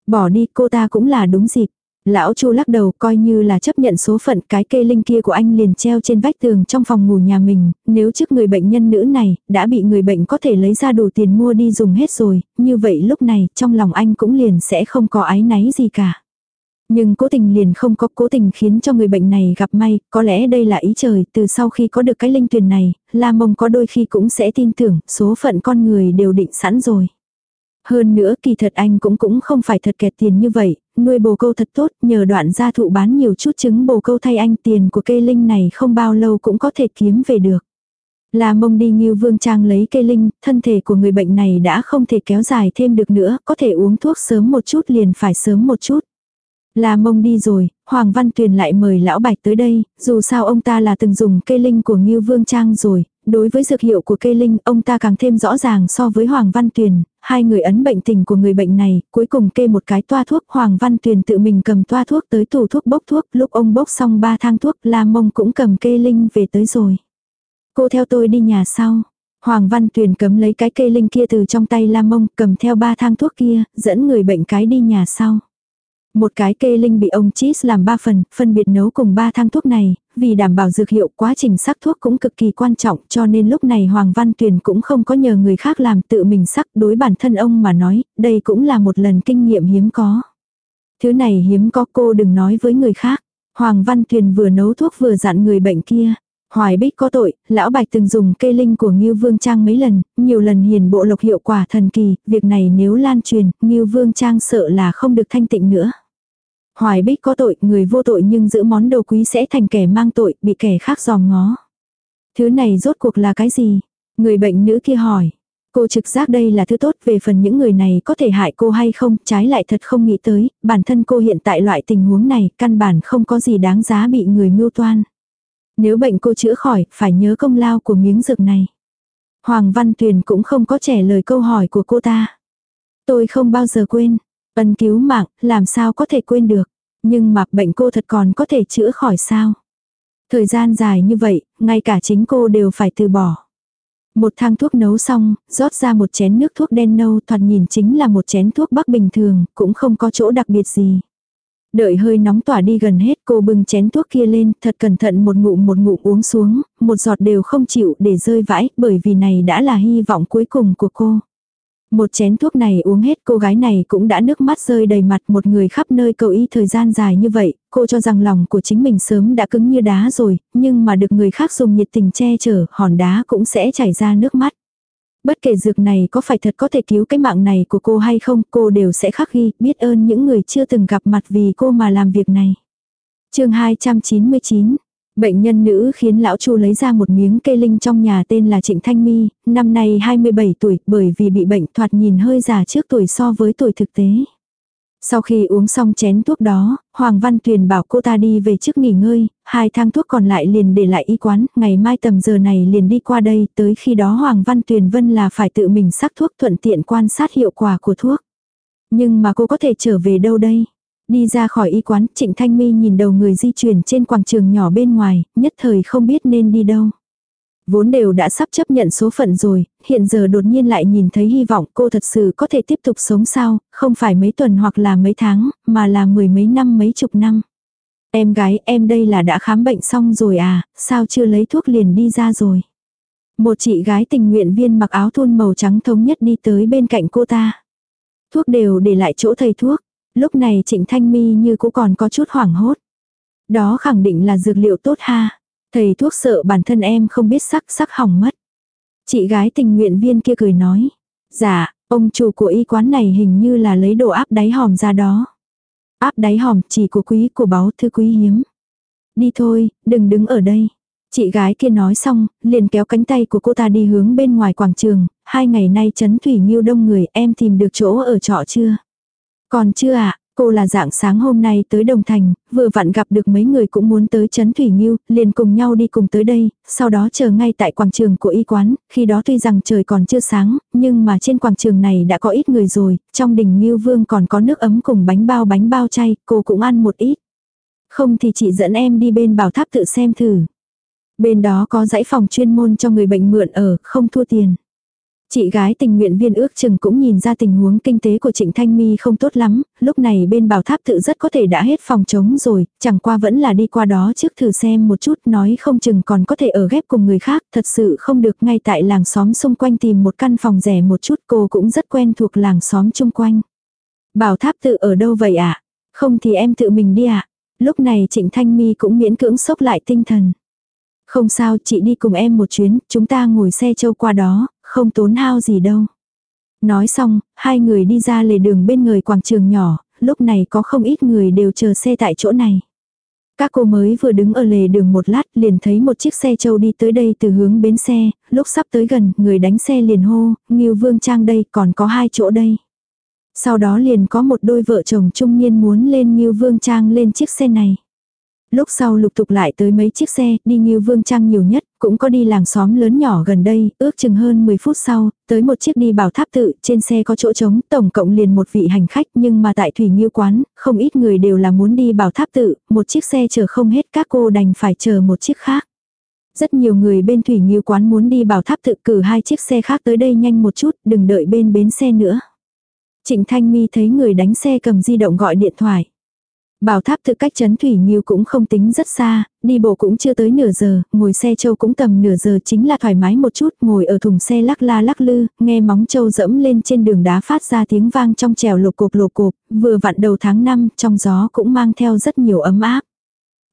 Bỏ đi cô ta cũng là đúng dịp. Lão Chu lắc đầu coi như là chấp nhận số phận cái cây linh kia của anh liền treo trên vách tường trong phòng ngủ nhà mình, nếu trước người bệnh nhân nữ này đã bị người bệnh có thể lấy ra đủ tiền mua đi dùng hết rồi, như vậy lúc này trong lòng anh cũng liền sẽ không có ái náy gì cả. Nhưng cố tình liền không có cố tình khiến cho người bệnh này gặp may, có lẽ đây là ý trời, từ sau khi có được cái linh tuyền này, La Mông có đôi khi cũng sẽ tin tưởng, số phận con người đều định sẵn rồi. Hơn nữa kỳ thật anh cũng cũng không phải thật kẹt tiền như vậy, nuôi bồ câu thật tốt, nhờ đoạn gia thụ bán nhiều chút trứng bồ câu thay anh tiền của cây linh này không bao lâu cũng có thể kiếm về được. Là mông đi như vương trang lấy cây linh, thân thể của người bệnh này đã không thể kéo dài thêm được nữa, có thể uống thuốc sớm một chút liền phải sớm một chút. Là mông đi rồi, Hoàng Văn Tuyền lại mời lão bạch tới đây, dù sao ông ta là từng dùng cây linh của Ngưu Vương Trang rồi, đối với dược hiệu của cây linh ông ta càng thêm rõ ràng so với Hoàng Văn Tuyền, hai người ấn bệnh tình của người bệnh này, cuối cùng kê một cái toa thuốc Hoàng Văn Tuyền tự mình cầm toa thuốc tới tủ thuốc bốc thuốc, lúc ông bốc xong ba thang thuốc La Mông cũng cầm cây linh về tới rồi. Cô theo tôi đi nhà sau. Hoàng Văn Tuyền cấm lấy cái cây linh kia từ trong tay La Mông cầm theo ba thang thuốc kia, dẫn người bệnh cái đi nhà sau. Một cái kê linh bị ông Cheese làm ba phần, phân biệt nấu cùng ba thang thuốc này, vì đảm bảo dược hiệu quá trình sắc thuốc cũng cực kỳ quan trọng cho nên lúc này Hoàng Văn Tuyền cũng không có nhờ người khác làm tự mình sắc đối bản thân ông mà nói, đây cũng là một lần kinh nghiệm hiếm có. Thứ này hiếm có cô đừng nói với người khác. Hoàng Văn Tuyền vừa nấu thuốc vừa dặn người bệnh kia. Hoài Bích có tội, lão Bạch từng dùng cây linh của Ngưu Vương Trang mấy lần, nhiều lần hiền bộ lộc hiệu quả thần kỳ, việc này nếu lan truyền, Ngưu Vương Trang sợ là không được thanh tịnh nữa. Hoài Bích có tội, người vô tội nhưng giữ món đồ quý sẽ thành kẻ mang tội, bị kẻ khác giòm ngó. Thứ này rốt cuộc là cái gì? Người bệnh nữ kia hỏi. Cô trực giác đây là thứ tốt về phần những người này có thể hại cô hay không, trái lại thật không nghĩ tới, bản thân cô hiện tại loại tình huống này, căn bản không có gì đáng giá bị người mưu toan. Nếu bệnh cô chữa khỏi, phải nhớ công lao của miếng dược này. Hoàng Văn Tuyền cũng không có trả lời câu hỏi của cô ta. Tôi không bao giờ quên, Ân cứu mạng, làm sao có thể quên được. Nhưng mà bệnh cô thật còn có thể chữa khỏi sao. Thời gian dài như vậy, ngay cả chính cô đều phải từ bỏ. Một thang thuốc nấu xong, rót ra một chén nước thuốc đen nâu thoạt nhìn chính là một chén thuốc bắc bình thường, cũng không có chỗ đặc biệt gì. Đợi hơi nóng tỏa đi gần hết cô bưng chén thuốc kia lên, thật cẩn thận một ngụm một ngụm uống xuống, một giọt đều không chịu để rơi vãi, bởi vì này đã là hy vọng cuối cùng của cô. Một chén thuốc này uống hết cô gái này cũng đã nước mắt rơi đầy mặt một người khắp nơi cầu y thời gian dài như vậy, cô cho rằng lòng của chính mình sớm đã cứng như đá rồi, nhưng mà được người khác dùng nhiệt tình che chở, hòn đá cũng sẽ chảy ra nước mắt. Bất kể dược này có phải thật có thể cứu cái mạng này của cô hay không, cô đều sẽ khắc ghi, biết ơn những người chưa từng gặp mặt vì cô mà làm việc này. chương 299 Bệnh nhân nữ khiến lão Chu lấy ra một miếng cây linh trong nhà tên là Trịnh Thanh Mi, năm nay 27 tuổi, bởi vì bị bệnh thoạt nhìn hơi già trước tuổi so với tuổi thực tế. Sau khi uống xong chén thuốc đó, Hoàng Văn Tuyền bảo cô ta đi về trước nghỉ ngơi, hai thang thuốc còn lại liền để lại y quán, ngày mai tầm giờ này liền đi qua đây, tới khi đó Hoàng Văn Tuyền Vân là phải tự mình sắc thuốc thuận tiện quan sát hiệu quả của thuốc. Nhưng mà cô có thể trở về đâu đây? Đi ra khỏi y quán, Trịnh Thanh Mi nhìn đầu người di chuyển trên quảng trường nhỏ bên ngoài, nhất thời không biết nên đi đâu. Vốn đều đã sắp chấp nhận số phận rồi, hiện giờ đột nhiên lại nhìn thấy hy vọng cô thật sự có thể tiếp tục sống sao, không phải mấy tuần hoặc là mấy tháng, mà là mười mấy năm mấy chục năm. Em gái em đây là đã khám bệnh xong rồi à, sao chưa lấy thuốc liền đi ra rồi. Một chị gái tình nguyện viên mặc áo thun màu trắng thống nhất đi tới bên cạnh cô ta. Thuốc đều để lại chỗ thầy thuốc. Lúc này Trịnh Thanh Mi như cũng còn có chút hoảng hốt. Đó khẳng định là dược liệu tốt ha. Thầy thuốc sợ bản thân em không biết sắc sắc hỏng mất. Chị gái tình nguyện viên kia cười nói. Dạ, ông chủ của y quán này hình như là lấy đồ áp đáy hòm ra đó. Áp đáy hòm chỉ của quý của báu thư quý hiếm. Đi thôi, đừng đứng ở đây. Chị gái kia nói xong, liền kéo cánh tay của cô ta đi hướng bên ngoài quảng trường, hai ngày nay chấn thủy nghiêu đông người em tìm được chỗ ở trọ chưa? Còn chưa ạ, Cô là dạng sáng hôm nay tới Đồng Thành, vừa vặn gặp được mấy người cũng muốn tới Trấn Thủy Nghiêu, liền cùng nhau đi cùng tới đây, sau đó chờ ngay tại quảng trường của y quán, khi đó tuy rằng trời còn chưa sáng, nhưng mà trên quảng trường này đã có ít người rồi, trong đình Nghiêu Vương còn có nước ấm cùng bánh bao bánh bao chay, cô cũng ăn một ít. Không thì chị dẫn em đi bên bảo tháp tự xem thử. Bên đó có dãy phòng chuyên môn cho người bệnh mượn ở, không thua tiền. Chị gái tình nguyện viên ước chừng cũng nhìn ra tình huống kinh tế của Trịnh Thanh Mi không tốt lắm, lúc này bên bảo tháp tự rất có thể đã hết phòng trống rồi, chẳng qua vẫn là đi qua đó trước thử xem một chút nói không chừng còn có thể ở ghép cùng người khác, thật sự không được ngay tại làng xóm xung quanh tìm một căn phòng rẻ một chút cô cũng rất quen thuộc làng xóm chung quanh. Bảo tháp tự ở đâu vậy ạ? À? Không thì em tự mình đi ạ. À? Lúc này Trịnh Thanh Mi cũng miễn cưỡng sốc lại tinh thần. Không sao chị đi cùng em một chuyến, chúng ta ngồi xe châu qua đó, không tốn hao gì đâu. Nói xong, hai người đi ra lề đường bên người quảng trường nhỏ, lúc này có không ít người đều chờ xe tại chỗ này. Các cô mới vừa đứng ở lề đường một lát liền thấy một chiếc xe châu đi tới đây từ hướng bến xe, lúc sắp tới gần, người đánh xe liền hô, Nghiêu Vương Trang đây còn có hai chỗ đây. Sau đó liền có một đôi vợ chồng trung niên muốn lên Nghiêu Vương Trang lên chiếc xe này. Lúc sau lục tục lại tới mấy chiếc xe, đi như Vương Trang nhiều nhất, cũng có đi làng xóm lớn nhỏ gần đây, ước chừng hơn 10 phút sau, tới một chiếc đi bảo tháp tự, trên xe có chỗ trống, tổng cộng liền một vị hành khách, nhưng mà tại Thủy Nghiêu quán, không ít người đều là muốn đi bảo tháp tự, một chiếc xe chờ không hết các cô đành phải chờ một chiếc khác. Rất nhiều người bên Thủy Nghiêu quán muốn đi bảo tháp tự cử hai chiếc xe khác tới đây nhanh một chút, đừng đợi bên bến xe nữa. Trịnh Thanh Mi thấy người đánh xe cầm di động gọi điện thoại. Bảo tháp từ cách chấn Thủy Nghiêu cũng không tính rất xa, đi bộ cũng chưa tới nửa giờ, ngồi xe châu cũng tầm nửa giờ chính là thoải mái một chút, ngồi ở thùng xe lắc la lắc lư, nghe móng châu dẫm lên trên đường đá phát ra tiếng vang trong trèo lột cộp lột cộp, vừa vặn đầu tháng 5, trong gió cũng mang theo rất nhiều ấm áp.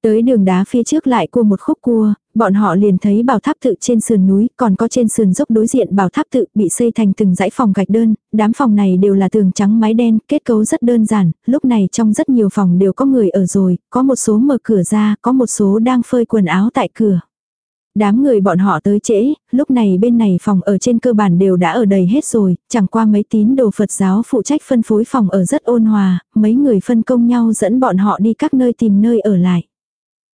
Tới đường đá phía trước lại cua một khúc cua, bọn họ liền thấy bảo tháp tự trên sườn núi, còn có trên sườn dốc đối diện bảo tháp tự bị xây thành từng dãy phòng gạch đơn, đám phòng này đều là tường trắng mái đen, kết cấu rất đơn giản, lúc này trong rất nhiều phòng đều có người ở rồi, có một số mở cửa ra, có một số đang phơi quần áo tại cửa. Đám người bọn họ tới trễ, lúc này bên này phòng ở trên cơ bản đều đã ở đầy hết rồi, chẳng qua mấy tín đồ Phật giáo phụ trách phân phối phòng ở rất ôn hòa, mấy người phân công nhau dẫn bọn họ đi các nơi tìm nơi ở lại.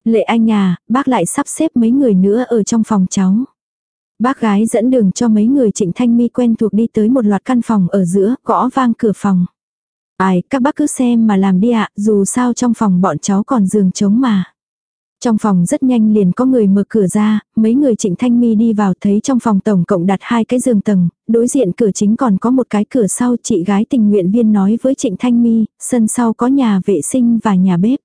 Lệ anh nhà, bác lại sắp xếp mấy người nữa ở trong phòng cháu. Bác gái dẫn đường cho mấy người trịnh thanh mi quen thuộc đi tới một loạt căn phòng ở giữa, gõ vang cửa phòng. Ai, các bác cứ xem mà làm đi ạ, dù sao trong phòng bọn cháu còn giường trống mà. Trong phòng rất nhanh liền có người mở cửa ra, mấy người trịnh thanh mi đi vào thấy trong phòng tổng cộng đặt hai cái giường tầng, đối diện cửa chính còn có một cái cửa sau chị gái tình nguyện viên nói với trịnh thanh mi, sân sau có nhà vệ sinh và nhà bếp.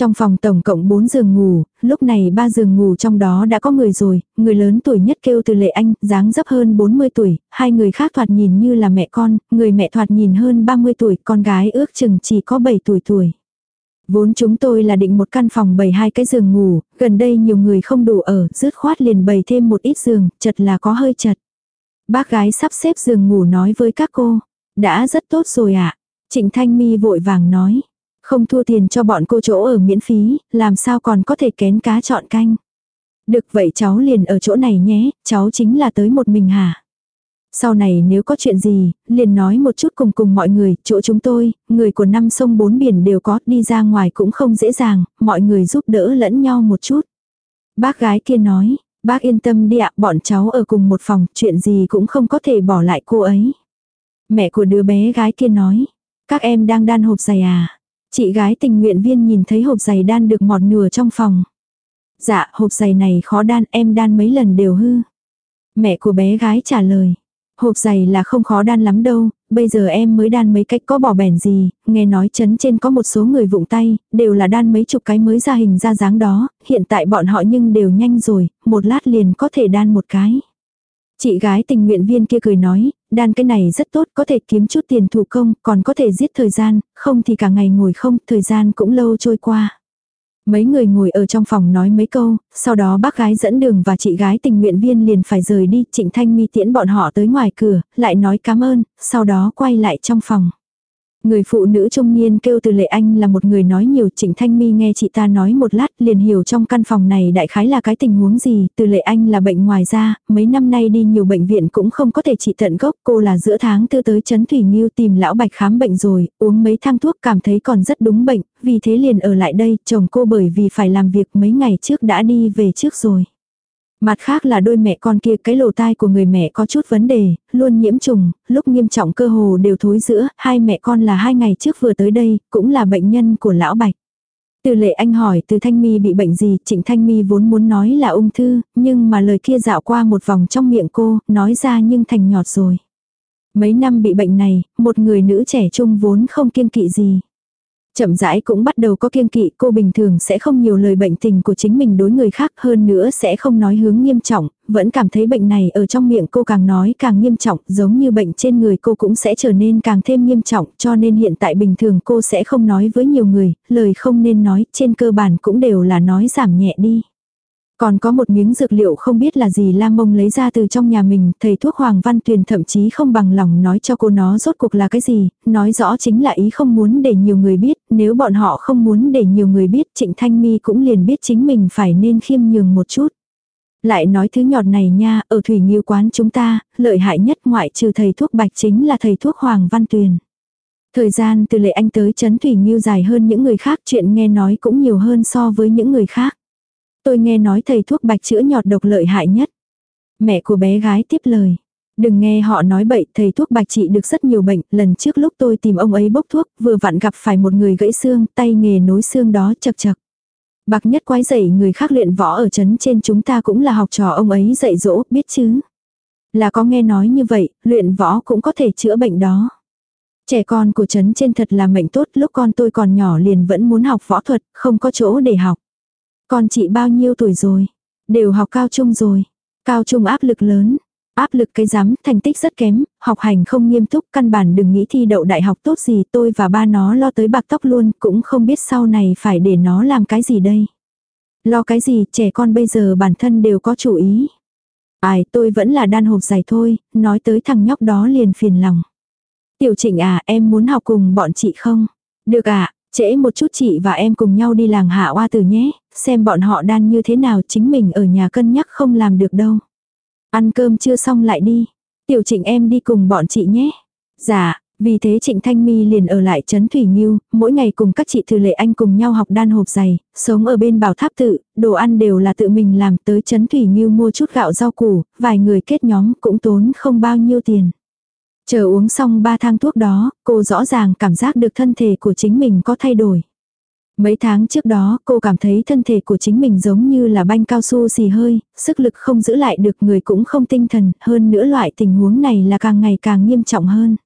Trong phòng tổng cộng 4 giường ngủ, lúc này ba giường ngủ trong đó đã có người rồi, người lớn tuổi nhất kêu từ lệ anh, dáng dấp hơn 40 tuổi, hai người khác thoạt nhìn như là mẹ con, người mẹ thoạt nhìn hơn 30 tuổi, con gái ước chừng chỉ có 7 tuổi tuổi. Vốn chúng tôi là định một căn phòng bày hai cái giường ngủ, gần đây nhiều người không đủ ở, rứt khoát liền bày thêm một ít giường, chật là có hơi chật. Bác gái sắp xếp giường ngủ nói với các cô, đã rất tốt rồi ạ. Trịnh Thanh Mi vội vàng nói, không thua tiền cho bọn cô chỗ ở miễn phí, làm sao còn có thể kén cá chọn canh. Được vậy cháu liền ở chỗ này nhé, cháu chính là tới một mình hả? Sau này nếu có chuyện gì, liền nói một chút cùng cùng mọi người, chỗ chúng tôi, người của năm sông bốn biển đều có, đi ra ngoài cũng không dễ dàng, mọi người giúp đỡ lẫn nhau một chút. Bác gái kia nói, bác yên tâm đi ạ, bọn cháu ở cùng một phòng, chuyện gì cũng không có thể bỏ lại cô ấy. Mẹ của đứa bé gái kia nói, các em đang đan hộp giày à? Chị gái tình nguyện viên nhìn thấy hộp giày đan được mọt nửa trong phòng. Dạ, hộp giày này khó đan, em đan mấy lần đều hư. Mẹ của bé gái trả lời. Hộp giày là không khó đan lắm đâu, bây giờ em mới đan mấy cách có bỏ bẻn gì, nghe nói chấn trên có một số người vụng tay, đều là đan mấy chục cái mới ra hình ra dáng đó, hiện tại bọn họ nhưng đều nhanh rồi, một lát liền có thể đan một cái. Chị gái tình nguyện viên kia cười nói, đan cái này rất tốt, có thể kiếm chút tiền thủ công, còn có thể giết thời gian, không thì cả ngày ngồi không, thời gian cũng lâu trôi qua. Mấy người ngồi ở trong phòng nói mấy câu, sau đó bác gái dẫn đường và chị gái tình nguyện viên liền phải rời đi, Trịnh Thanh Mi tiễn bọn họ tới ngoài cửa, lại nói cảm ơn, sau đó quay lại trong phòng. Người phụ nữ trung niên kêu từ lệ anh là một người nói nhiều trịnh thanh mi nghe chị ta nói một lát liền hiểu trong căn phòng này đại khái là cái tình huống gì. Từ lệ anh là bệnh ngoài da, mấy năm nay đi nhiều bệnh viện cũng không có thể trị tận gốc. Cô là giữa tháng tư tới chấn Thủy Nghiêu tìm lão bạch khám bệnh rồi, uống mấy thang thuốc cảm thấy còn rất đúng bệnh, vì thế liền ở lại đây. Chồng cô bởi vì phải làm việc mấy ngày trước đã đi về trước rồi. Mặt khác là đôi mẹ con kia cái lỗ tai của người mẹ có chút vấn đề, luôn nhiễm trùng, lúc nghiêm trọng cơ hồ đều thối giữa, hai mẹ con là hai ngày trước vừa tới đây, cũng là bệnh nhân của lão Bạch. Từ lệ anh hỏi từ Thanh Mi bị bệnh gì, Trịnh Thanh Mi vốn muốn nói là ung thư, nhưng mà lời kia dạo qua một vòng trong miệng cô, nói ra nhưng thành nhọt rồi. Mấy năm bị bệnh này, một người nữ trẻ trung vốn không kiêng kỵ gì. Chậm rãi cũng bắt đầu có kiêng kỵ cô bình thường sẽ không nhiều lời bệnh tình của chính mình đối người khác hơn nữa sẽ không nói hướng nghiêm trọng, vẫn cảm thấy bệnh này ở trong miệng cô càng nói càng nghiêm trọng giống như bệnh trên người cô cũng sẽ trở nên càng thêm nghiêm trọng cho nên hiện tại bình thường cô sẽ không nói với nhiều người, lời không nên nói trên cơ bản cũng đều là nói giảm nhẹ đi. Còn có một miếng dược liệu không biết là gì Lam Mông lấy ra từ trong nhà mình, thầy thuốc Hoàng Văn Tuyền thậm chí không bằng lòng nói cho cô nó rốt cuộc là cái gì, nói rõ chính là ý không muốn để nhiều người biết, nếu bọn họ không muốn để nhiều người biết Trịnh Thanh Mi cũng liền biết chính mình phải nên khiêm nhường một chút. Lại nói thứ nhọt này nha, ở thủy nghiêu quán chúng ta, lợi hại nhất ngoại trừ thầy thuốc bạch chính là thầy thuốc Hoàng Văn Tuyền. Thời gian từ lệ anh tới chấn thủy nghiêu dài hơn những người khác chuyện nghe nói cũng nhiều hơn so với những người khác. Tôi nghe nói thầy thuốc bạch chữa nhọt độc lợi hại nhất. Mẹ của bé gái tiếp lời. Đừng nghe họ nói bậy, thầy thuốc bạch trị được rất nhiều bệnh, lần trước lúc tôi tìm ông ấy bốc thuốc, vừa vặn gặp phải một người gãy xương, tay nghề nối xương đó chật chật. Bạc nhất quái dậy người khác luyện võ ở chấn trên chúng ta cũng là học trò ông ấy dạy dỗ, biết chứ. Là có nghe nói như vậy, luyện võ cũng có thể chữa bệnh đó. Trẻ con của chấn trên thật là mệnh tốt, lúc con tôi còn nhỏ liền vẫn muốn học võ thuật, không có chỗ để học. Con chị bao nhiêu tuổi rồi? Đều học cao trung rồi. Cao trung áp lực lớn. Áp lực cái giám, thành tích rất kém, học hành không nghiêm túc, căn bản đừng nghĩ thi đậu đại học tốt gì, tôi và ba nó lo tới bạc tóc luôn, cũng không biết sau này phải để nó làm cái gì đây. Lo cái gì, trẻ con bây giờ bản thân đều có chủ ý. Ai, tôi vẫn là đan hộp dài thôi, nói tới thằng nhóc đó liền phiền lòng. Tiểu trịnh à, em muốn học cùng bọn chị không? Được à, trễ một chút chị và em cùng nhau đi làng hạ oa từ nhé, xem bọn họ đan như thế nào chính mình ở nhà cân nhắc không làm được đâu. Ăn cơm chưa xong lại đi. Tiểu trịnh em đi cùng bọn chị nhé. Dạ, vì thế Trịnh Thanh Mi liền ở lại Trấn Thủy Nghiêu, mỗi ngày cùng các chị Thư Lệ Anh cùng nhau học đan hộp giày, sống ở bên bảo tháp tự, đồ ăn đều là tự mình làm tới Trấn Thủy Nghiêu mua chút gạo rau củ, vài người kết nhóm cũng tốn không bao nhiêu tiền. Chờ uống xong ba thang thuốc đó, cô rõ ràng cảm giác được thân thể của chính mình có thay đổi. Mấy tháng trước đó cô cảm thấy thân thể của chính mình giống như là banh cao su xì hơi, sức lực không giữ lại được người cũng không tinh thần, hơn nữa loại tình huống này là càng ngày càng nghiêm trọng hơn.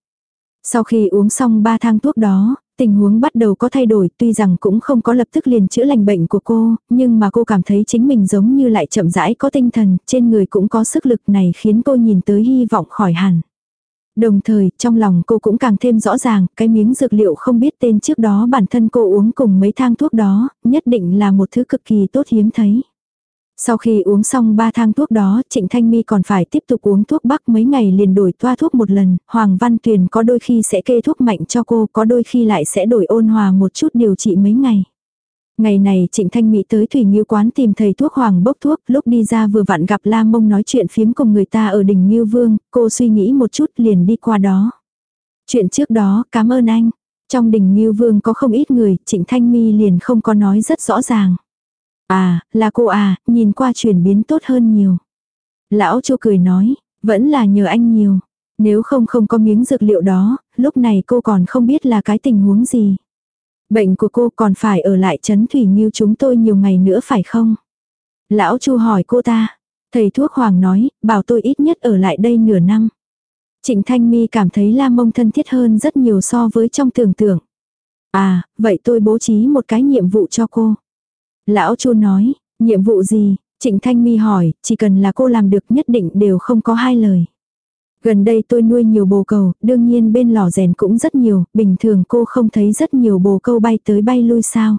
Sau khi uống xong 3 thang thuốc đó, tình huống bắt đầu có thay đổi tuy rằng cũng không có lập tức liền chữa lành bệnh của cô, nhưng mà cô cảm thấy chính mình giống như lại chậm rãi có tinh thần, trên người cũng có sức lực này khiến cô nhìn tới hy vọng khỏi hẳn. Đồng thời, trong lòng cô cũng càng thêm rõ ràng, cái miếng dược liệu không biết tên trước đó bản thân cô uống cùng mấy thang thuốc đó, nhất định là một thứ cực kỳ tốt hiếm thấy. Sau khi uống xong ba thang thuốc đó, Trịnh Thanh Mi còn phải tiếp tục uống thuốc bắc mấy ngày liền đổi toa thuốc một lần, Hoàng Văn Tuyền có đôi khi sẽ kê thuốc mạnh cho cô, có đôi khi lại sẽ đổi ôn hòa một chút điều trị mấy ngày. Ngày này Trịnh Thanh Mỹ tới Thủy Nghiêu quán tìm thầy thuốc hoàng bốc thuốc, lúc đi ra vừa vặn gặp La Mông nói chuyện phiếm cùng người ta ở đỉnh Nghiêu Vương, cô suy nghĩ một chút liền đi qua đó. Chuyện trước đó, cảm ơn anh. Trong đỉnh Nghiêu Vương có không ít người, Trịnh Thanh Mi liền không có nói rất rõ ràng. À, là cô à, nhìn qua chuyển biến tốt hơn nhiều. Lão Chu cười nói, vẫn là nhờ anh nhiều. Nếu không không có miếng dược liệu đó, lúc này cô còn không biết là cái tình huống gì. Bệnh của cô còn phải ở lại chấn thủy như chúng tôi nhiều ngày nữa phải không? Lão Chu hỏi cô ta. Thầy thuốc Hoàng nói, bảo tôi ít nhất ở lại đây nửa năm. Trịnh Thanh Mi cảm thấy La Mông thân thiết hơn rất nhiều so với trong tưởng tượng. À, vậy tôi bố trí một cái nhiệm vụ cho cô. Lão Chu nói, nhiệm vụ gì? Trịnh Thanh Mi hỏi, chỉ cần là cô làm được nhất định đều không có hai lời. Gần đây tôi nuôi nhiều bồ câu, đương nhiên bên lò rèn cũng rất nhiều, bình thường cô không thấy rất nhiều bồ câu bay tới bay lui sao.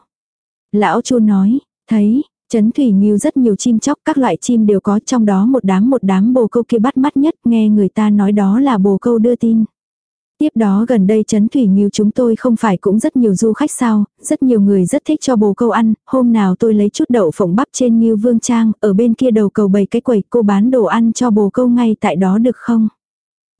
Lão chu nói, thấy, chấn thủy nghiêu rất nhiều chim chóc, các loại chim đều có trong đó một đám một đám bồ câu kia bắt mắt nhất, nghe người ta nói đó là bồ câu đưa tin. Tiếp đó gần đây Trấn Thủy Nghiêu chúng tôi không phải cũng rất nhiều du khách sao, rất nhiều người rất thích cho bồ câu ăn, hôm nào tôi lấy chút đậu phộng bắp trên Nghiêu Vương Trang, ở bên kia đầu cầu bầy cái quầy cô bán đồ ăn cho bồ câu ngay tại đó được không?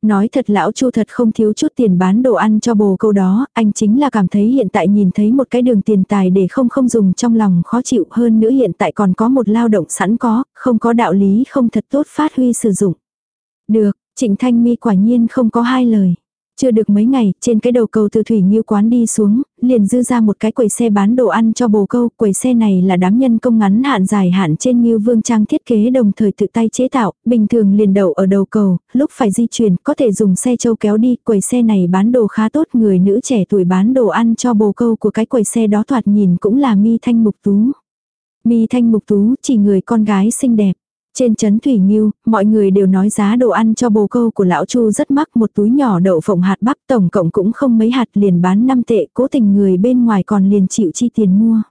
Nói thật lão chu thật không thiếu chút tiền bán đồ ăn cho bồ câu đó, anh chính là cảm thấy hiện tại nhìn thấy một cái đường tiền tài để không không dùng trong lòng khó chịu hơn nữa hiện tại còn có một lao động sẵn có, không có đạo lý không thật tốt phát huy sử dụng. Được, Trịnh Thanh Mi quả nhiên không có hai lời. Chưa được mấy ngày, trên cái đầu cầu từ thủy nghiêu quán đi xuống, liền dư ra một cái quầy xe bán đồ ăn cho bồ câu. Quầy xe này là đám nhân công ngắn hạn dài hạn trên nghiêu vương trang thiết kế đồng thời tự tay chế tạo, bình thường liền đậu ở đầu cầu, lúc phải di chuyển có thể dùng xe châu kéo đi. Quầy xe này bán đồ khá tốt, người nữ trẻ tuổi bán đồ ăn cho bồ câu của cái quầy xe đó thoạt nhìn cũng là mi thanh mục tú. Mi thanh mục tú chỉ người con gái xinh đẹp. Trên chấn Thủy Nghiêu, mọi người đều nói giá đồ ăn cho bồ câu của lão Chu rất mắc một túi nhỏ đậu phộng hạt bắp tổng cộng cũng không mấy hạt liền bán 5 tệ cố tình người bên ngoài còn liền chịu chi tiền mua.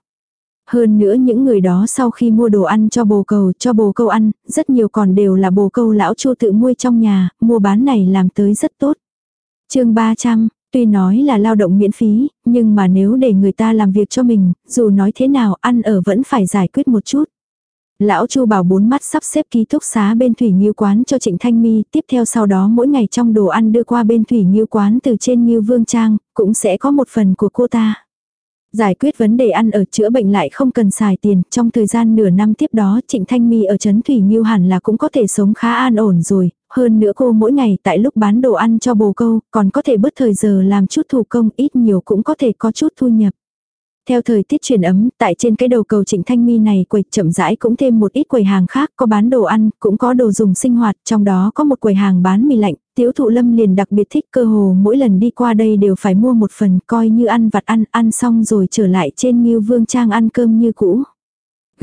Hơn nữa những người đó sau khi mua đồ ăn cho bồ câu cho bồ câu ăn, rất nhiều còn đều là bồ câu lão Chu tự mua trong nhà, mua bán này làm tới rất tốt. chương 300, tuy nói là lao động miễn phí, nhưng mà nếu để người ta làm việc cho mình, dù nói thế nào ăn ở vẫn phải giải quyết một chút. Lão Chu bảo bốn mắt sắp xếp ký túc xá bên Thủy Nghiêu quán cho Trịnh Thanh Mi, tiếp theo sau đó mỗi ngày trong đồ ăn đưa qua bên Thủy Nghiêu quán từ trên Nghiêu Vương Trang, cũng sẽ có một phần của cô ta. Giải quyết vấn đề ăn ở chữa bệnh lại không cần xài tiền, trong thời gian nửa năm tiếp đó Trịnh Thanh Mi ở Trấn Thủy Nghiêu hẳn là cũng có thể sống khá an ổn rồi, hơn nữa cô mỗi ngày tại lúc bán đồ ăn cho bồ câu, còn có thể bớt thời giờ làm chút thủ công ít nhiều cũng có thể có chút thu nhập. Theo thời tiết chuyển ấm, tại trên cái đầu cầu Trịnh Thanh Mi này quầy chậm rãi cũng thêm một ít quầy hàng khác, có bán đồ ăn, cũng có đồ dùng sinh hoạt, trong đó có một quầy hàng bán mì lạnh, Tiếu Thụ Lâm liền đặc biệt thích cơ hồ mỗi lần đi qua đây đều phải mua một phần, coi như ăn vặt ăn, ăn xong rồi trở lại trên Ngưu Vương Trang ăn cơm như cũ.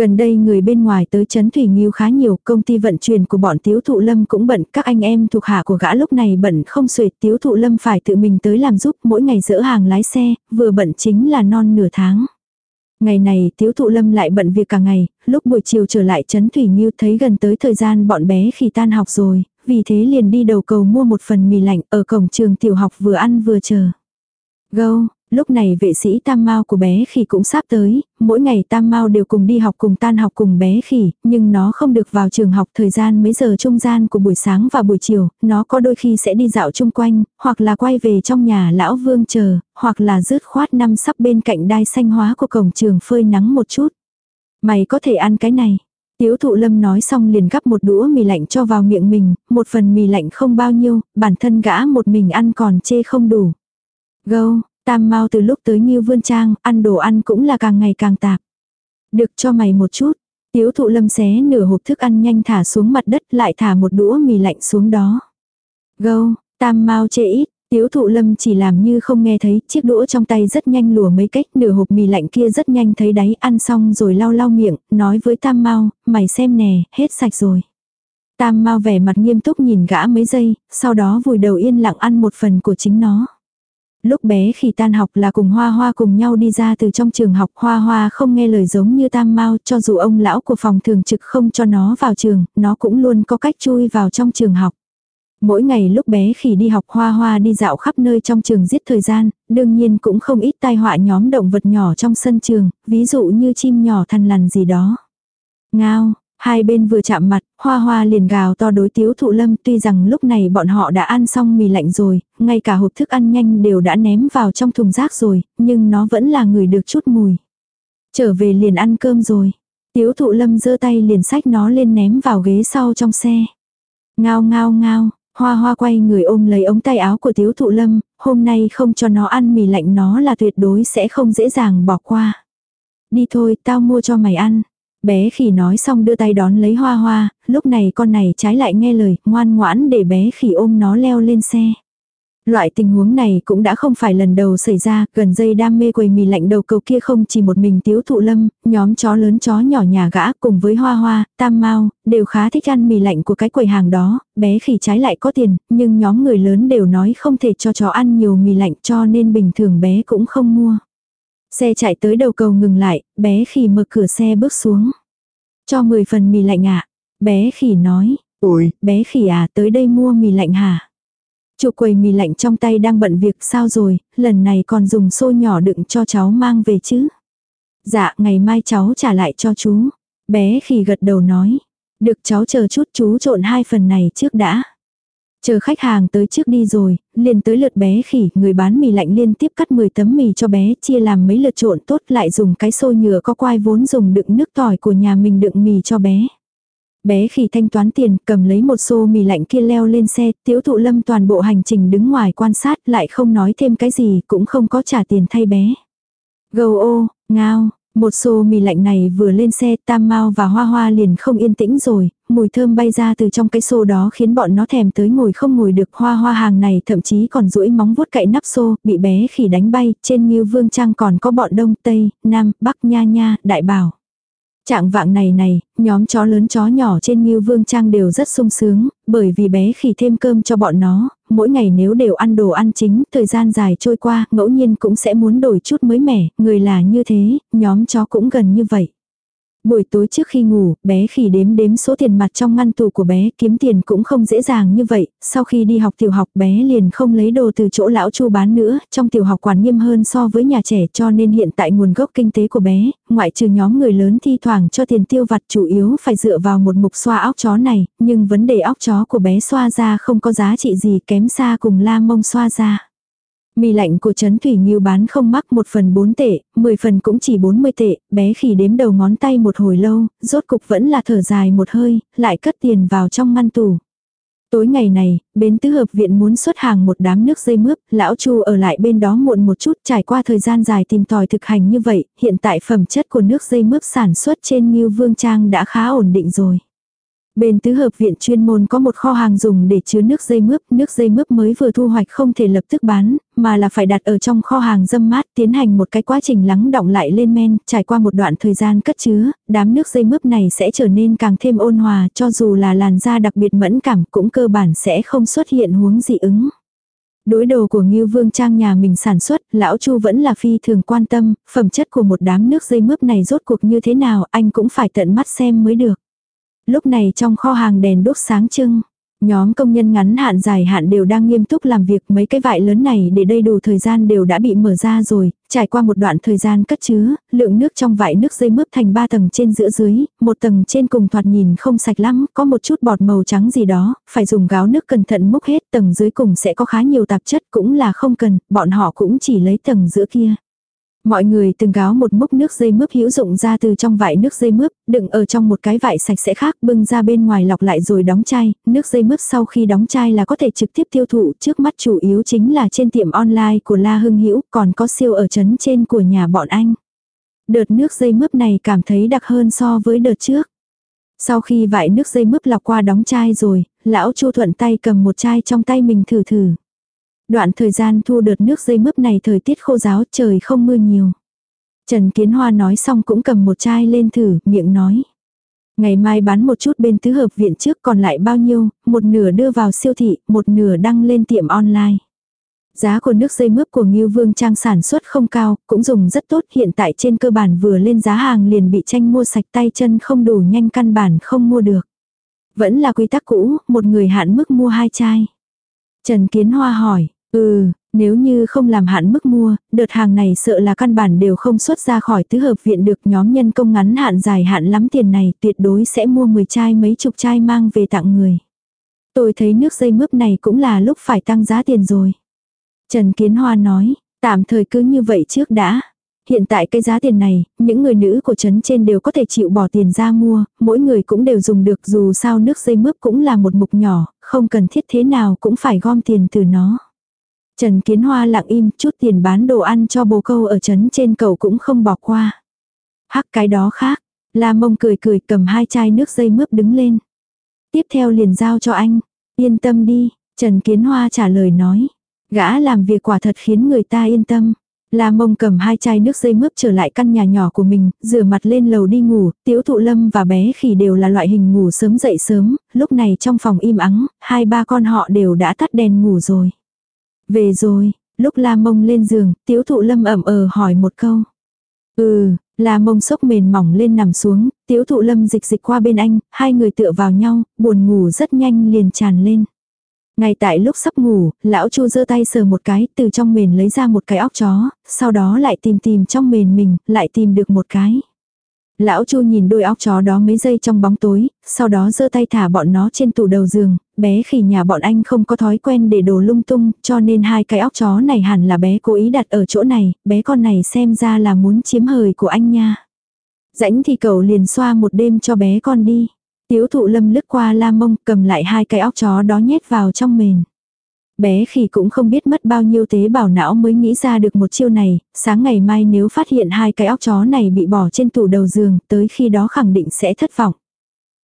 Gần đây người bên ngoài tới chấn Thủy Nghiêu khá nhiều, công ty vận chuyển của bọn Tiếu Thụ Lâm cũng bận, các anh em thuộc hạ của gã lúc này bận không xuể Tiếu Thụ Lâm phải tự mình tới làm giúp mỗi ngày dỡ hàng lái xe, vừa bận chính là non nửa tháng. Ngày này Tiếu Thụ Lâm lại bận việc cả ngày, lúc buổi chiều trở lại chấn Thủy Nghiêu thấy gần tới thời gian bọn bé khi tan học rồi, vì thế liền đi đầu cầu mua một phần mì lạnh ở cổng trường tiểu học vừa ăn vừa chờ. Gâu, lúc này vệ sĩ tam mau của bé khỉ cũng sắp tới, mỗi ngày tam mau đều cùng đi học cùng tan học cùng bé khỉ, nhưng nó không được vào trường học thời gian mấy giờ trung gian của buổi sáng và buổi chiều, nó có đôi khi sẽ đi dạo chung quanh, hoặc là quay về trong nhà lão vương chờ, hoặc là rứt khoát năm sắp bên cạnh đai xanh hóa của cổng trường phơi nắng một chút. Mày có thể ăn cái này. Tiếu thụ lâm nói xong liền gắp một đũa mì lạnh cho vào miệng mình, một phần mì lạnh không bao nhiêu, bản thân gã một mình ăn còn chê không đủ. Gâu, Tam mau từ lúc tới Ngưu Vươn Trang, ăn đồ ăn cũng là càng ngày càng tạp. Được cho mày một chút. Tiếu thụ lâm xé nửa hộp thức ăn nhanh thả xuống mặt đất lại thả một đũa mì lạnh xuống đó. Gâu, tam mau chê ít, Tiếu thụ lâm chỉ làm như không nghe thấy, chiếc đũa trong tay rất nhanh lùa mấy cách, nửa hộp mì lạnh kia rất nhanh thấy đáy, ăn xong rồi lau lau miệng, nói với Tam Mau, mày xem nè, hết sạch rồi. Tam Mau vẻ mặt nghiêm túc nhìn gã mấy giây, sau đó vùi đầu yên lặng ăn một phần của chính nó. Lúc bé khi tan học là cùng Hoa Hoa cùng nhau đi ra từ trong trường học Hoa Hoa không nghe lời giống như Tam mau cho dù ông lão của phòng thường trực không cho nó vào trường, nó cũng luôn có cách chui vào trong trường học. Mỗi ngày lúc bé khi đi học Hoa Hoa đi dạo khắp nơi trong trường giết thời gian, đương nhiên cũng không ít tai họa nhóm động vật nhỏ trong sân trường, ví dụ như chim nhỏ thằn lằn gì đó. Ngao, Hai bên vừa chạm mặt, hoa hoa liền gào to đối tiếu thụ lâm tuy rằng lúc này bọn họ đã ăn xong mì lạnh rồi, ngay cả hộp thức ăn nhanh đều đã ném vào trong thùng rác rồi, nhưng nó vẫn là người được chút mùi. Trở về liền ăn cơm rồi. Tiếu thụ lâm giơ tay liền xách nó lên ném vào ghế sau trong xe. Ngao ngao ngao, hoa hoa quay người ôm lấy ống tay áo của tiếu thụ lâm, hôm nay không cho nó ăn mì lạnh nó là tuyệt đối sẽ không dễ dàng bỏ qua. Đi thôi, tao mua cho mày ăn. Bé khỉ nói xong đưa tay đón lấy hoa hoa, lúc này con này trái lại nghe lời, ngoan ngoãn để bé khỉ ôm nó leo lên xe. Loại tình huống này cũng đã không phải lần đầu xảy ra, gần dây đam mê quầy mì lạnh đầu cầu kia không chỉ một mình tiếu thụ lâm, nhóm chó lớn chó nhỏ nhà gã cùng với hoa hoa, tam mau, đều khá thích ăn mì lạnh của cái quầy hàng đó, bé khỉ trái lại có tiền, nhưng nhóm người lớn đều nói không thể cho chó ăn nhiều mì lạnh cho nên bình thường bé cũng không mua. Xe chạy tới đầu cầu ngừng lại, bé khỉ mở cửa xe bước xuống. Cho 10 phần mì lạnh ạ. Bé khỉ nói, ôi, bé khỉ à tới đây mua mì lạnh hả? Chủ quầy mì lạnh trong tay đang bận việc sao rồi, lần này còn dùng xô nhỏ đựng cho cháu mang về chứ. Dạ, ngày mai cháu trả lại cho chú. Bé khỉ gật đầu nói. Được cháu chờ chút chú trộn hai phần này trước đã. Chờ khách hàng tới trước đi rồi, liền tới lượt bé khỉ, người bán mì lạnh liên tiếp cắt 10 tấm mì cho bé, chia làm mấy lượt trộn tốt lại dùng cái xô nhựa có quai vốn dùng đựng nước tỏi của nhà mình đựng mì cho bé. Bé khỉ thanh toán tiền, cầm lấy một xô mì lạnh kia leo lên xe, tiểu thụ lâm toàn bộ hành trình đứng ngoài quan sát, lại không nói thêm cái gì, cũng không có trả tiền thay bé. Gầu ô, ngao, một xô mì lạnh này vừa lên xe Tam Mao và Hoa Hoa liền không yên tĩnh rồi, mùi thơm bay ra từ trong cái xô đó khiến bọn nó thèm tới ngồi không ngồi được Hoa Hoa hàng này thậm chí còn duỗi móng vuốt cậy nắp xô, bị bé khỉ đánh bay, trên như vương trang còn có bọn Đông, Tây, Nam, Bắc Nha Nha, Đại Bảo. Trạng vạng này này, nhóm chó lớn chó nhỏ trên Ngưu Vương Trang đều rất sung sướng, bởi vì bé khỉ thêm cơm cho bọn nó, mỗi ngày nếu đều ăn đồ ăn chính, thời gian dài trôi qua, ngẫu nhiên cũng sẽ muốn đổi chút mới mẻ, người là như thế, nhóm chó cũng gần như vậy. Buổi tối trước khi ngủ, bé khỉ đếm đếm số tiền mặt trong ngăn tủ của bé, kiếm tiền cũng không dễ dàng như vậy, sau khi đi học tiểu học bé liền không lấy đồ từ chỗ lão chu bán nữa, trong tiểu học quản nghiêm hơn so với nhà trẻ cho nên hiện tại nguồn gốc kinh tế của bé, ngoại trừ nhóm người lớn thi thoảng cho tiền tiêu vặt chủ yếu phải dựa vào một mục xoa óc chó này, nhưng vấn đề óc chó của bé xoa ra không có giá trị gì kém xa cùng la mông xoa ra. Mì lạnh của Trấn Thủy Nghiêu bán không mắc một phần bốn tệ, 10 phần cũng chỉ 40 tệ, bé khỉ đếm đầu ngón tay một hồi lâu, rốt cục vẫn là thở dài một hơi, lại cất tiền vào trong ngăn tủ. Tối ngày này, bến tứ hợp viện muốn xuất hàng một đám nước dây mướp, lão Chu ở lại bên đó muộn một chút trải qua thời gian dài tìm tòi thực hành như vậy, hiện tại phẩm chất của nước dây mướp sản xuất trên Nghiêu Vương Trang đã khá ổn định rồi. Bên tứ hợp viện chuyên môn có một kho hàng dùng để chứa nước dây mướp, nước dây mướp mới vừa thu hoạch không thể lập tức bán, mà là phải đặt ở trong kho hàng dâm mát tiến hành một cái quá trình lắng động lại lên men, trải qua một đoạn thời gian cất chứa, đám nước dây mướp này sẽ trở nên càng thêm ôn hòa cho dù là làn da đặc biệt mẫn cảm cũng cơ bản sẽ không xuất hiện huống dị ứng. Đối đồ của Ngưu Vương Trang nhà mình sản xuất, lão Chu vẫn là phi thường quan tâm, phẩm chất của một đám nước dây mướp này rốt cuộc như thế nào anh cũng phải tận mắt xem mới được. Lúc này trong kho hàng đèn đốt sáng trưng. Nhóm công nhân ngắn hạn dài hạn đều đang nghiêm túc làm việc mấy cái vại lớn này để đầy đủ thời gian đều đã bị mở ra rồi, trải qua một đoạn thời gian cất chứa, lượng nước trong vại nước dây mướp thành ba tầng trên giữa dưới, một tầng trên cùng thoạt nhìn không sạch lắm, có một chút bọt màu trắng gì đó, phải dùng gáo nước cẩn thận múc hết, tầng dưới cùng sẽ có khá nhiều tạp chất cũng là không cần, bọn họ cũng chỉ lấy tầng giữa kia. Mọi người từng gáo một múc nước dây mướp hữu dụng ra từ trong vải nước dây mướp, đựng ở trong một cái vải sạch sẽ khác bưng ra bên ngoài lọc lại rồi đóng chai, nước dây mướp sau khi đóng chai là có thể trực tiếp tiêu thụ, trước mắt chủ yếu chính là trên tiệm online của La Hưng Hữu còn có siêu ở trấn trên của nhà bọn anh. Đợt nước dây mướp này cảm thấy đặc hơn so với đợt trước. Sau khi vải nước dây mướp lọc qua đóng chai rồi, lão Chu thuận tay cầm một chai trong tay mình thử thử. Đoạn thời gian thu đợt nước dây mướp này thời tiết khô giáo trời không mưa nhiều. Trần Kiến Hoa nói xong cũng cầm một chai lên thử, miệng nói. Ngày mai bán một chút bên tứ hợp viện trước còn lại bao nhiêu, một nửa đưa vào siêu thị, một nửa đăng lên tiệm online. Giá của nước dây mướp của Ngưu Vương Trang sản xuất không cao, cũng dùng rất tốt, hiện tại trên cơ bản vừa lên giá hàng liền bị tranh mua sạch tay chân không đủ nhanh căn bản không mua được. Vẫn là quy tắc cũ, một người hạn mức mua hai chai. Trần Kiến Hoa hỏi, Ừ, nếu như không làm hạn mức mua, đợt hàng này sợ là căn bản đều không xuất ra khỏi tứ hợp viện được nhóm nhân công ngắn hạn dài hạn lắm tiền này tuyệt đối sẽ mua 10 chai mấy chục chai mang về tặng người. Tôi thấy nước dây mướp này cũng là lúc phải tăng giá tiền rồi. Trần Kiến Hoa nói, tạm thời cứ như vậy trước đã. Hiện tại cái giá tiền này, những người nữ của trấn trên đều có thể chịu bỏ tiền ra mua, mỗi người cũng đều dùng được dù sao nước dây mướp cũng là một mục nhỏ, không cần thiết thế nào cũng phải gom tiền từ nó. Trần Kiến Hoa lặng im, chút tiền bán đồ ăn cho bồ câu ở trấn trên cầu cũng không bỏ qua. Hắc cái đó khác, La Mông cười cười cầm hai chai nước dây mướp đứng lên. Tiếp theo liền giao cho anh, yên tâm đi, Trần Kiến Hoa trả lời nói. Gã làm việc quả thật khiến người ta yên tâm. La mông cầm hai chai nước dây mướp trở lại căn nhà nhỏ của mình, rửa mặt lên lầu đi ngủ, tiếu thụ lâm và bé khỉ đều là loại hình ngủ sớm dậy sớm, lúc này trong phòng im ắng, hai ba con họ đều đã tắt đèn ngủ rồi. Về rồi, lúc la mông lên giường, tiếu thụ lâm ẩm ờ hỏi một câu. Ừ, la mông sốc mền mỏng lên nằm xuống, tiếu thụ lâm dịch dịch qua bên anh, hai người tựa vào nhau, buồn ngủ rất nhanh liền tràn lên. Ngay tại lúc sắp ngủ, lão Chu giơ tay sờ một cái, từ trong mền lấy ra một cái óc chó, sau đó lại tìm tìm trong mền mình, lại tìm được một cái. Lão Chu nhìn đôi óc chó đó mấy giây trong bóng tối, sau đó giơ tay thả bọn nó trên tủ đầu giường, bé khỉ nhà bọn anh không có thói quen để đồ lung tung, cho nên hai cái óc chó này hẳn là bé cố ý đặt ở chỗ này, bé con này xem ra là muốn chiếm hời của anh nha. Rãnh thì cậu liền xoa một đêm cho bé con đi. Tiếu thụ lâm lướt qua la mông cầm lại hai cái óc chó đó nhét vào trong mền. Bé khỉ cũng không biết mất bao nhiêu tế bào não mới nghĩ ra được một chiêu này, sáng ngày mai nếu phát hiện hai cái óc chó này bị bỏ trên tủ đầu giường, tới khi đó khẳng định sẽ thất vọng.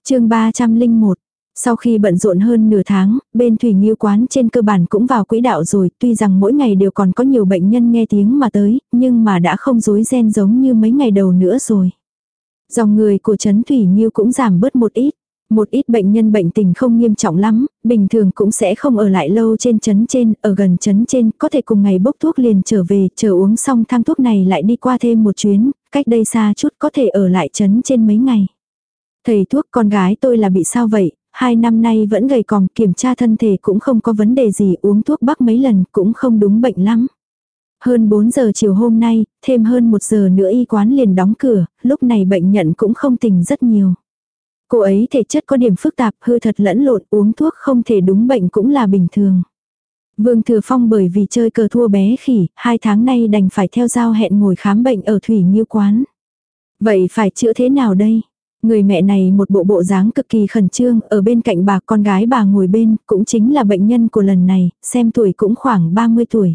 chương 301 sau khi bận rộn hơn nửa tháng, bên Thủy Nghiêu quán trên cơ bản cũng vào quỹ đạo rồi, tuy rằng mỗi ngày đều còn có nhiều bệnh nhân nghe tiếng mà tới, nhưng mà đã không rối ren giống như mấy ngày đầu nữa rồi. Dòng người của Trấn Thủy Nghiêu cũng giảm bớt một ít. Một ít bệnh nhân bệnh tình không nghiêm trọng lắm, bình thường cũng sẽ không ở lại lâu trên chấn trên, ở gần chấn trên, có thể cùng ngày bốc thuốc liền trở về, chờ uống xong thang thuốc này lại đi qua thêm một chuyến, cách đây xa chút có thể ở lại chấn trên mấy ngày. Thầy thuốc con gái tôi là bị sao vậy, hai năm nay vẫn gầy còm kiểm tra thân thể cũng không có vấn đề gì uống thuốc bắc mấy lần cũng không đúng bệnh lắm. Hơn 4 giờ chiều hôm nay, thêm hơn 1 giờ nữa y quán liền đóng cửa, lúc này bệnh nhận cũng không tỉnh rất nhiều. Cô ấy thể chất có điểm phức tạp, hư thật lẫn lộn, uống thuốc không thể đúng bệnh cũng là bình thường. Vương Thừa Phong bởi vì chơi cờ thua bé khỉ, hai tháng nay đành phải theo giao hẹn ngồi khám bệnh ở Thủy Nhiêu Quán. Vậy phải chữa thế nào đây? Người mẹ này một bộ bộ dáng cực kỳ khẩn trương, ở bên cạnh bà con gái bà ngồi bên, cũng chính là bệnh nhân của lần này, xem tuổi cũng khoảng 30 tuổi.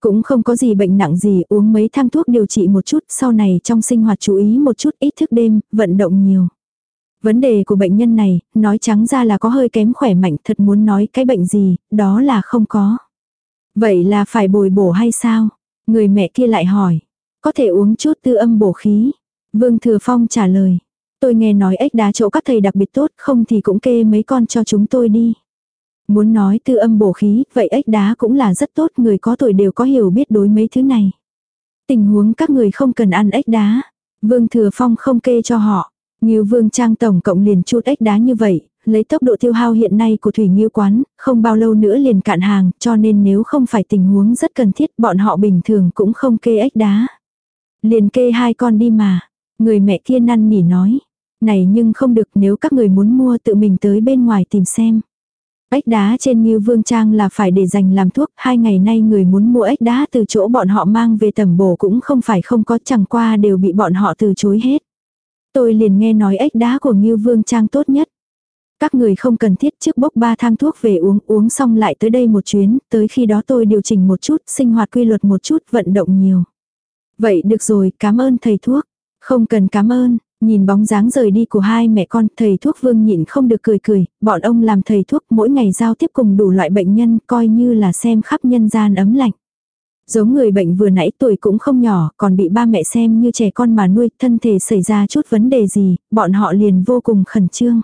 Cũng không có gì bệnh nặng gì, uống mấy thang thuốc điều trị một chút, sau này trong sinh hoạt chú ý một chút ít thức đêm, vận động nhiều. Vấn đề của bệnh nhân này, nói trắng ra là có hơi kém khỏe mạnh, thật muốn nói cái bệnh gì, đó là không có. Vậy là phải bồi bổ hay sao? Người mẹ kia lại hỏi. Có thể uống chút tư âm bổ khí. Vương Thừa Phong trả lời. Tôi nghe nói ếch đá chỗ các thầy đặc biệt tốt, không thì cũng kê mấy con cho chúng tôi đi. Muốn nói tư âm bổ khí, vậy ếch đá cũng là rất tốt, người có tuổi đều có hiểu biết đối mấy thứ này. Tình huống các người không cần ăn ếch đá. Vương Thừa Phong không kê cho họ. Nghiêu Vương Trang tổng cộng liền chút ếch đá như vậy, lấy tốc độ tiêu hao hiện nay của Thủy Nghiêu quán, không bao lâu nữa liền cạn hàng, cho nên nếu không phải tình huống rất cần thiết, bọn họ bình thường cũng không kê ếch đá. Liền kê hai con đi mà. Người mẹ kia năn nỉ nói. Này nhưng không được nếu các người muốn mua tự mình tới bên ngoài tìm xem. Ếch đá trên như vương trang là phải để dành làm thuốc, hai ngày nay người muốn mua ếch đá từ chỗ bọn họ mang về tầm bổ cũng không phải không có chẳng qua đều bị bọn họ từ chối hết. Tôi liền nghe nói ếch đá của Ngưu Vương Trang tốt nhất. Các người không cần thiết trước bốc ba thang thuốc về uống, uống xong lại tới đây một chuyến, tới khi đó tôi điều chỉnh một chút, sinh hoạt quy luật một chút, vận động nhiều. Vậy được rồi, cảm ơn thầy thuốc. Không cần cảm ơn, nhìn bóng dáng rời đi của hai mẹ con, thầy thuốc vương nhịn không được cười cười, bọn ông làm thầy thuốc mỗi ngày giao tiếp cùng đủ loại bệnh nhân, coi như là xem khắp nhân gian ấm lạnh. Giống người bệnh vừa nãy tuổi cũng không nhỏ, còn bị ba mẹ xem như trẻ con mà nuôi, thân thể xảy ra chút vấn đề gì, bọn họ liền vô cùng khẩn trương.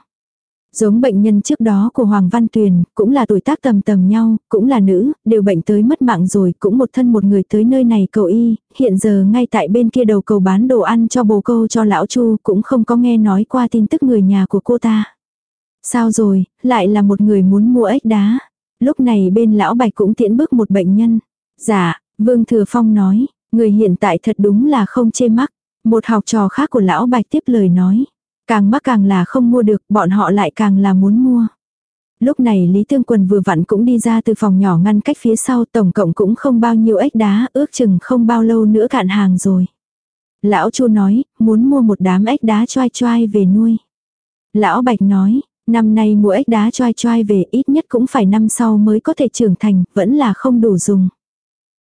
Giống bệnh nhân trước đó của Hoàng Văn Tuyền, cũng là tuổi tác tầm tầm nhau, cũng là nữ, đều bệnh tới mất mạng rồi, cũng một thân một người tới nơi này cầu y, hiện giờ ngay tại bên kia đầu cầu bán đồ ăn cho bồ câu cho lão Chu, cũng không có nghe nói qua tin tức người nhà của cô ta. Sao rồi, lại là một người muốn mua ếch đá. Lúc này bên lão Bạch cũng tiễn bước một bệnh nhân. Dạ, Vương Thừa Phong nói, người hiện tại thật đúng là không chê mắc. Một học trò khác của lão Bạch tiếp lời nói. Càng mắc càng là không mua được, bọn họ lại càng là muốn mua. Lúc này Lý Tương Quần vừa vặn cũng đi ra từ phòng nhỏ ngăn cách phía sau tổng cộng cũng không bao nhiêu ếch đá, ước chừng không bao lâu nữa cạn hàng rồi. Lão Chu nói, muốn mua một đám ếch đá choai choai về nuôi. Lão Bạch nói, năm nay mua ếch đá choai choai về ít nhất cũng phải năm sau mới có thể trưởng thành, vẫn là không đủ dùng.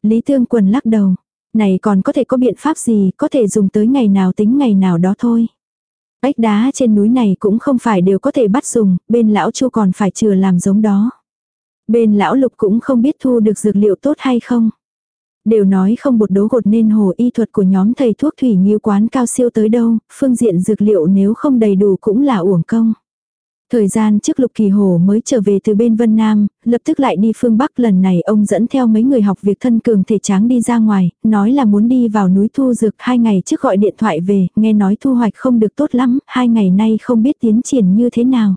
Lý Tương Quần lắc đầu. Này còn có thể có biện pháp gì, có thể dùng tới ngày nào tính ngày nào đó thôi. Ếch đá trên núi này cũng không phải đều có thể bắt dùng, bên lão chu còn phải chừa làm giống đó. Bên lão lục cũng không biết thu được dược liệu tốt hay không. Đều nói không bột đố gột nên hồ y thuật của nhóm thầy thuốc thủy như quán cao siêu tới đâu, phương diện dược liệu nếu không đầy đủ cũng là uổng công. Thời gian trước Lục Kỳ Hồ mới trở về từ bên Vân Nam, lập tức lại đi phương Bắc lần này ông dẫn theo mấy người học việc thân cường thể tráng đi ra ngoài, nói là muốn đi vào núi thu dược hai ngày trước gọi điện thoại về, nghe nói thu hoạch không được tốt lắm, hai ngày nay không biết tiến triển như thế nào.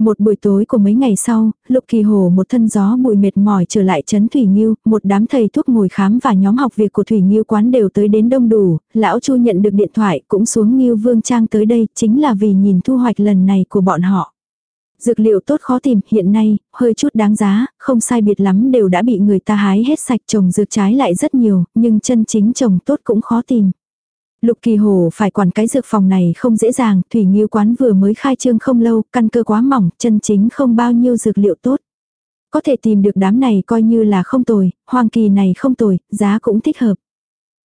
Một buổi tối của mấy ngày sau, Lục Kỳ Hồ một thân gió bụi mệt mỏi trở lại trấn Thủy Nghiêu, một đám thầy thuốc ngồi khám và nhóm học việc của Thủy Nghiêu quán đều tới đến đông đủ, lão Chu nhận được điện thoại cũng xuống Nghiêu Vương Trang tới đây, chính là vì nhìn thu hoạch lần này của bọn họ. Dược liệu tốt khó tìm, hiện nay, hơi chút đáng giá, không sai biệt lắm đều đã bị người ta hái hết sạch trồng dược trái lại rất nhiều, nhưng chân chính trồng tốt cũng khó tìm. Lục Kỳ Hồ phải quản cái dược phòng này không dễ dàng, Thủy Nghiêu quán vừa mới khai trương không lâu, căn cơ quá mỏng, chân chính không bao nhiêu dược liệu tốt. Có thể tìm được đám này coi như là không tồi, hoàng kỳ này không tồi, giá cũng thích hợp.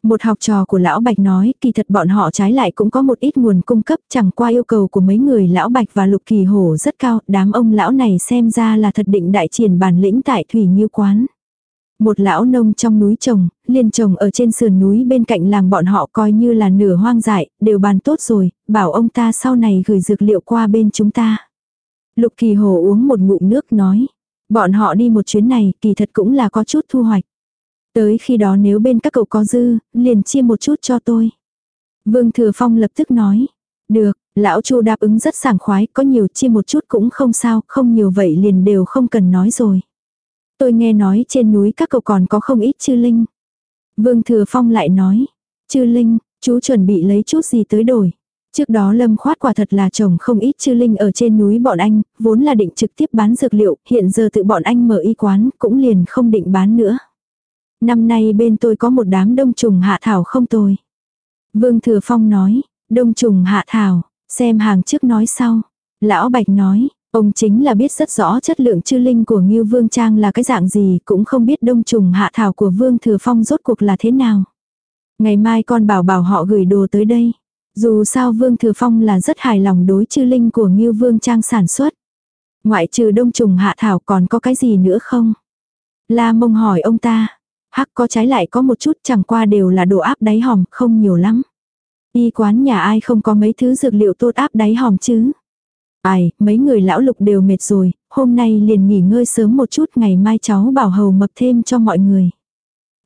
Một học trò của Lão Bạch nói, kỳ thật bọn họ trái lại cũng có một ít nguồn cung cấp, chẳng qua yêu cầu của mấy người Lão Bạch và Lục Kỳ hồ rất cao, đám ông lão này xem ra là thật định đại triển bản lĩnh tại Thủy Nghiêu Quán. Một lão nông trong núi trồng, liền trồng ở trên sườn núi bên cạnh làng bọn họ coi như là nửa hoang dại, đều bàn tốt rồi, bảo ông ta sau này gửi dược liệu qua bên chúng ta. Lục Kỳ Hồ uống một ngụm nước nói, bọn họ đi một chuyến này kỳ thật cũng là có chút thu hoạch. Tới khi đó nếu bên các cậu có dư, liền chia một chút cho tôi. Vương Thừa Phong lập tức nói. Được, lão Chu đáp ứng rất sảng khoái, có nhiều chia một chút cũng không sao, không nhiều vậy liền đều không cần nói rồi. Tôi nghe nói trên núi các cậu còn có không ít chư linh. Vương Thừa Phong lại nói. Chư linh, chú chuẩn bị lấy chút gì tới đổi. Trước đó Lâm Khoát quả thật là chồng không ít chư linh ở trên núi bọn anh, vốn là định trực tiếp bán dược liệu, hiện giờ tự bọn anh mở y quán, cũng liền không định bán nữa. Năm nay bên tôi có một đám đông trùng hạ thảo không tồi. Vương Thừa Phong nói, đông trùng hạ thảo, xem hàng trước nói sau. Lão Bạch nói, ông chính là biết rất rõ chất lượng chư linh của Ngưu Vương Trang là cái dạng gì, cũng không biết đông trùng hạ thảo của Vương Thừa Phong rốt cuộc là thế nào. Ngày mai con bảo bảo họ gửi đồ tới đây. Dù sao Vương Thừa Phong là rất hài lòng đối chư linh của Ngưu Vương Trang sản xuất. Ngoại trừ đông trùng hạ thảo còn có cái gì nữa không? La mông hỏi ông ta. Hắc có trái lại có một chút chẳng qua đều là đồ áp đáy hòm, không nhiều lắm. Y quán nhà ai không có mấy thứ dược liệu tốt áp đáy hòm chứ. Ai, mấy người lão lục đều mệt rồi, hôm nay liền nghỉ ngơi sớm một chút ngày mai cháu bảo hầu mập thêm cho mọi người.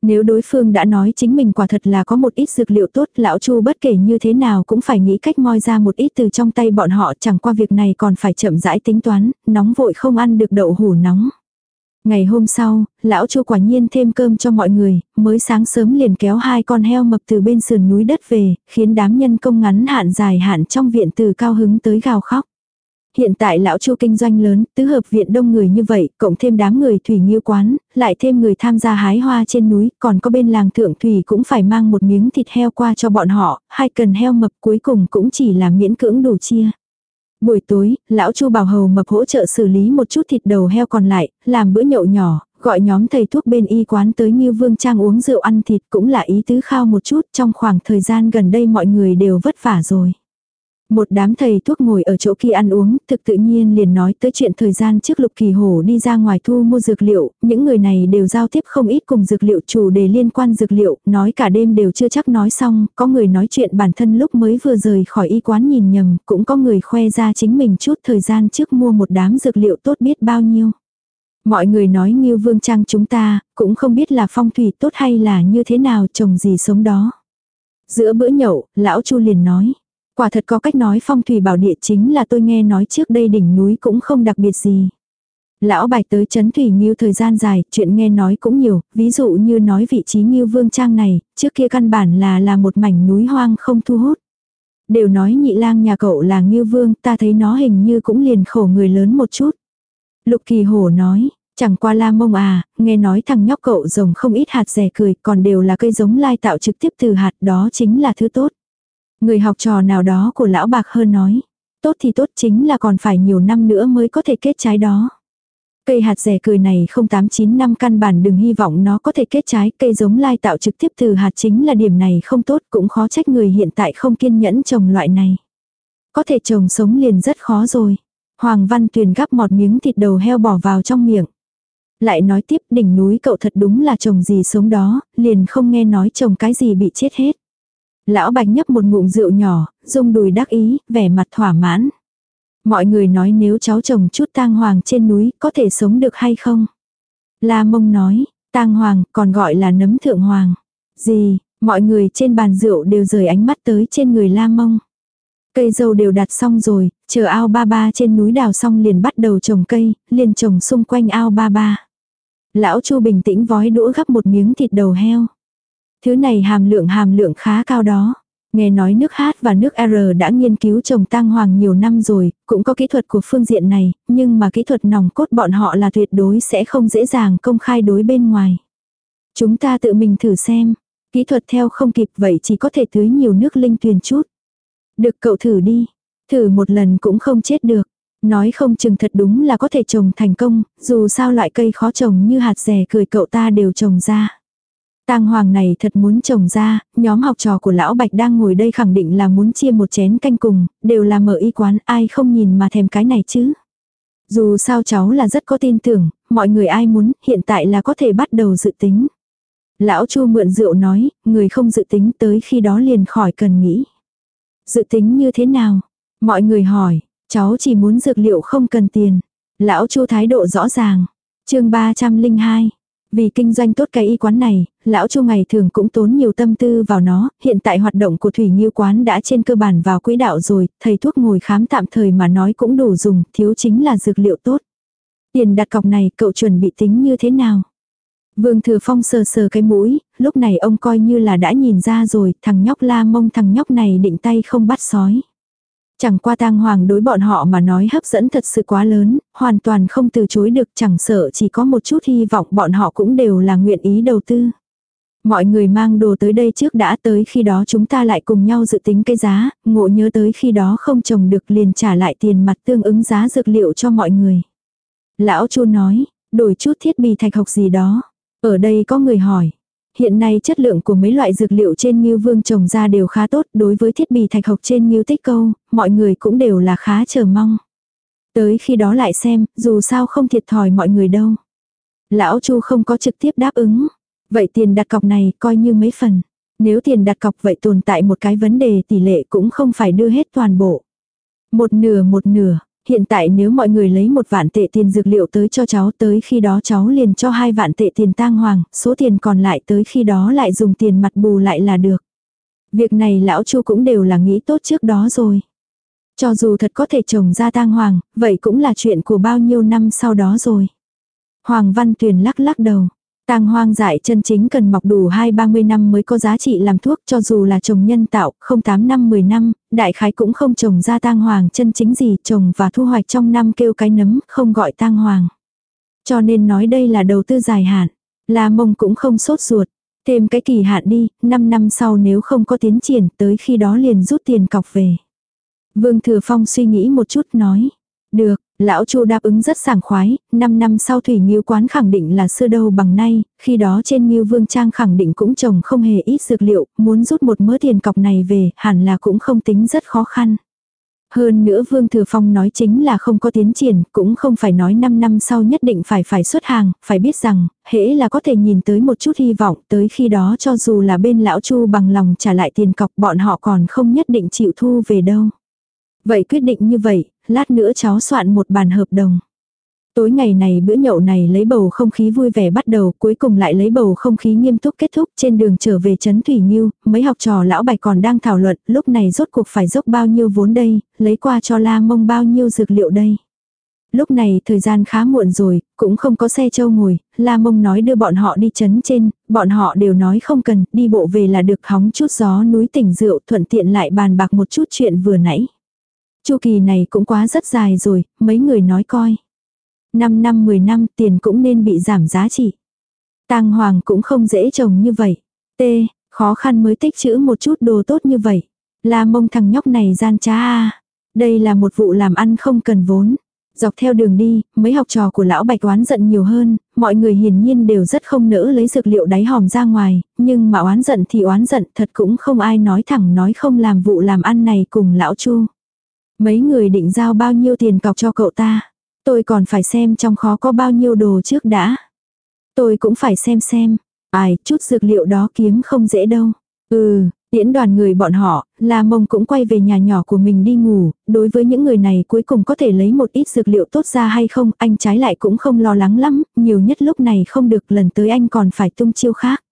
Nếu đối phương đã nói chính mình quả thật là có một ít dược liệu tốt, lão Chu bất kể như thế nào cũng phải nghĩ cách moi ra một ít từ trong tay bọn họ, chẳng qua việc này còn phải chậm rãi tính toán, nóng vội không ăn được đậu hủ nóng. Ngày hôm sau, lão chu quả nhiên thêm cơm cho mọi người, mới sáng sớm liền kéo hai con heo mập từ bên sườn núi đất về, khiến đám nhân công ngắn hạn dài hạn trong viện từ cao hứng tới gào khóc. Hiện tại lão chu kinh doanh lớn, tứ hợp viện đông người như vậy, cộng thêm đám người thủy nghiêu quán, lại thêm người tham gia hái hoa trên núi, còn có bên làng thượng thủy cũng phải mang một miếng thịt heo qua cho bọn họ, hai cần heo mập cuối cùng cũng chỉ là miễn cưỡng đủ chia. Buổi tối, lão Chu bảo hầu mập hỗ trợ xử lý một chút thịt đầu heo còn lại, làm bữa nhậu nhỏ, gọi nhóm thầy thuốc bên y quán tới như vương trang uống rượu ăn thịt cũng là ý tứ khao một chút trong khoảng thời gian gần đây mọi người đều vất vả rồi. Một đám thầy thuốc ngồi ở chỗ kia ăn uống, thực tự nhiên liền nói tới chuyện thời gian trước lục kỳ hổ đi ra ngoài thu mua dược liệu, những người này đều giao tiếp không ít cùng dược liệu chủ đề liên quan dược liệu, nói cả đêm đều chưa chắc nói xong, có người nói chuyện bản thân lúc mới vừa rời khỏi y quán nhìn nhầm, cũng có người khoe ra chính mình chút thời gian trước mua một đám dược liệu tốt biết bao nhiêu. Mọi người nói như vương trang chúng ta, cũng không biết là phong thủy tốt hay là như thế nào trồng gì sống đó. Giữa bữa nhậu, lão chu liền nói. Quả thật có cách nói phong thủy bảo địa chính là tôi nghe nói trước đây đỉnh núi cũng không đặc biệt gì. Lão bạch tới chấn thủy nghiêu thời gian dài, chuyện nghe nói cũng nhiều, ví dụ như nói vị trí nghiêu vương trang này, trước kia căn bản là là một mảnh núi hoang không thu hút. Đều nói nhị lang nhà cậu là nghiêu vương, ta thấy nó hình như cũng liền khổ người lớn một chút. Lục kỳ hổ nói, chẳng qua la mông à, nghe nói thằng nhóc cậu rồng không ít hạt rẻ cười, còn đều là cây giống lai tạo trực tiếp từ hạt đó chính là thứ tốt. Người học trò nào đó của lão bạc hơn nói. Tốt thì tốt chính là còn phải nhiều năm nữa mới có thể kết trái đó. Cây hạt rẻ cười này không 8-9 năm căn bản đừng hy vọng nó có thể kết trái. Cây giống lai tạo trực tiếp từ hạt chính là điểm này không tốt cũng khó trách người hiện tại không kiên nhẫn trồng loại này. Có thể trồng sống liền rất khó rồi. Hoàng Văn Tuyền gắp một miếng thịt đầu heo bỏ vào trong miệng. Lại nói tiếp đỉnh núi cậu thật đúng là trồng gì sống đó, liền không nghe nói trồng cái gì bị chết hết. Lão Bạch nhấp một ngụm rượu nhỏ, rung đùi đắc ý, vẻ mặt thỏa mãn. Mọi người nói nếu cháu chồng chút tang hoàng trên núi có thể sống được hay không? La mông nói, tang hoàng còn gọi là nấm thượng hoàng. Gì, mọi người trên bàn rượu đều rời ánh mắt tới trên người la mông. Cây dâu đều đặt xong rồi, chờ ao ba ba trên núi đào xong liền bắt đầu trồng cây, liền trồng xung quanh ao ba ba. Lão Chu bình tĩnh vói đũa gắp một miếng thịt đầu heo. Thứ này hàm lượng hàm lượng khá cao đó. Nghe nói nước hát và nước R đã nghiên cứu trồng tang hoàng nhiều năm rồi, cũng có kỹ thuật của phương diện này, nhưng mà kỹ thuật nòng cốt bọn họ là tuyệt đối sẽ không dễ dàng công khai đối bên ngoài. Chúng ta tự mình thử xem, kỹ thuật theo không kịp vậy chỉ có thể tưới nhiều nước linh tuyền chút. Được cậu thử đi, thử một lần cũng không chết được. Nói không chừng thật đúng là có thể trồng thành công, dù sao loại cây khó trồng như hạt rẻ cười cậu ta đều trồng ra. Tang hoàng này thật muốn trồng ra, nhóm học trò của lão Bạch đang ngồi đây khẳng định là muốn chia một chén canh cùng, đều là mở y quán, ai không nhìn mà thèm cái này chứ. Dù sao cháu là rất có tin tưởng, mọi người ai muốn, hiện tại là có thể bắt đầu dự tính. Lão Chu mượn rượu nói, người không dự tính tới khi đó liền khỏi cần nghĩ. Dự tính như thế nào? Mọi người hỏi, cháu chỉ muốn dược liệu không cần tiền. Lão Chu thái độ rõ ràng. chương 302. Vì kinh doanh tốt cái y quán này, lão Chu ngày thường cũng tốn nhiều tâm tư vào nó, hiện tại hoạt động của Thủy Nghiêu quán đã trên cơ bản vào quỹ đạo rồi, thầy thuốc ngồi khám tạm thời mà nói cũng đủ dùng, thiếu chính là dược liệu tốt. Tiền đặt cọc này cậu chuẩn bị tính như thế nào? Vương Thừa Phong sờ sờ cái mũi, lúc này ông coi như là đã nhìn ra rồi, thằng nhóc la mông thằng nhóc này định tay không bắt sói. Chẳng qua tang hoàng đối bọn họ mà nói hấp dẫn thật sự quá lớn, hoàn toàn không từ chối được chẳng sợ chỉ có một chút hy vọng bọn họ cũng đều là nguyện ý đầu tư. Mọi người mang đồ tới đây trước đã tới khi đó chúng ta lại cùng nhau dự tính cái giá, ngộ nhớ tới khi đó không trồng được liền trả lại tiền mặt tương ứng giá dược liệu cho mọi người. Lão chu nói, đổi chút thiết bị thạch học gì đó. Ở đây có người hỏi. Hiện nay chất lượng của mấy loại dược liệu trên Ngưu Vương trồng ra đều khá tốt đối với thiết bị thạch học trên Ngưu Tích Câu, mọi người cũng đều là khá chờ mong. Tới khi đó lại xem, dù sao không thiệt thòi mọi người đâu. Lão Chu không có trực tiếp đáp ứng. Vậy tiền đặt cọc này coi như mấy phần. Nếu tiền đặt cọc vậy tồn tại một cái vấn đề tỷ lệ cũng không phải đưa hết toàn bộ. Một nửa một nửa, Hiện tại nếu mọi người lấy một vạn tệ tiền dược liệu tới cho cháu tới khi đó cháu liền cho hai vạn tệ tiền tang hoàng, số tiền còn lại tới khi đó lại dùng tiền mặt bù lại là được. Việc này lão chu cũng đều là nghĩ tốt trước đó rồi. Cho dù thật có thể trồng ra tang hoàng, vậy cũng là chuyện của bao nhiêu năm sau đó rồi. Hoàng Văn Tuyền lắc lắc đầu. Tang hoang dại chân chính cần mọc đủ 2-30 năm mới có giá trị làm thuốc cho dù là trồng nhân tạo, không 8 năm 10 năm, đại khái cũng không trồng ra tang hoàng chân chính gì, trồng và thu hoạch trong năm kêu cái nấm, không gọi tang hoàng. Cho nên nói đây là đầu tư dài hạn. La mông cũng không sốt ruột. Thêm cái kỳ hạn đi, 5 năm sau nếu không có tiến triển, tới khi đó liền rút tiền cọc về. Vương Thừa Phong suy nghĩ một chút nói. Được, Lão Chu đáp ứng rất sảng khoái, 5 năm sau Thủy Nghiêu quán khẳng định là xưa đâu bằng nay, khi đó trên Nghiêu Vương Trang khẳng định cũng trồng không hề ít dược liệu, muốn rút một mớ tiền cọc này về, hẳn là cũng không tính rất khó khăn. Hơn nữa Vương Thừa Phong nói chính là không có tiến triển, cũng không phải nói 5 năm sau nhất định phải phải xuất hàng, phải biết rằng, hễ là có thể nhìn tới một chút hy vọng, tới khi đó cho dù là bên lão Chu bằng lòng trả lại tiền cọc bọn họ còn không nhất định chịu thu về đâu. Vậy quyết định như vậy, lát nữa cháu soạn một bàn hợp đồng. Tối ngày này bữa nhậu này lấy bầu không khí vui vẻ bắt đầu, cuối cùng lại lấy bầu không khí nghiêm túc kết thúc trên đường trở về Trấn Thủy Nhiêu, mấy học trò lão bạch còn đang thảo luận, lúc này rốt cuộc phải dốc bao nhiêu vốn đây, lấy qua cho la mông bao nhiêu dược liệu đây. Lúc này thời gian khá muộn rồi, cũng không có xe châu ngồi, la mông nói đưa bọn họ đi chấn trên, bọn họ đều nói không cần, đi bộ về là được hóng chút gió núi tỉnh rượu thuận tiện lại bàn bạc một chút chuyện vừa nãy. Chu kỳ này cũng quá rất dài rồi, mấy người nói coi. 5 năm 10 năm tiền cũng nên bị giảm giá trị. Tang hoàng cũng không dễ trồng như vậy. T, khó khăn mới tích chữ một chút đồ tốt như vậy. Là mông thằng nhóc này gian trá a Đây là một vụ làm ăn không cần vốn. Dọc theo đường đi, mấy học trò của lão bạch oán giận nhiều hơn, mọi người hiển nhiên đều rất không nỡ lấy dược liệu đáy hòm ra ngoài, nhưng mà oán giận thì oán giận thật cũng không ai nói thẳng nói không làm vụ làm ăn này cùng lão chu. Mấy người định giao bao nhiêu tiền cọc cho cậu ta. Tôi còn phải xem trong khó có bao nhiêu đồ trước đã. Tôi cũng phải xem xem. Ai, chút dược liệu đó kiếm không dễ đâu. Ừ, tiễn đoàn người bọn họ, La Mông cũng quay về nhà nhỏ của mình đi ngủ, đối với những người này cuối cùng có thể lấy một ít dược liệu tốt ra hay không, anh trái lại cũng không lo lắng lắm, nhiều nhất lúc này không được lần tới anh còn phải tung chiêu khác.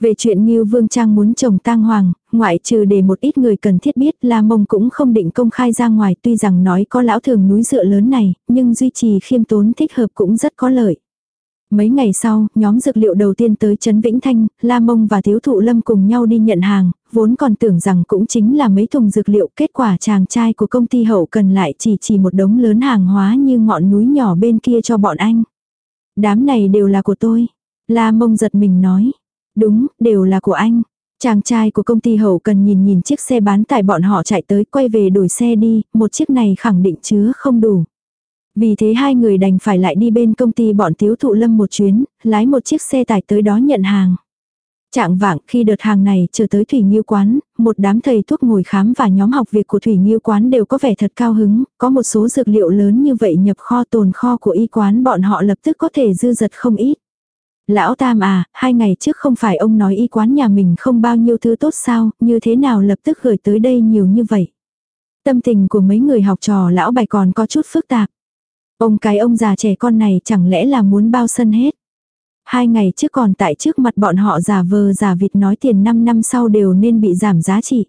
Về chuyện Ngưu Vương Trang muốn chồng tang hoàng, ngoại trừ để một ít người cần thiết biết La Mông cũng không định công khai ra ngoài tuy rằng nói có lão thường núi dựa lớn này, nhưng duy trì khiêm tốn thích hợp cũng rất có lợi. Mấy ngày sau, nhóm dược liệu đầu tiên tới Trấn Vĩnh Thanh, La Mông và Thiếu Thụ Lâm cùng nhau đi nhận hàng, vốn còn tưởng rằng cũng chính là mấy thùng dược liệu, kết quả chàng trai của công ty hậu cần lại chỉ chỉ một đống lớn hàng hóa như ngọn núi nhỏ bên kia cho bọn anh. Đám này đều là của tôi. La Mông giật mình nói. Đúng, đều là của anh. Chàng trai của công ty hậu cần nhìn nhìn chiếc xe bán tải bọn họ chạy tới quay về đổi xe đi, một chiếc này khẳng định chứa không đủ. Vì thế hai người đành phải lại đi bên công ty bọn tiếu thụ lâm một chuyến, lái một chiếc xe tải tới đó nhận hàng. Trạng vạng khi đợt hàng này trở tới Thủy Nghiêu Quán, một đám thầy thuốc ngồi khám và nhóm học việc của Thủy Nghiêu Quán đều có vẻ thật cao hứng, có một số dược liệu lớn như vậy nhập kho tồn kho của y quán bọn họ lập tức có thể dư giật không ít. Lão Tam à, hai ngày trước không phải ông nói y quán nhà mình không bao nhiêu thứ tốt sao, như thế nào lập tức gửi tới đây nhiều như vậy. Tâm tình của mấy người học trò lão bài còn có chút phức tạp. Ông cái ông già trẻ con này chẳng lẽ là muốn bao sân hết. Hai ngày trước còn tại trước mặt bọn họ giả vờ giả vịt nói tiền 5 năm sau đều nên bị giảm giá trị.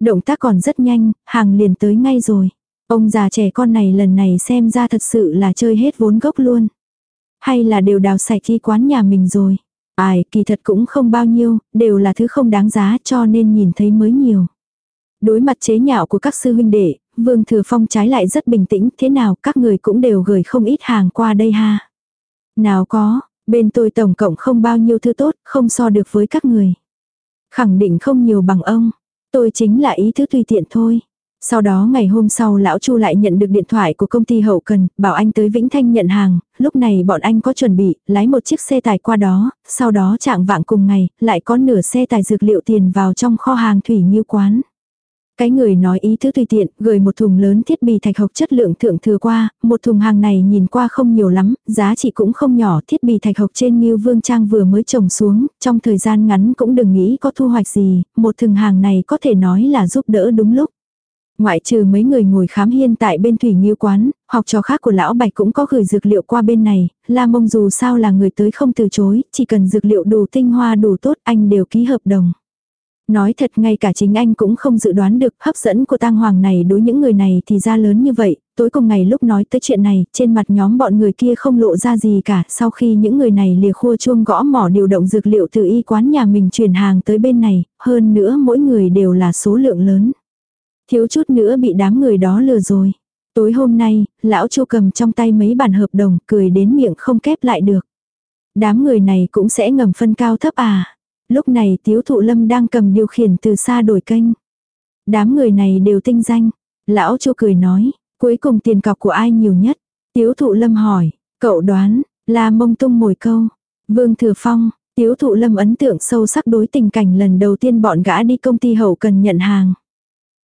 Động tác còn rất nhanh, hàng liền tới ngay rồi. Ông già trẻ con này lần này xem ra thật sự là chơi hết vốn gốc luôn. Hay là đều đào sạch khi quán nhà mình rồi. Ai, kỳ thật cũng không bao nhiêu, đều là thứ không đáng giá cho nên nhìn thấy mới nhiều. Đối mặt chế nhạo của các sư huynh đệ, Vương Thừa Phong trái lại rất bình tĩnh, thế nào các người cũng đều gửi không ít hàng qua đây ha. Nào có, bên tôi tổng cộng không bao nhiêu thứ tốt, không so được với các người. Khẳng định không nhiều bằng ông, tôi chính là ý thứ tùy tiện thôi. Sau đó ngày hôm sau lão Chu lại nhận được điện thoại của công ty hậu cần, bảo anh tới Vĩnh Thanh nhận hàng, lúc này bọn anh có chuẩn bị, lái một chiếc xe tải qua đó, sau đó trạng vạng cùng ngày, lại có nửa xe tải dược liệu tiền vào trong kho hàng thủy như quán. Cái người nói ý thứ tùy tiện, gửi một thùng lớn thiết bị thạch hộc chất lượng thượng thừa qua, một thùng hàng này nhìn qua không nhiều lắm, giá trị cũng không nhỏ, thiết bị thạch hộc trên như vương trang vừa mới trồng xuống, trong thời gian ngắn cũng đừng nghĩ có thu hoạch gì, một thùng hàng này có thể nói là giúp đỡ đúng lúc. Ngoại trừ mấy người ngồi khám hiên tại bên thủy nghiêu quán, học trò khác của lão bạch cũng có gửi dược liệu qua bên này, la mông dù sao là người tới không từ chối, chỉ cần dược liệu đủ tinh hoa đủ tốt anh đều ký hợp đồng. Nói thật ngay cả chính anh cũng không dự đoán được hấp dẫn của tang hoàng này đối những người này thì ra lớn như vậy. Tối cùng ngày lúc nói tới chuyện này, trên mặt nhóm bọn người kia không lộ ra gì cả. Sau khi những người này lìa khua chuông gõ mỏ điều động dược liệu từ y quán nhà mình chuyển hàng tới bên này, hơn nữa mỗi người đều là số lượng lớn. Thiếu chút nữa bị đám người đó lừa rồi. Tối hôm nay, lão chu cầm trong tay mấy bản hợp đồng, cười đến miệng không kép lại được. Đám người này cũng sẽ ngầm phân cao thấp à. Lúc này tiếu thụ lâm đang cầm điều khiển từ xa đổi kênh. Đám người này đều tinh danh. Lão chu cười nói, cuối cùng tiền cọc của ai nhiều nhất? Tiếu thụ lâm hỏi, cậu đoán, là mông tung mồi câu. Vương Thừa Phong, tiếu thụ lâm ấn tượng sâu sắc đối tình cảnh lần đầu tiên bọn gã đi công ty hậu cần nhận hàng.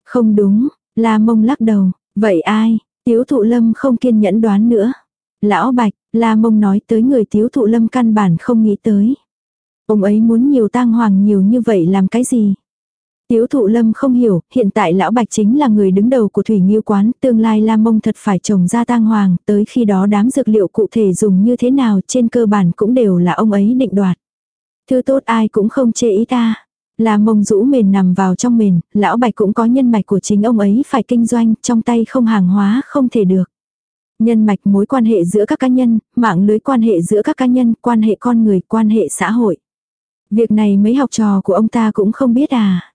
Không đúng, La Mông lắc đầu, vậy ai? Tiếu thụ lâm không kiên nhẫn đoán nữa. Lão Bạch, La Mông nói tới người tiếu thụ lâm căn bản không nghĩ tới. Ông ấy muốn nhiều tang hoàng nhiều như vậy làm cái gì? Tiếu thụ lâm không hiểu, hiện tại lão bạch chính là người đứng đầu của thủy nghiêu quán, tương lai la mông thật phải trồng ra tang hoàng, tới khi đó đám dược liệu cụ thể dùng như thế nào trên cơ bản cũng đều là ông ấy định đoạt. Thứ tốt ai cũng không chê ý ta là mông rũ mền nằm vào trong mền, lão bạch cũng có nhân mạch của chính ông ấy phải kinh doanh, trong tay không hàng hóa không thể được. Nhân mạch mối quan hệ giữa các cá nhân, mạng lưới quan hệ giữa các cá nhân, quan hệ con người, quan hệ xã hội. Việc này mấy học trò của ông ta cũng không biết à.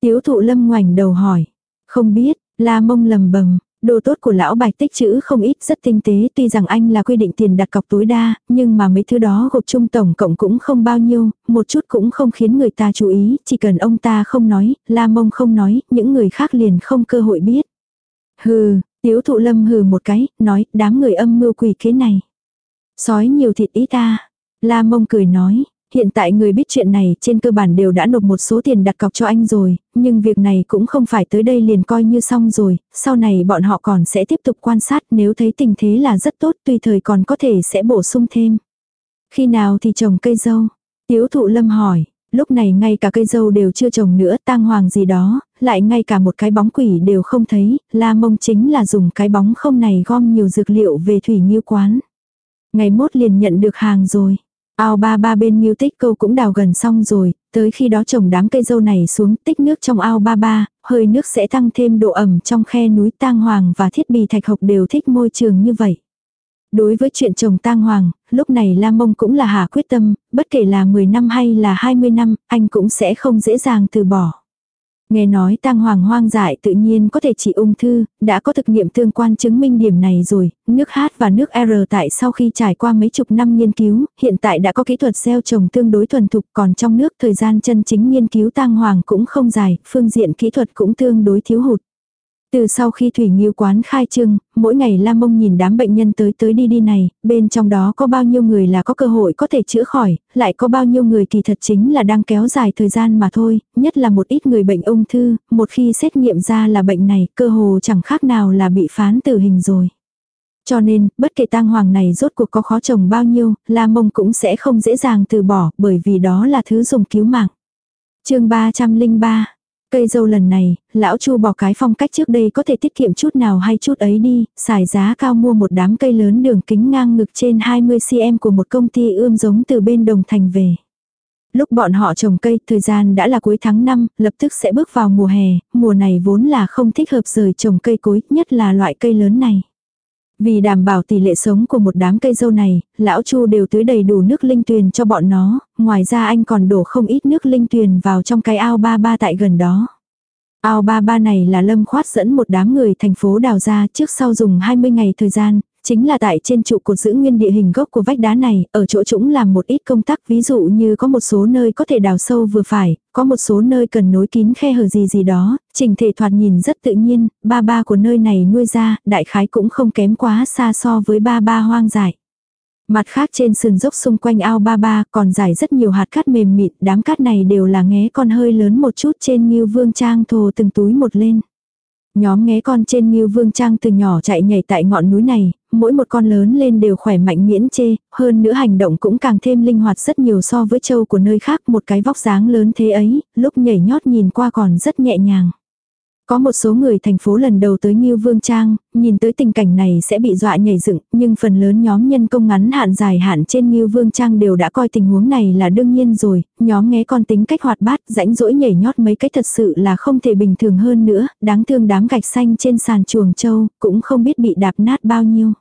Tiếu thụ lâm ngoảnh đầu hỏi. Không biết, la mông lầm bầm, đồ tốt của lão bạch tích chữ không ít rất tinh tế tuy rằng anh là quy định tiền đặt cọc tối đa, nhưng mà mấy thứ đó gộp chung tổng cộng cũng không bao nhiêu, một chút cũng không khiến người ta chú ý, chỉ cần ông ta không nói, la mông không nói, những người khác liền không cơ hội biết. Hừ, tiếu thụ lâm hừ một cái, nói, đám người âm mưu quỷ kế này. Sói nhiều thịt ít ta. La mông cười nói, Hiện tại người biết chuyện này trên cơ bản đều đã nộp một số tiền đặt cọc cho anh rồi, nhưng việc này cũng không phải tới đây liền coi như xong rồi, sau này bọn họ còn sẽ tiếp tục quan sát nếu thấy tình thế là rất tốt tùy thời còn có thể sẽ bổ sung thêm. Khi nào thì trồng cây dâu? Tiếu thụ lâm hỏi, lúc này ngay cả cây dâu đều chưa trồng nữa tang hoàng gì đó, lại ngay cả một cái bóng quỷ đều không thấy, la mông chính là dùng cái bóng không này gom nhiều dược liệu về thủy nghiêu quán. Ngày mốt liền nhận được hàng rồi. Ao ba ba bên miêu tích câu cũng đào gần xong rồi, tới khi đó trồng đám cây dâu này xuống tích nước trong ao ba ba, hơi nước sẽ tăng thêm độ ẩm trong khe núi tang hoàng và thiết bị thạch hộc đều thích môi trường như vậy. Đối với chuyện trồng tang hoàng, lúc này Lam Mông cũng là hà quyết tâm, bất kể là 10 năm hay là 20 năm, anh cũng sẽ không dễ dàng từ bỏ. Nghe nói tang hoàng hoang dại tự nhiên có thể trị ung thư, đã có thực nghiệm tương quan chứng minh điểm này rồi, nước hát và nước R tại sau khi trải qua mấy chục năm nghiên cứu, hiện tại đã có kỹ thuật gieo trồng tương đối thuần thục còn trong nước thời gian chân chính nghiên cứu tang hoàng cũng không dài, phương diện kỹ thuật cũng tương đối thiếu hụt. Từ sau khi Thủy Nghiêu quán khai trương, mỗi ngày Lam Mông nhìn đám bệnh nhân tới tới đi đi này, bên trong đó có bao nhiêu người là có cơ hội có thể chữa khỏi, lại có bao nhiêu người kỳ thật chính là đang kéo dài thời gian mà thôi, nhất là một ít người bệnh ung thư, một khi xét nghiệm ra là bệnh này, cơ hồ chẳng khác nào là bị phán tử hình rồi. Cho nên, bất kể tang hoàng này rốt cuộc có khó trồng bao nhiêu, Lam Mông cũng sẽ không dễ dàng từ bỏ, bởi vì đó là thứ dùng cứu mạng. chương 303 Cây dâu lần này, lão Chu bỏ cái phong cách trước đây có thể tiết kiệm chút nào hay chút ấy đi, xài giá cao mua một đám cây lớn đường kính ngang ngực trên 20cm của một công ty ươm giống từ bên Đồng Thành về. Lúc bọn họ trồng cây, thời gian đã là cuối tháng 5, lập tức sẽ bước vào mùa hè, mùa này vốn là không thích hợp rời trồng cây cối, nhất là loại cây lớn này. Vì đảm bảo tỷ lệ sống của một đám cây dâu này, lão Chu đều tưới đầy đủ nước linh tuyền cho bọn nó, ngoài ra anh còn đổ không ít nước linh tuyền vào trong cái ao ba ba tại gần đó. Ao ba ba này là lâm khoát dẫn một đám người thành phố đào ra trước sau dùng 20 ngày thời gian, chính là tại trên trụ cột giữ nguyên địa hình gốc của vách đá này, ở chỗ trũng làm một ít công tác ví dụ như có một số nơi có thể đào sâu vừa phải, có một số nơi cần nối kín khe hở gì gì đó, trình thể thoạt nhìn rất tự nhiên, ba ba của nơi này nuôi ra, đại khái cũng không kém quá xa so với ba ba hoang dại. Mặt khác trên sườn dốc xung quanh ao ba ba còn dài rất nhiều hạt cát mềm mịn, đám cát này đều là nghé con hơi lớn một chút trên như vương trang thồ từng túi một lên. Nhóm nghé con trên Ngưu Vương Trang từ nhỏ chạy nhảy tại ngọn núi này, mỗi một con lớn lên đều khỏe mạnh miễn chê, hơn nữa hành động cũng càng thêm linh hoạt rất nhiều so với châu của nơi khác một cái vóc dáng lớn thế ấy, lúc nhảy nhót nhìn qua còn rất nhẹ nhàng. Có một số người thành phố lần đầu tới Ngưu Vương Trang, nhìn tới tình cảnh này sẽ bị dọa nhảy dựng, nhưng phần lớn nhóm nhân công ngắn hạn dài hạn trên Ngưu Vương Trang đều đã coi tình huống này là đương nhiên rồi, nhóm nghe con tính cách hoạt bát, rãnh rỗi nhảy nhót mấy cách thật sự là không thể bình thường hơn nữa, đáng thương đám gạch xanh trên sàn chuồng châu, cũng không biết bị đạp nát bao nhiêu.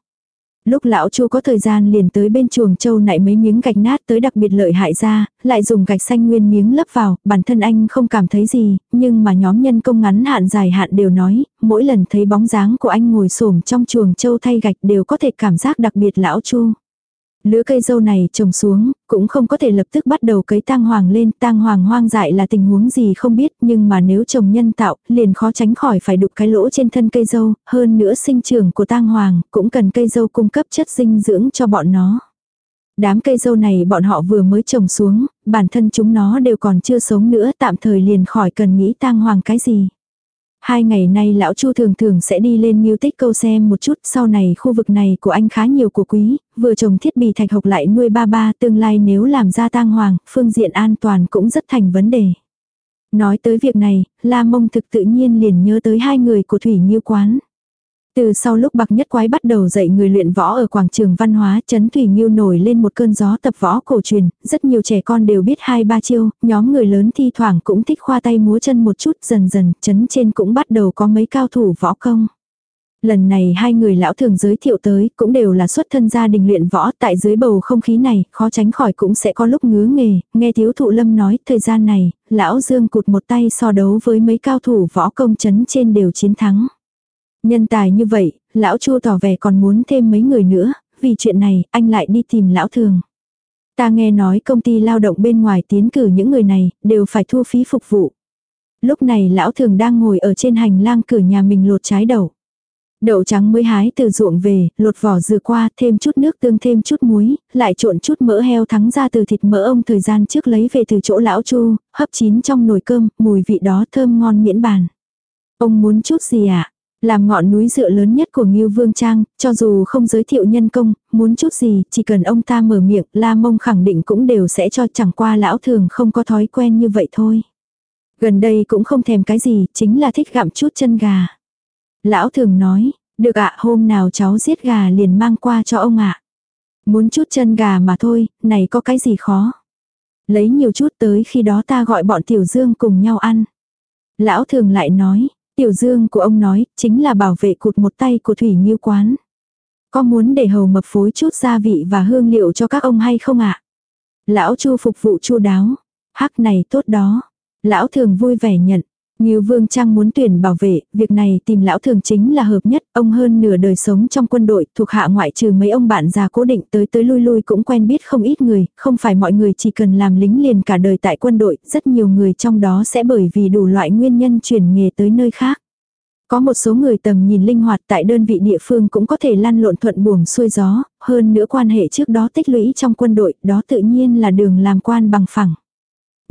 Lúc lão chu có thời gian liền tới bên chuồng châu nại mấy miếng gạch nát tới đặc biệt lợi hại ra, lại dùng gạch xanh nguyên miếng lấp vào, bản thân anh không cảm thấy gì, nhưng mà nhóm nhân công ngắn hạn dài hạn đều nói, mỗi lần thấy bóng dáng của anh ngồi xổm trong chuồng châu thay gạch đều có thể cảm giác đặc biệt lão chu. Lứa cây dâu này trồng xuống, cũng không có thể lập tức bắt đầu cấy tang hoàng lên, tang hoàng hoang dại là tình huống gì không biết, nhưng mà nếu trồng nhân tạo, liền khó tránh khỏi phải đục cái lỗ trên thân cây dâu, hơn nữa sinh trưởng của tang hoàng, cũng cần cây dâu cung cấp chất dinh dưỡng cho bọn nó. Đám cây dâu này bọn họ vừa mới trồng xuống, bản thân chúng nó đều còn chưa sống nữa, tạm thời liền khỏi cần nghĩ tang hoàng cái gì. Hai ngày nay lão Chu thường thường sẽ đi lên Nhiêu Tích câu xem một chút, sau này khu vực này của anh khá nhiều của quý, vừa trồng thiết bị thạch học lại nuôi ba ba, tương lai nếu làm ra tang hoàng, phương diện an toàn cũng rất thành vấn đề. Nói tới việc này, La Mông thực tự nhiên liền nhớ tới hai người của Thủy Nhiêu Quán. Từ sau lúc bạc nhất quái bắt đầu dạy người luyện võ ở quảng trường văn hóa, chấn thủy nghiêu nổi lên một cơn gió tập võ cổ truyền, rất nhiều trẻ con đều biết hai ba chiêu, nhóm người lớn thi thoảng cũng thích khoa tay múa chân một chút dần dần, chấn trên cũng bắt đầu có mấy cao thủ võ công. Lần này hai người lão thường giới thiệu tới cũng đều là xuất thân gia đình luyện võ tại dưới bầu không khí này, khó tránh khỏi cũng sẽ có lúc ngứa nghề, nghe thiếu thụ lâm nói thời gian này, lão Dương cụt một tay so đấu với mấy cao thủ võ công chấn trên đều chiến thắng. Nhân tài như vậy, lão Chu tỏ vẻ còn muốn thêm mấy người nữa, vì chuyện này, anh lại đi tìm lão thường. Ta nghe nói công ty lao động bên ngoài tiến cử những người này, đều phải thu phí phục vụ. Lúc này lão thường đang ngồi ở trên hành lang cửa nhà mình lột trái đậu. Đậu trắng mới hái từ ruộng về, lột vỏ dừa qua, thêm chút nước tương thêm chút muối, lại trộn chút mỡ heo thắng ra từ thịt mỡ ông thời gian trước lấy về từ chỗ lão chu, hấp chín trong nồi cơm, mùi vị đó thơm ngon miễn bàn. Ông muốn chút gì ạ? À? Làm ngọn núi dựa lớn nhất của Ngưu Vương Trang, cho dù không giới thiệu nhân công, muốn chút gì, chỉ cần ông ta mở miệng, La Mông khẳng định cũng đều sẽ cho chẳng qua lão thường không có thói quen như vậy thôi. Gần đây cũng không thèm cái gì, chính là thích gặm chút chân gà. Lão thường nói, được ạ hôm nào cháu giết gà liền mang qua cho ông ạ. Muốn chút chân gà mà thôi, này có cái gì khó. Lấy nhiều chút tới khi đó ta gọi bọn Tiểu Dương cùng nhau ăn. Lão thường lại nói, Tiểu Dương của ông nói, chính là bảo vệ cụt một tay của Thủy Nghiêu Quán. Có muốn để hầu mập phối chút gia vị và hương liệu cho các ông hay không ạ? Lão Chu phục vụ chu đáo. Hắc này tốt đó. Lão thường vui vẻ nhận. Ngưu Vương Trang muốn tuyển bảo vệ, việc này tìm lão thường chính là hợp nhất, ông hơn nửa đời sống trong quân đội, thuộc hạ ngoại trừ mấy ông bạn già cố định tới tới lui lui cũng quen biết không ít người, không phải mọi người chỉ cần làm lính liền cả đời tại quân đội, rất nhiều người trong đó sẽ bởi vì đủ loại nguyên nhân chuyển nghề tới nơi khác. Có một số người tầm nhìn linh hoạt tại đơn vị địa phương cũng có thể lăn lộn thuận buồm xuôi gió, hơn nữa quan hệ trước đó tích lũy trong quân đội, đó tự nhiên là đường làm quan bằng phẳng.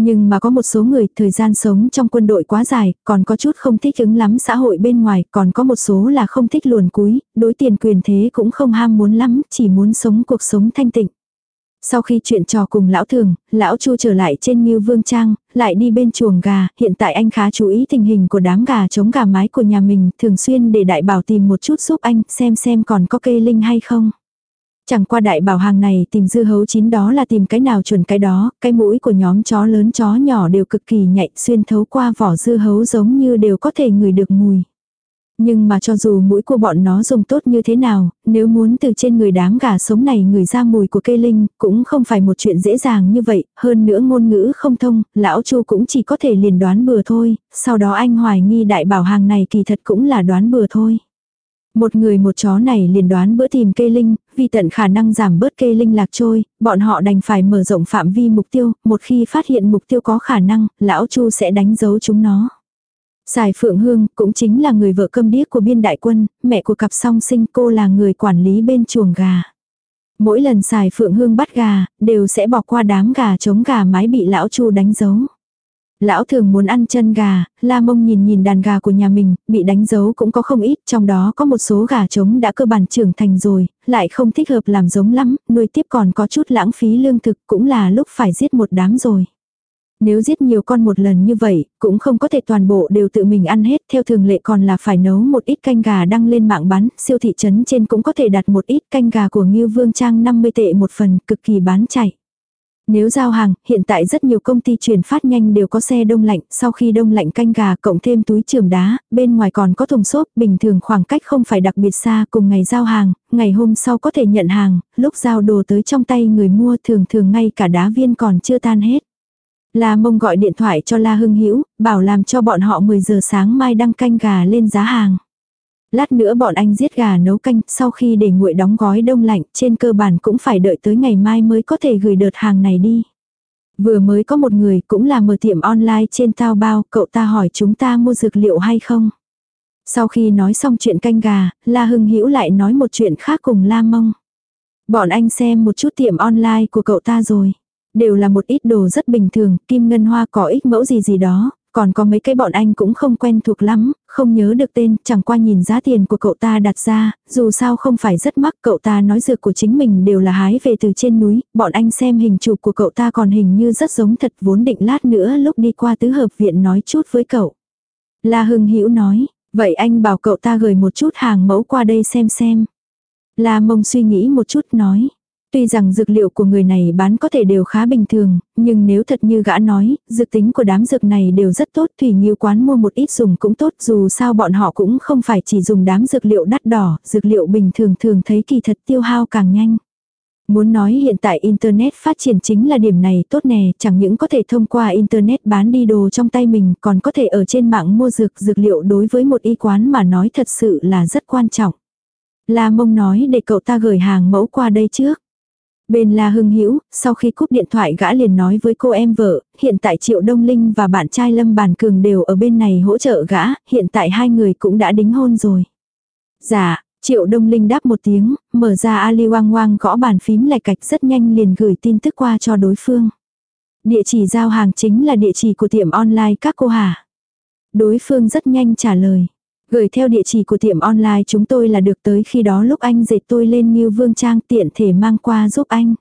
Nhưng mà có một số người thời gian sống trong quân đội quá dài, còn có chút không thích ứng lắm xã hội bên ngoài, còn có một số là không thích luồn cúi, đối tiền quyền thế cũng không ham muốn lắm, chỉ muốn sống cuộc sống thanh tịnh. Sau khi chuyện trò cùng lão thường, lão chu trở lại trên Ngưu Vương Trang, lại đi bên chuồng gà, hiện tại anh khá chú ý tình hình của đám gà chống gà mái của nhà mình, thường xuyên để đại bảo tìm một chút giúp anh, xem xem còn có cây linh hay không. Chẳng qua đại bảo hàng này tìm dư hấu chín đó là tìm cái nào chuẩn cái đó, cái mũi của nhóm chó lớn chó nhỏ đều cực kỳ nhạy xuyên thấu qua vỏ dư hấu giống như đều có thể ngửi được mùi. Nhưng mà cho dù mũi của bọn nó dùng tốt như thế nào, nếu muốn từ trên người đám gà sống này người ra mùi của cây linh, cũng không phải một chuyện dễ dàng như vậy, hơn nữa ngôn ngữ không thông, lão chu cũng chỉ có thể liền đoán bừa thôi, sau đó anh hoài nghi đại bảo hàng này kỳ thật cũng là đoán bừa thôi. Một người một chó này liền đoán bữa tìm cây linh, vì tận khả năng giảm bớt cây linh lạc trôi, bọn họ đành phải mở rộng phạm vi mục tiêu, một khi phát hiện mục tiêu có khả năng, lão Chu sẽ đánh dấu chúng nó. Sài Phượng Hương cũng chính là người vợ câm điếc của biên đại quân, mẹ của cặp song sinh cô là người quản lý bên chuồng gà. Mỗi lần xài Phượng Hương bắt gà, đều sẽ bỏ qua đám gà chống gà mái bị lão Chu đánh dấu. Lão thường muốn ăn chân gà, la mông nhìn nhìn đàn gà của nhà mình, bị đánh dấu cũng có không ít, trong đó có một số gà trống đã cơ bản trưởng thành rồi, lại không thích hợp làm giống lắm, nuôi tiếp còn có chút lãng phí lương thực cũng là lúc phải giết một đám rồi. Nếu giết nhiều con một lần như vậy, cũng không có thể toàn bộ đều tự mình ăn hết, theo thường lệ còn là phải nấu một ít canh gà đăng lên mạng bán, siêu thị trấn trên cũng có thể đặt một ít canh gà của Ngưu Vương Trang 50 tệ một phần, cực kỳ bán chạy. Nếu giao hàng, hiện tại rất nhiều công ty chuyển phát nhanh đều có xe đông lạnh, sau khi đông lạnh canh gà cộng thêm túi trường đá, bên ngoài còn có thùng xốp, bình thường khoảng cách không phải đặc biệt xa cùng ngày giao hàng, ngày hôm sau có thể nhận hàng, lúc giao đồ tới trong tay người mua thường thường ngay cả đá viên còn chưa tan hết. La mông gọi điện thoại cho La Hưng Hữu bảo làm cho bọn họ 10 giờ sáng mai đăng canh gà lên giá hàng. Lát nữa bọn anh giết gà nấu canh, sau khi để nguội đóng gói đông lạnh, trên cơ bản cũng phải đợi tới ngày mai mới có thể gửi đợt hàng này đi. Vừa mới có một người cũng là mở tiệm online trên tao bao, cậu ta hỏi chúng ta mua dược liệu hay không. Sau khi nói xong chuyện canh gà, La Hưng Hữu lại nói một chuyện khác cùng La Mông. Bọn anh xem một chút tiệm online của cậu ta rồi. Đều là một ít đồ rất bình thường, kim ngân hoa có ích mẫu gì gì đó, còn có mấy cái bọn anh cũng không quen thuộc lắm, không nhớ được tên, chẳng qua nhìn giá tiền của cậu ta đặt ra, dù sao không phải rất mắc, cậu ta nói dược của chính mình đều là hái về từ trên núi, bọn anh xem hình chụp của cậu ta còn hình như rất giống thật vốn định lát nữa lúc đi qua tứ hợp viện nói chút với cậu. La Hưng Hữu nói, vậy anh bảo cậu ta gửi một chút hàng mẫu qua đây xem xem. La Mông suy nghĩ một chút nói, Tuy rằng dược liệu của người này bán có thể đều khá bình thường, nhưng nếu thật như gã nói, dược tính của đám dược này đều rất tốt, thủy nghiêu quán mua một ít dùng cũng tốt dù sao bọn họ cũng không phải chỉ dùng đám dược liệu đắt đỏ, dược liệu bình thường thường thấy kỳ thật tiêu hao càng nhanh. Muốn nói hiện tại Internet phát triển chính là điểm này tốt nè, chẳng những có thể thông qua Internet bán đi đồ trong tay mình, còn có thể ở trên mạng mua dược, dược liệu đối với một y quán mà nói thật sự là rất quan trọng. La mông nói để cậu ta gửi hàng mẫu qua đây trước. Bên La Hưng Hữu sau khi cúp điện thoại gã liền nói với cô em vợ, hiện tại Triệu Đông Linh và bạn trai Lâm Bàn Cường đều ở bên này hỗ trợ gã, hiện tại hai người cũng đã đính hôn rồi. Dạ, Triệu Đông Linh đáp một tiếng, mở ra Ali Wang Wang gõ bàn phím lạch cạch rất nhanh liền gửi tin tức qua cho đối phương. Địa chỉ giao hàng chính là địa chỉ của tiệm online các cô hả? Đối phương rất nhanh trả lời. Gửi theo địa chỉ của tiệm online chúng tôi là được tới khi đó lúc anh dệt tôi lên như vương trang tiện thể mang qua giúp anh.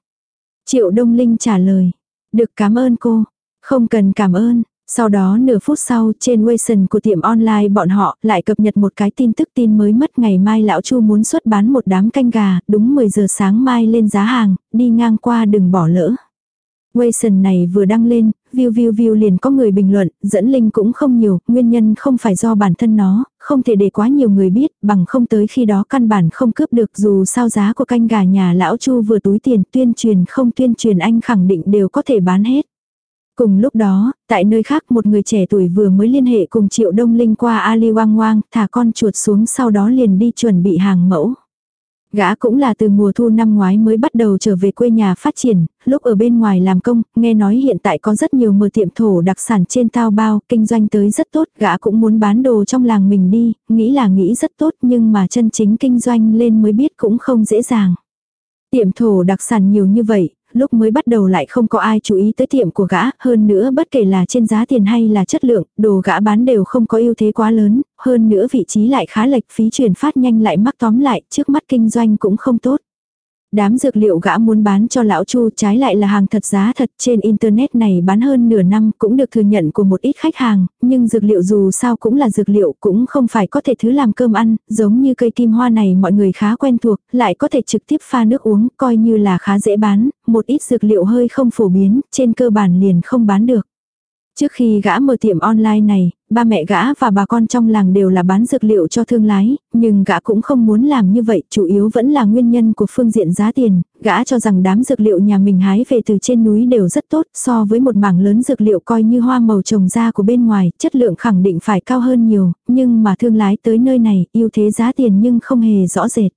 Triệu Đông Linh trả lời. Được cảm ơn cô. Không cần cảm ơn. Sau đó nửa phút sau trên Wason của tiệm online bọn họ lại cập nhật một cái tin tức tin mới mất ngày mai lão Chu muốn xuất bán một đám canh gà, đúng 10 giờ sáng mai lên giá hàng, đi ngang qua đừng bỏ lỡ. Wason này vừa đăng lên, view view view liền có người bình luận, dẫn link cũng không nhiều, nguyên nhân không phải do bản thân nó, không thể để quá nhiều người biết, bằng không tới khi đó căn bản không cướp được dù sao giá của canh gà nhà lão Chu vừa túi tiền tuyên truyền không tuyên truyền anh khẳng định đều có thể bán hết. Cùng lúc đó, tại nơi khác một người trẻ tuổi vừa mới liên hệ cùng Triệu Đông Linh qua Ali Wang Wang, thả con chuột xuống sau đó liền đi chuẩn bị hàng mẫu. Gã cũng là từ mùa thu năm ngoái mới bắt đầu trở về quê nhà phát triển, lúc ở bên ngoài làm công, nghe nói hiện tại có rất nhiều mở tiệm thổ đặc sản trên tao bao, kinh doanh tới rất tốt, gã cũng muốn bán đồ trong làng mình đi, nghĩ là nghĩ rất tốt nhưng mà chân chính kinh doanh lên mới biết cũng không dễ dàng. Tiệm thổ đặc sản nhiều như vậy, lúc mới bắt đầu lại không có ai chú ý tới tiệm của gã, hơn nữa bất kể là trên giá tiền hay là chất lượng, đồ gã bán đều không có ưu thế quá lớn, hơn nữa vị trí lại khá lệch phí chuyển phát nhanh lại mắc tóm lại, trước mắt kinh doanh cũng không tốt. Đám dược liệu gã muốn bán cho lão Chu trái lại là hàng thật giá thật trên internet này bán hơn nửa năm cũng được thừa nhận của một ít khách hàng, nhưng dược liệu dù sao cũng là dược liệu cũng không phải có thể thứ làm cơm ăn, giống như cây kim hoa này mọi người khá quen thuộc, lại có thể trực tiếp pha nước uống, coi như là khá dễ bán, một ít dược liệu hơi không phổ biến, trên cơ bản liền không bán được. Trước khi gã mở tiệm online này, ba mẹ gã và bà con trong làng đều là bán dược liệu cho thương lái, nhưng gã cũng không muốn làm như vậy, chủ yếu vẫn là nguyên nhân của phương diện giá tiền, gã cho rằng đám dược liệu nhà mình hái về từ trên núi đều rất tốt, so với một mảng lớn dược liệu coi như hoa màu trồng ra của bên ngoài, chất lượng khẳng định phải cao hơn nhiều, nhưng mà thương lái tới nơi này, ưu thế giá tiền nhưng không hề rõ rệt.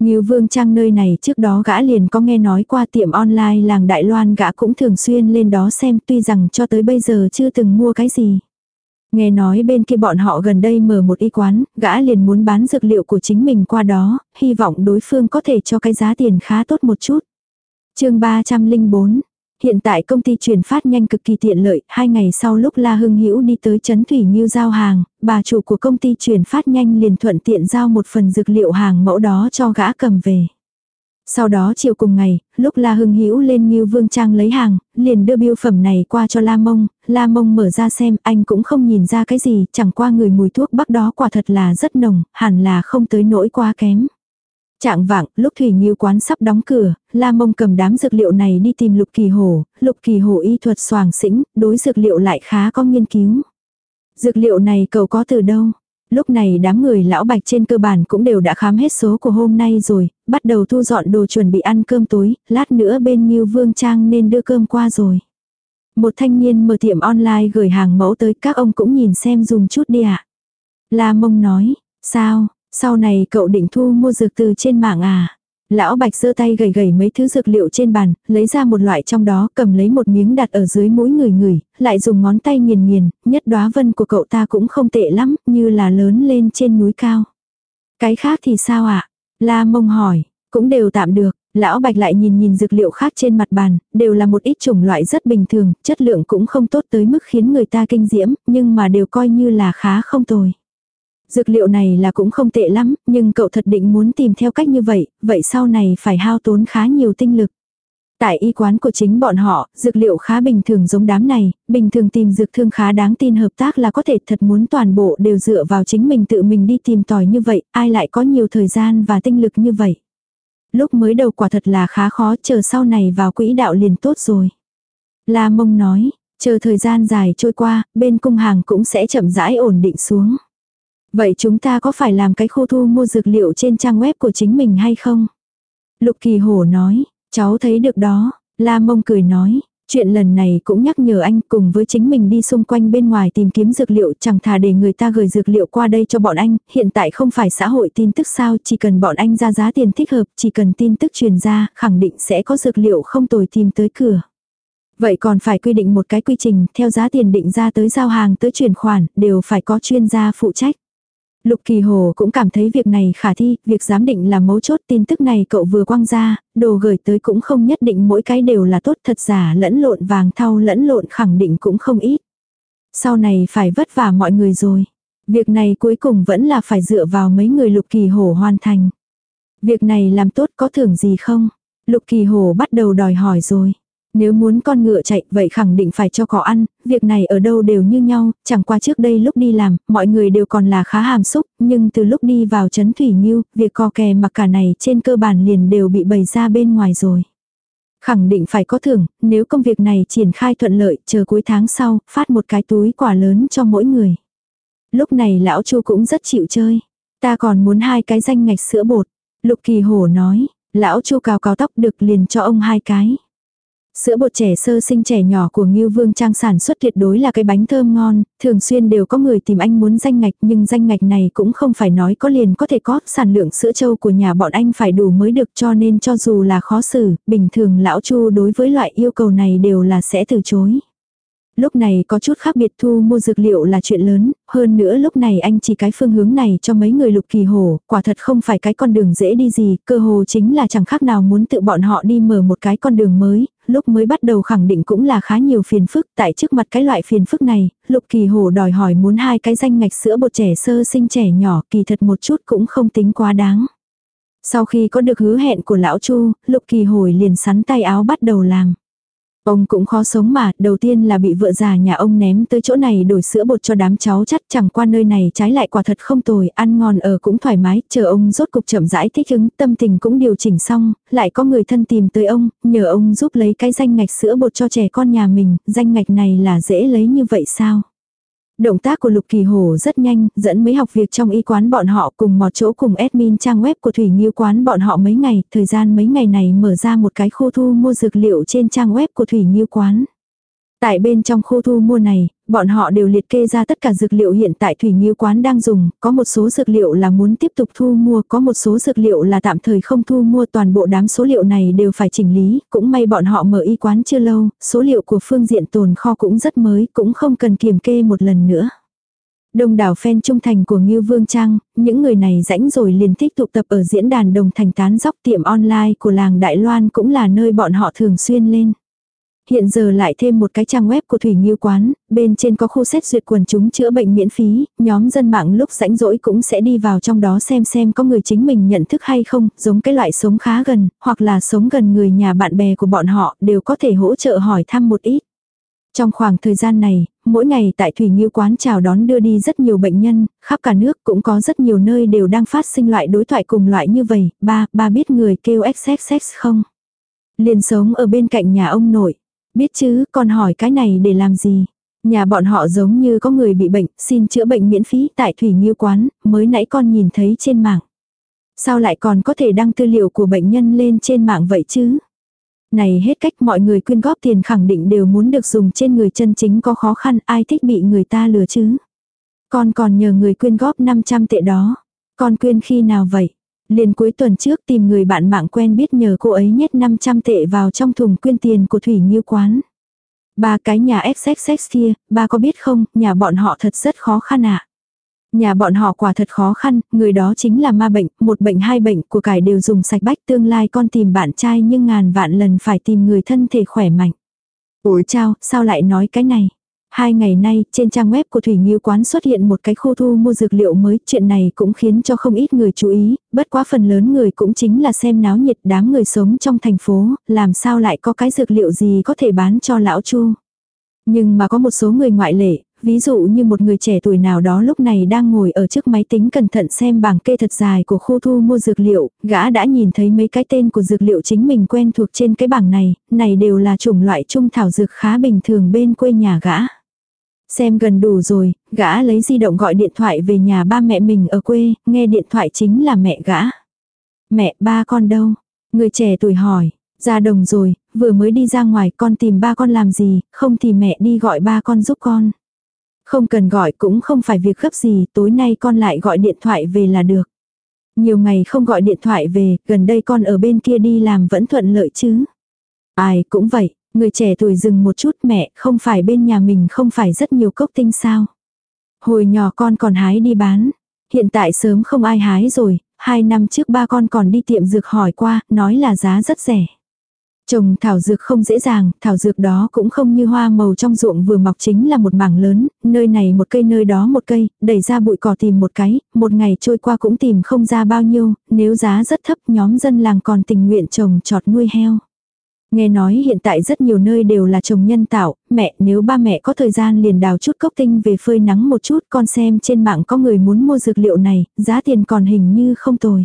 Như Vương Trang nơi này trước đó gã liền có nghe nói qua tiệm online làng Đại Loan gã cũng thường xuyên lên đó xem tuy rằng cho tới bây giờ chưa từng mua cái gì. Nghe nói bên kia bọn họ gần đây mở một y quán, gã liền muốn bán dược liệu của chính mình qua đó, hy vọng đối phương có thể cho cái giá tiền khá tốt một chút. chương 304 Hiện tại công ty truyền phát nhanh cực kỳ tiện lợi, hai ngày sau lúc La Hưng Hữu đi tới Trấn Thủy Nhiêu giao hàng, bà chủ của công ty truyền phát nhanh liền thuận tiện giao một phần dược liệu hàng mẫu đó cho gã cầm về. Sau đó chiều cùng ngày, lúc La Hưng Hữu lên Nhiêu Vương Trang lấy hàng, liền đưa biêu phẩm này qua cho La Mông, La Mông mở ra xem, anh cũng không nhìn ra cái gì, chẳng qua người mùi thuốc bắc đó quả thật là rất nồng, hẳn là không tới nỗi quá kém. Trạng vạng, lúc Thủy như quán sắp đóng cửa, La Mông cầm đám dược liệu này đi tìm Lục Kỳ Hổ, Lục Kỳ Hổ y thuật soàng xĩnh, đối dược liệu lại khá có nghiên cứu. Dược liệu này cậu có từ đâu? Lúc này đám người lão bạch trên cơ bản cũng đều đã khám hết số của hôm nay rồi, bắt đầu thu dọn đồ chuẩn bị ăn cơm tối, lát nữa bên Nhiêu Vương Trang nên đưa cơm qua rồi. Một thanh niên mở tiệm online gửi hàng mẫu tới các ông cũng nhìn xem dùng chút đi ạ. À? La Mông nói, sao, sau này cậu định thu mua dược từ trên mạng à? Lão Bạch giơ tay gầy gầy mấy thứ dược liệu trên bàn, lấy ra một loại trong đó, cầm lấy một miếng đặt ở dưới mũi người người, lại dùng ngón tay nghiền nghiền, nhất đóa vân của cậu ta cũng không tệ lắm, như là lớn lên trên núi cao. Cái khác thì sao ạ? À? La mông hỏi, cũng đều tạm được. Lão Bạch lại nhìn nhìn dược liệu khác trên mặt bàn, đều là một ít chủng loại rất bình thường, chất lượng cũng không tốt tới mức khiến người ta kinh diễm, nhưng mà đều coi như là khá không tồi. Dược liệu này là cũng không tệ lắm, nhưng cậu thật định muốn tìm theo cách như vậy, vậy sau này phải hao tốn khá nhiều tinh lực. Tại y quán của chính bọn họ, dược liệu khá bình thường giống đám này, bình thường tìm dược thương khá đáng tin hợp tác là có thể thật muốn toàn bộ đều dựa vào chính mình tự mình đi tìm tòi như vậy, ai lại có nhiều thời gian và tinh lực như vậy. Lúc mới đầu quả thật là khá khó, chờ sau này vào quỹ đạo liền tốt rồi. La mông nói, chờ thời gian dài trôi qua, bên cung hàng cũng sẽ chậm rãi ổn định xuống. Vậy chúng ta có phải làm cái khu thu mua dược liệu trên trang web của chính mình hay không? Lục Kỳ Hổ nói, cháu thấy được đó, La Mông cười nói, chuyện lần này cũng nhắc nhở anh cùng với chính mình đi xung quanh bên ngoài tìm kiếm dược liệu chẳng thà để người ta gửi dược liệu qua đây cho bọn anh, hiện tại không phải xã hội tin tức sao, chỉ cần bọn anh ra giá tiền thích hợp, chỉ cần tin tức truyền ra, khẳng định sẽ có dược liệu không tồi tìm tới cửa. Vậy còn phải quy định một cái quy trình, theo giá tiền định ra tới giao hàng tới chuyển khoản, đều phải có chuyên gia phụ trách. Lục Kỳ Hồ cũng cảm thấy việc này khả thi, việc giám định là mấu chốt tin tức này cậu vừa quăng ra, đồ gửi tới cũng không nhất định mỗi cái đều là tốt thật giả lẫn lộn vàng thau lẫn lộn khẳng định cũng không ít. Sau này phải vất vả mọi người rồi. Việc này cuối cùng vẫn là phải dựa vào mấy người Lục Kỳ Hồ hoàn thành. Việc này làm tốt có thưởng gì không? Lục Kỳ Hồ bắt đầu đòi hỏi rồi. Nếu muốn con ngựa chạy vậy khẳng định phải cho cỏ ăn, việc này ở đâu đều như nhau, chẳng qua trước đây lúc đi làm, mọi người đều còn là khá hàm xúc, nhưng từ lúc đi vào chấn thủy nhiêu việc co kè mặc cả này trên cơ bản liền đều bị bày ra bên ngoài rồi. Khẳng định phải có thưởng, nếu công việc này triển khai thuận lợi, chờ cuối tháng sau, phát một cái túi quả lớn cho mỗi người. Lúc này lão chu cũng rất chịu chơi. Ta còn muốn hai cái danh ngạch sữa bột. Lục kỳ hổ nói, lão chu cào cào tóc được liền cho ông hai cái. Sữa bột trẻ sơ sinh trẻ nhỏ của Ngưu Vương Trang sản xuất tuyệt đối là cái bánh thơm ngon, thường xuyên đều có người tìm anh muốn danh ngạch nhưng danh ngạch này cũng không phải nói có liền có thể có, sản lượng sữa trâu của nhà bọn anh phải đủ mới được cho nên cho dù là khó xử, bình thường lão Chu đối với loại yêu cầu này đều là sẽ từ chối. Lúc này có chút khác biệt thu mua dược liệu là chuyện lớn, hơn nữa lúc này anh chỉ cái phương hướng này cho mấy người lục kỳ hồ, quả thật không phải cái con đường dễ đi gì, cơ hồ chính là chẳng khác nào muốn tự bọn họ đi mở một cái con đường mới, lúc mới bắt đầu khẳng định cũng là khá nhiều phiền phức, tại trước mặt cái loại phiền phức này, lục kỳ hồ đòi hỏi muốn hai cái danh ngạch sữa bột trẻ sơ sinh trẻ nhỏ kỳ thật một chút cũng không tính quá đáng. Sau khi có được hứa hẹn của lão Chu, lục kỳ hồi liền sắn tay áo bắt đầu làm. Ông cũng khó sống mà, đầu tiên là bị vợ già nhà ông ném tới chỗ này đổi sữa bột cho đám cháu chắc chẳng qua nơi này trái lại quả thật không tồi, ăn ngon ở cũng thoải mái, chờ ông rốt cục chậm rãi thích ứng, tâm tình cũng điều chỉnh xong, lại có người thân tìm tới ông, nhờ ông giúp lấy cái danh ngạch sữa bột cho trẻ con nhà mình, danh ngạch này là dễ lấy như vậy sao? Động tác của Lục Kỳ Hổ rất nhanh, dẫn mấy học việc trong y quán bọn họ cùng một chỗ cùng admin trang web của Thủy Nghiêu quán bọn họ mấy ngày, thời gian mấy ngày này mở ra một cái khu thu mua dược liệu trên trang web của Thủy Nghiêu quán. Tại bên trong khu thu mua này, bọn họ đều liệt kê ra tất cả dược liệu hiện tại Thủy Nghiêu quán đang dùng, có một số dược liệu là muốn tiếp tục thu mua, có một số dược liệu là tạm thời không thu mua, toàn bộ đám số liệu này đều phải chỉnh lý, cũng may bọn họ mở y quán chưa lâu, số liệu của phương diện tồn kho cũng rất mới, cũng không cần kiểm kê một lần nữa. Đông đảo fan trung thành của Ngưu Vương Trang, những người này rãnh rồi liền thích tụ tập ở diễn đàn đồng thành tán dóc tiệm online của làng Đại Loan cũng là nơi bọn họ thường xuyên lên. Hiện giờ lại thêm một cái trang web của Thủy Nghiêu Quán, bên trên có khu xét duyệt quần chúng chữa bệnh miễn phí, nhóm dân mạng lúc rãnh rỗi cũng sẽ đi vào trong đó xem xem có người chính mình nhận thức hay không, giống cái loại sống khá gần, hoặc là sống gần người nhà bạn bè của bọn họ đều có thể hỗ trợ hỏi thăm một ít. Trong khoảng thời gian này, mỗi ngày tại Thủy Nghiêu Quán chào đón đưa đi rất nhiều bệnh nhân, khắp cả nước cũng có rất nhiều nơi đều đang phát sinh loại đối thoại cùng loại như vậy, ba, ba biết người kêu XXX không? Liền sống ở bên cạnh nhà ông nội. Biết chứ, con hỏi cái này để làm gì? Nhà bọn họ giống như có người bị bệnh, xin chữa bệnh miễn phí tại Thủy Nghiêu Quán, mới nãy con nhìn thấy trên mạng. Sao lại còn có thể đăng tư liệu của bệnh nhân lên trên mạng vậy chứ? Này hết cách mọi người quyên góp tiền khẳng định đều muốn được dùng trên người chân chính có khó khăn, ai thích bị người ta lừa chứ? Con còn nhờ người quyên góp 500 tệ đó. Con quyên khi nào vậy? Liền cuối tuần trước tìm người bạn mạng quen biết nhờ cô ấy nhét 500 tệ vào trong thùng quyên tiền của Thủy Nhiêu quán. Ba cái nhà XXX kia, ba có biết không, nhà bọn họ thật rất khó khăn ạ. À? Nhà bọn họ quả thật khó khăn, người đó chính là ma bệnh, một bệnh hai bệnh của cải đều dùng sạch bách tương lai con tìm bạn trai nhưng ngàn vạn lần phải tìm người thân thể khỏe mạnh. Ủi chao, sao lại nói cái này? Hai ngày nay, trên trang web của Thủy Nghiêu Quán xuất hiện một cái khu thu mua dược liệu mới, chuyện này cũng khiến cho không ít người chú ý, bất quá phần lớn người cũng chính là xem náo nhiệt đám người sống trong thành phố, làm sao lại có cái dược liệu gì có thể bán cho lão Chu. Nhưng mà có một số người ngoại lệ, ví dụ như một người trẻ tuổi nào đó lúc này đang ngồi ở trước máy tính cẩn thận xem bảng kê thật dài của khu thu mua dược liệu, gã đã nhìn thấy mấy cái tên của dược liệu chính mình quen thuộc trên cái bảng này, này đều là chủng loại trung thảo dược khá bình thường bên quê nhà gã. Xem gần đủ rồi, gã lấy di động gọi điện thoại về nhà ba mẹ mình ở quê, nghe điện thoại chính là mẹ gã. Mẹ ba con đâu? Người trẻ tuổi hỏi, ra đồng rồi, vừa mới đi ra ngoài con tìm ba con làm gì, không thì mẹ đi gọi ba con giúp con. Không cần gọi cũng không phải việc gấp gì, tối nay con lại gọi điện thoại về là được. Nhiều ngày không gọi điện thoại về, gần đây con ở bên kia đi làm vẫn thuận lợi chứ. Ai cũng vậy, Người trẻ tuổi dừng một chút mẹ, không phải bên nhà mình không phải rất nhiều cốc tinh sao. Hồi nhỏ con còn hái đi bán. Hiện tại sớm không ai hái rồi, hai năm trước ba con còn đi tiệm dược hỏi qua, nói là giá rất rẻ. Trồng thảo dược không dễ dàng, thảo dược đó cũng không như hoa màu trong ruộng vừa mọc chính là một mảng lớn, nơi này một cây nơi đó một cây, đẩy ra bụi cỏ tìm một cái, một ngày trôi qua cũng tìm không ra bao nhiêu, nếu giá rất thấp nhóm dân làng còn tình nguyện trồng trọt nuôi heo. Nghe nói hiện tại rất nhiều nơi đều là trồng nhân tạo, mẹ nếu ba mẹ có thời gian liền đào chút cốc tinh về phơi nắng một chút con xem trên mạng có người muốn mua dược liệu này, giá tiền còn hình như không tồi.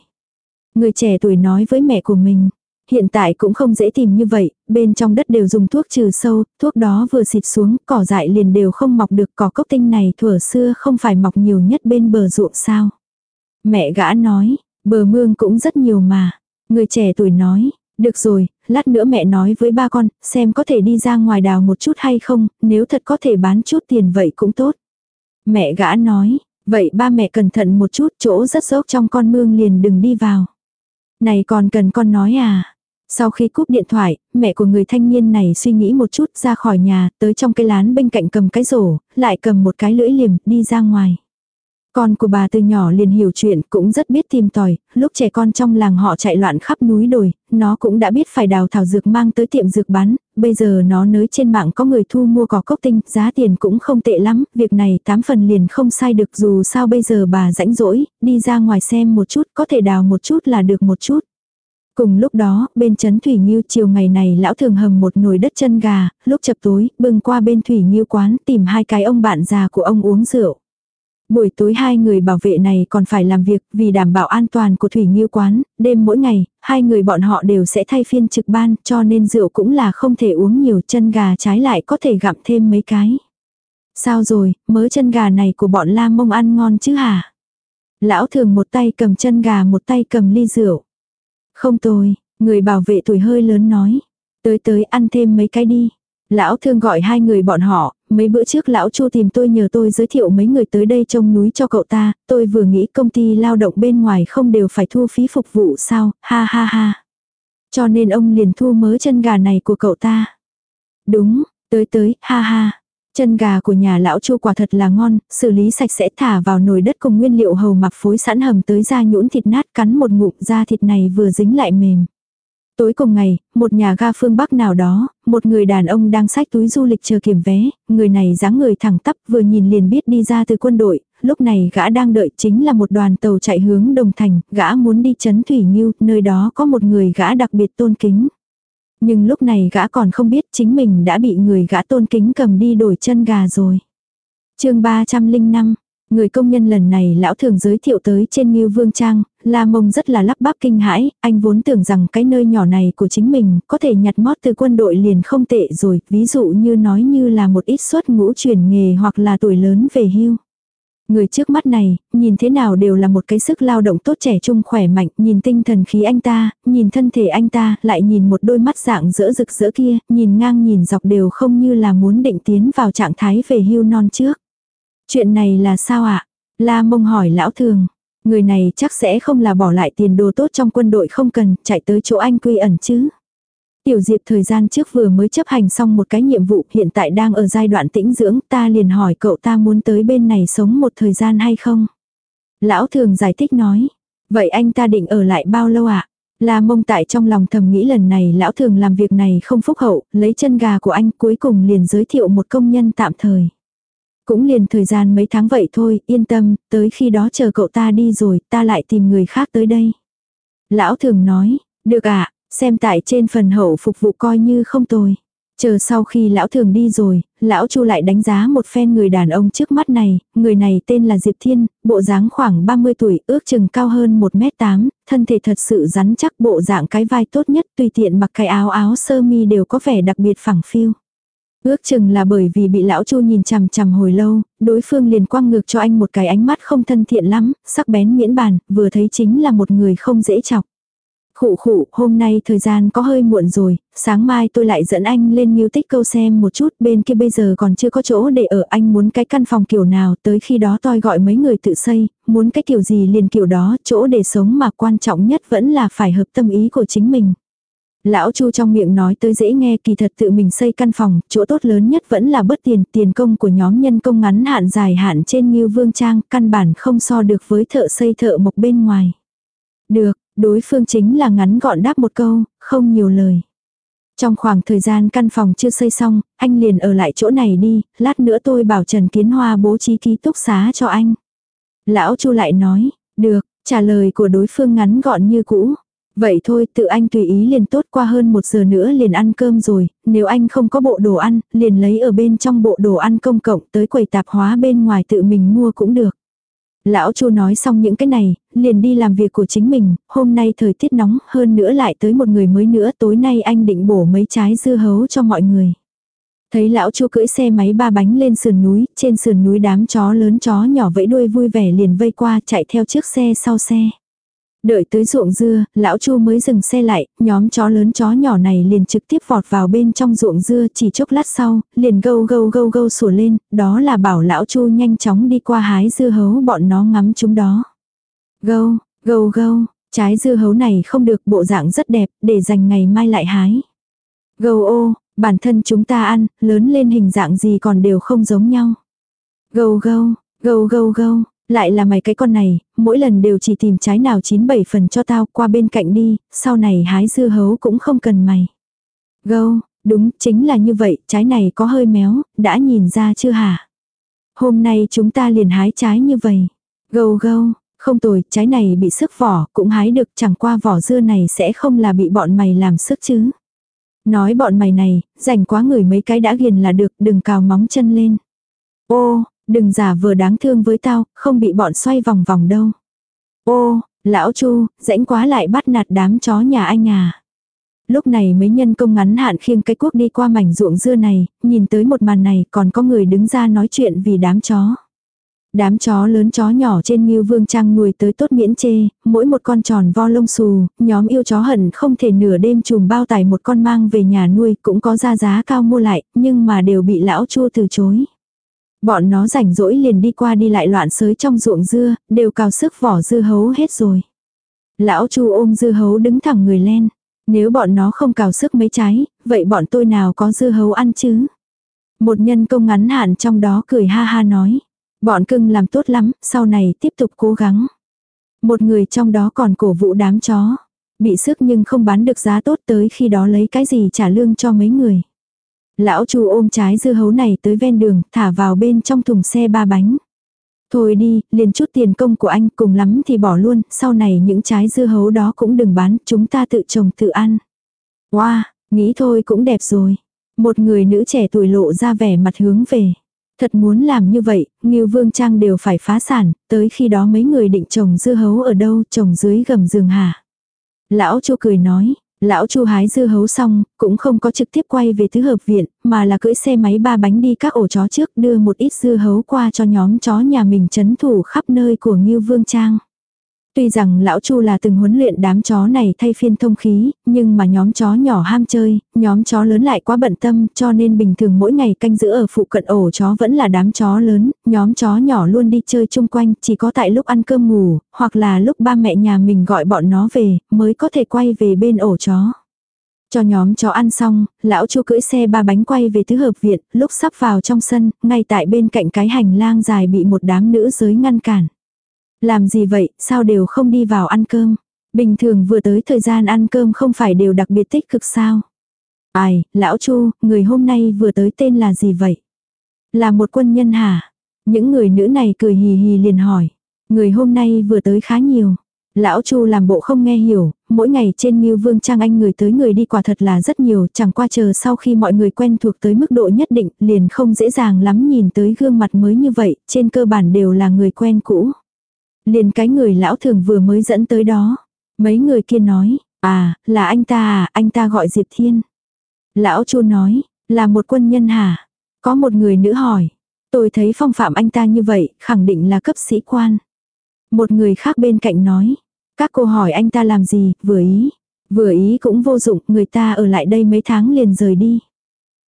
Người trẻ tuổi nói với mẹ của mình, hiện tại cũng không dễ tìm như vậy, bên trong đất đều dùng thuốc trừ sâu, thuốc đó vừa xịt xuống, cỏ dại liền đều không mọc được cỏ cốc tinh này thuở xưa không phải mọc nhiều nhất bên bờ ruộng sao. Mẹ gã nói, bờ mương cũng rất nhiều mà. Người trẻ tuổi nói, được rồi, lát nữa mẹ nói với ba con, xem có thể đi ra ngoài đào một chút hay không, nếu thật có thể bán chút tiền vậy cũng tốt. Mẹ gã nói, vậy ba mẹ cẩn thận một chút, chỗ rất dốc trong con mương liền đừng đi vào. Này còn cần con nói à? Sau khi cúp điện thoại, mẹ của người thanh niên này suy nghĩ một chút ra khỏi nhà, tới trong cái lán bên cạnh cầm cái rổ, lại cầm một cái lưỡi liềm, đi ra ngoài. Con của bà từ nhỏ liền hiểu chuyện, cũng rất biết tìm tòi, lúc trẻ con trong làng họ chạy loạn khắp núi đồi, nó cũng đã biết phải đào thảo dược mang tới tiệm dược bán, bây giờ nó nới trên mạng có người thu mua cỏ cốc tinh, giá tiền cũng không tệ lắm, việc này tám phần liền không sai được dù sao bây giờ bà rãnh rỗi, đi ra ngoài xem một chút, có thể đào một chút là được một chút. Cùng lúc đó, bên chấn Thủy Nghiêu chiều ngày này lão thường hầm một nồi đất chân gà, lúc chập tối, bưng qua bên Thủy Nghiêu quán tìm hai cái ông bạn già của ông uống rượu. Buổi tối hai người bảo vệ này còn phải làm việc vì đảm bảo an toàn của Thủy Nghiêu quán, đêm mỗi ngày, hai người bọn họ đều sẽ thay phiên trực ban cho nên rượu cũng là không thể uống nhiều chân gà trái lại có thể gặm thêm mấy cái. Sao rồi, mớ chân gà này của bọn la mông ăn ngon chứ hả? Lão thường một tay cầm chân gà một tay cầm ly rượu. Không tôi, người bảo vệ tuổi hơi lớn nói. Tới tới ăn thêm mấy cái đi. Lão thương gọi hai người bọn họ, mấy bữa trước lão chu tìm tôi nhờ tôi giới thiệu mấy người tới đây trông núi cho cậu ta, tôi vừa nghĩ công ty lao động bên ngoài không đều phải thu phí phục vụ sao, ha ha ha. Cho nên ông liền thu mớ chân gà này của cậu ta. Đúng, tới tới, ha ha. Chân gà của nhà lão chu quả thật là ngon, xử lý sạch sẽ thả vào nồi đất cùng nguyên liệu hầu mặc phối sẵn hầm tới ra nhũn thịt nát cắn một ngụm da thịt này vừa dính lại mềm. Tối cùng ngày, một nhà ga phương Bắc nào đó, một người đàn ông đang xách túi du lịch chờ kiểm vé, người này dáng người thẳng tắp vừa nhìn liền biết đi ra từ quân đội, lúc này gã đang đợi chính là một đoàn tàu chạy hướng Đồng Thành, gã muốn đi chấn Thủy Nhiêu, nơi đó có một người gã đặc biệt tôn kính. Nhưng lúc này gã còn không biết chính mình đã bị người gã tôn kính cầm đi đổi chân gà rồi. chương 305 Người công nhân lần này lão thường giới thiệu tới trên Ngưu Vương Trang, La Mông rất là lắp bắp kinh hãi, anh vốn tưởng rằng cái nơi nhỏ này của chính mình có thể nhặt mót từ quân đội liền không tệ rồi, ví dụ như nói như là một ít suất ngũ chuyển nghề hoặc là tuổi lớn về hưu. Người trước mắt này, nhìn thế nào đều là một cái sức lao động tốt trẻ trung khỏe mạnh, nhìn tinh thần khí anh ta, nhìn thân thể anh ta, lại nhìn một đôi mắt dạng rỡ rực rỡ kia, nhìn ngang nhìn dọc đều không như là muốn định tiến vào trạng thái về hưu non trước. Chuyện này là sao ạ? La mông hỏi lão thường. Người này chắc sẽ không là bỏ lại tiền đồ tốt trong quân đội không cần, chạy tới chỗ anh quy ẩn chứ. Tiểu Diệp thời gian trước vừa mới chấp hành xong một cái nhiệm vụ hiện tại đang ở giai đoạn tĩnh dưỡng ta liền hỏi cậu ta muốn tới bên này sống một thời gian hay không. Lão thường giải thích nói. Vậy anh ta định ở lại bao lâu ạ? À? La mông tại trong lòng thầm nghĩ lần này lão thường làm việc này không phúc hậu, lấy chân gà của anh cuối cùng liền giới thiệu một công nhân tạm thời. Cũng liền thời gian mấy tháng vậy thôi, yên tâm, tới khi đó chờ cậu ta đi rồi, ta lại tìm người khác tới đây. Lão thường nói, được ạ, à, xem tại trên phần hậu phục vụ coi như không tồi. Chờ sau khi lão thường đi rồi, lão chu lại đánh giá một phen người đàn ông trước mắt này, người này tên là Diệp Thiên, bộ dáng khoảng 30 tuổi, ước chừng cao hơn 1m8, thân thể thật sự rắn chắc bộ dạng cái vai tốt nhất tùy tiện mặc cái áo áo sơ mi đều có vẻ đặc biệt phẳng phiu. Ước chừng là bởi vì bị lão chu nhìn chằm chằm hồi lâu, đối phương liền quăng ngược cho anh một cái ánh mắt không thân thiện lắm, sắc bén miễn bàn, vừa thấy chính là một người không dễ chọc. Khụ khụ, hôm nay thời gian có hơi muộn rồi, sáng mai tôi lại dẫn anh lên New Tích câu xem một chút, bên kia bây giờ còn chưa có chỗ để ở anh muốn cái căn phòng kiểu nào, tới khi đó tôi gọi mấy người tự xây, muốn cái kiểu gì liền kiểu đó, chỗ để sống mà quan trọng nhất vẫn là phải hợp tâm ý của chính mình. Lão Chu trong miệng nói tới dễ nghe kỳ thật tự mình xây căn phòng, chỗ tốt lớn nhất vẫn là bớt tiền, tiền công của nhóm nhân công ngắn hạn dài hạn trên như vương trang, căn bản không so được với thợ xây thợ mộc bên ngoài. Được, đối phương chính là ngắn gọn đáp một câu, không nhiều lời. Trong khoảng thời gian căn phòng chưa xây xong, anh liền ở lại chỗ này đi, lát nữa tôi bảo Trần Kiến Hoa bố trí ký túc xá cho anh. Lão Chu lại nói, được, trả lời của đối phương ngắn gọn như cũ. Vậy thôi, tự anh tùy ý liền tốt qua hơn một giờ nữa liền ăn cơm rồi, nếu anh không có bộ đồ ăn, liền lấy ở bên trong bộ đồ ăn công cộng tới quầy tạp hóa bên ngoài tự mình mua cũng được. Lão Chu nói xong những cái này, liền đi làm việc của chính mình, hôm nay thời tiết nóng hơn nữa lại tới một người mới nữa tối nay anh định bổ mấy trái dưa hấu cho mọi người. Thấy lão chu cưỡi xe máy ba bánh lên sườn núi, trên sườn núi đám chó lớn chó nhỏ vẫy đuôi vui vẻ liền vây qua chạy theo chiếc xe sau xe. Đợi tới ruộng dưa, lão chu mới dừng xe lại, nhóm chó lớn chó nhỏ này liền trực tiếp vọt vào bên trong ruộng dưa chỉ chốc lát sau, liền gâu gâu gâu gâu sủa lên, đó là bảo lão chu nhanh chóng đi qua hái dưa hấu bọn nó ngắm chúng đó. Gâu, gâu gâu, trái dưa hấu này không được bộ dạng rất đẹp, để dành ngày mai lại hái. Gâu ô, bản thân chúng ta ăn, lớn lên hình dạng gì còn đều không giống nhau. Gâu gâu, gâu gâu gâu, lại là mày cái con này, mỗi lần đều chỉ tìm trái nào chín bảy phần cho tao qua bên cạnh đi, sau này hái dưa hấu cũng không cần mày. Gâu, đúng, chính là như vậy, trái này có hơi méo, đã nhìn ra chưa hả? Hôm nay chúng ta liền hái trái như vậy. Gâu gâu, không tồi, trái này bị sức vỏ, cũng hái được, chẳng qua vỏ dưa này sẽ không là bị bọn mày làm sức chứ. Nói bọn mày này, rảnh quá người mấy cái đã ghiền là được, đừng cào móng chân lên. Ô, đừng giả vừa đáng thương với tao, không bị bọn xoay vòng vòng đâu. Ô, lão chu, rãnh quá lại bắt nạt đám chó nhà anh à. Lúc này mấy nhân công ngắn hạn khiêng cái cuốc đi qua mảnh ruộng dưa này, nhìn tới một màn này còn có người đứng ra nói chuyện vì đám chó. Đám chó lớn chó nhỏ trên Ngưu Vương Trang nuôi tới tốt miễn chê, mỗi một con tròn vo lông xù, nhóm yêu chó hận không thể nửa đêm chùm bao tải một con mang về nhà nuôi cũng có ra giá cao mua lại, nhưng mà đều bị lão chua từ chối. Bọn nó rảnh rỗi liền đi qua đi lại loạn sới trong ruộng dưa, đều cào sức vỏ dưa hấu hết rồi. Lão chu ôm dưa hấu đứng thẳng người lên. Nếu bọn nó không cào sức mấy trái, vậy bọn tôi nào có dưa hấu ăn chứ? Một nhân công ngắn hạn trong đó cười ha ha nói. Bọn cưng làm tốt lắm, sau này tiếp tục cố gắng. Một người trong đó còn cổ vũ đám chó. Bị sức nhưng không bán được giá tốt tới khi đó lấy cái gì trả lương cho mấy người. Lão chu ôm trái dưa hấu này tới ven đường, thả vào bên trong thùng xe ba bánh. Thôi đi, liền chút tiền công của anh cùng lắm thì bỏ luôn, sau này những trái dưa hấu đó cũng đừng bán, chúng ta tự trồng tự ăn. Wow, nghĩ thôi cũng đẹp rồi. Một người nữ trẻ tuổi lộ ra vẻ mặt hướng về. Thật muốn làm như vậy, Ngưu Vương Trang đều phải phá sản, tới khi đó mấy người định trồng dưa hấu ở đâu, trồng dưới gầm giường hả? Lão Chu cười nói, lão Chu hái dưa hấu xong, cũng không có trực tiếp quay về thứ hợp viện, mà là cưỡi xe máy ba bánh đi các ổ chó trước đưa một ít dưa hấu qua cho nhóm chó nhà mình chấn thủ khắp nơi của Ngưu Vương Trang. Tuy rằng lão Chu là từng huấn luyện đám chó này thay phiên thông khí, nhưng mà nhóm chó nhỏ ham chơi, nhóm chó lớn lại quá bận tâm cho nên bình thường mỗi ngày canh giữ ở phụ cận ổ chó vẫn là đám chó lớn, nhóm chó nhỏ luôn đi chơi chung quanh, chỉ có tại lúc ăn cơm ngủ, hoặc là lúc ba mẹ nhà mình gọi bọn nó về, mới có thể quay về bên ổ chó. Cho nhóm chó ăn xong, lão chu cưỡi xe ba bánh quay về tứ hợp viện, lúc sắp vào trong sân, ngay tại bên cạnh cái hành lang dài bị một đám nữ giới ngăn cản. Làm gì vậy, sao đều không đi vào ăn cơm? Bình thường vừa tới thời gian ăn cơm không phải đều đặc biệt tích cực sao? Ai, lão Chu, người hôm nay vừa tới tên là gì vậy? Là một quân nhân hả? Những người nữ này cười hì hì liền hỏi. Người hôm nay vừa tới khá nhiều. Lão Chu làm bộ không nghe hiểu, mỗi ngày trên Ngưu Vương Trang Anh người tới người đi quả thật là rất nhiều, chẳng qua chờ sau khi mọi người quen thuộc tới mức độ nhất định, liền không dễ dàng lắm nhìn tới gương mặt mới như vậy, trên cơ bản đều là người quen cũ. Liền cái người lão thường vừa mới dẫn tới đó. Mấy người kia nói, à, là anh ta à, anh ta gọi Diệp Thiên. Lão chu nói, là một quân nhân hả? Có một người nữ hỏi. Tôi thấy phong phạm anh ta như vậy, khẳng định là cấp sĩ quan. Một người khác bên cạnh nói. Các cô hỏi anh ta làm gì, vừa ý. Vừa ý cũng vô dụng, người ta ở lại đây mấy tháng liền rời đi.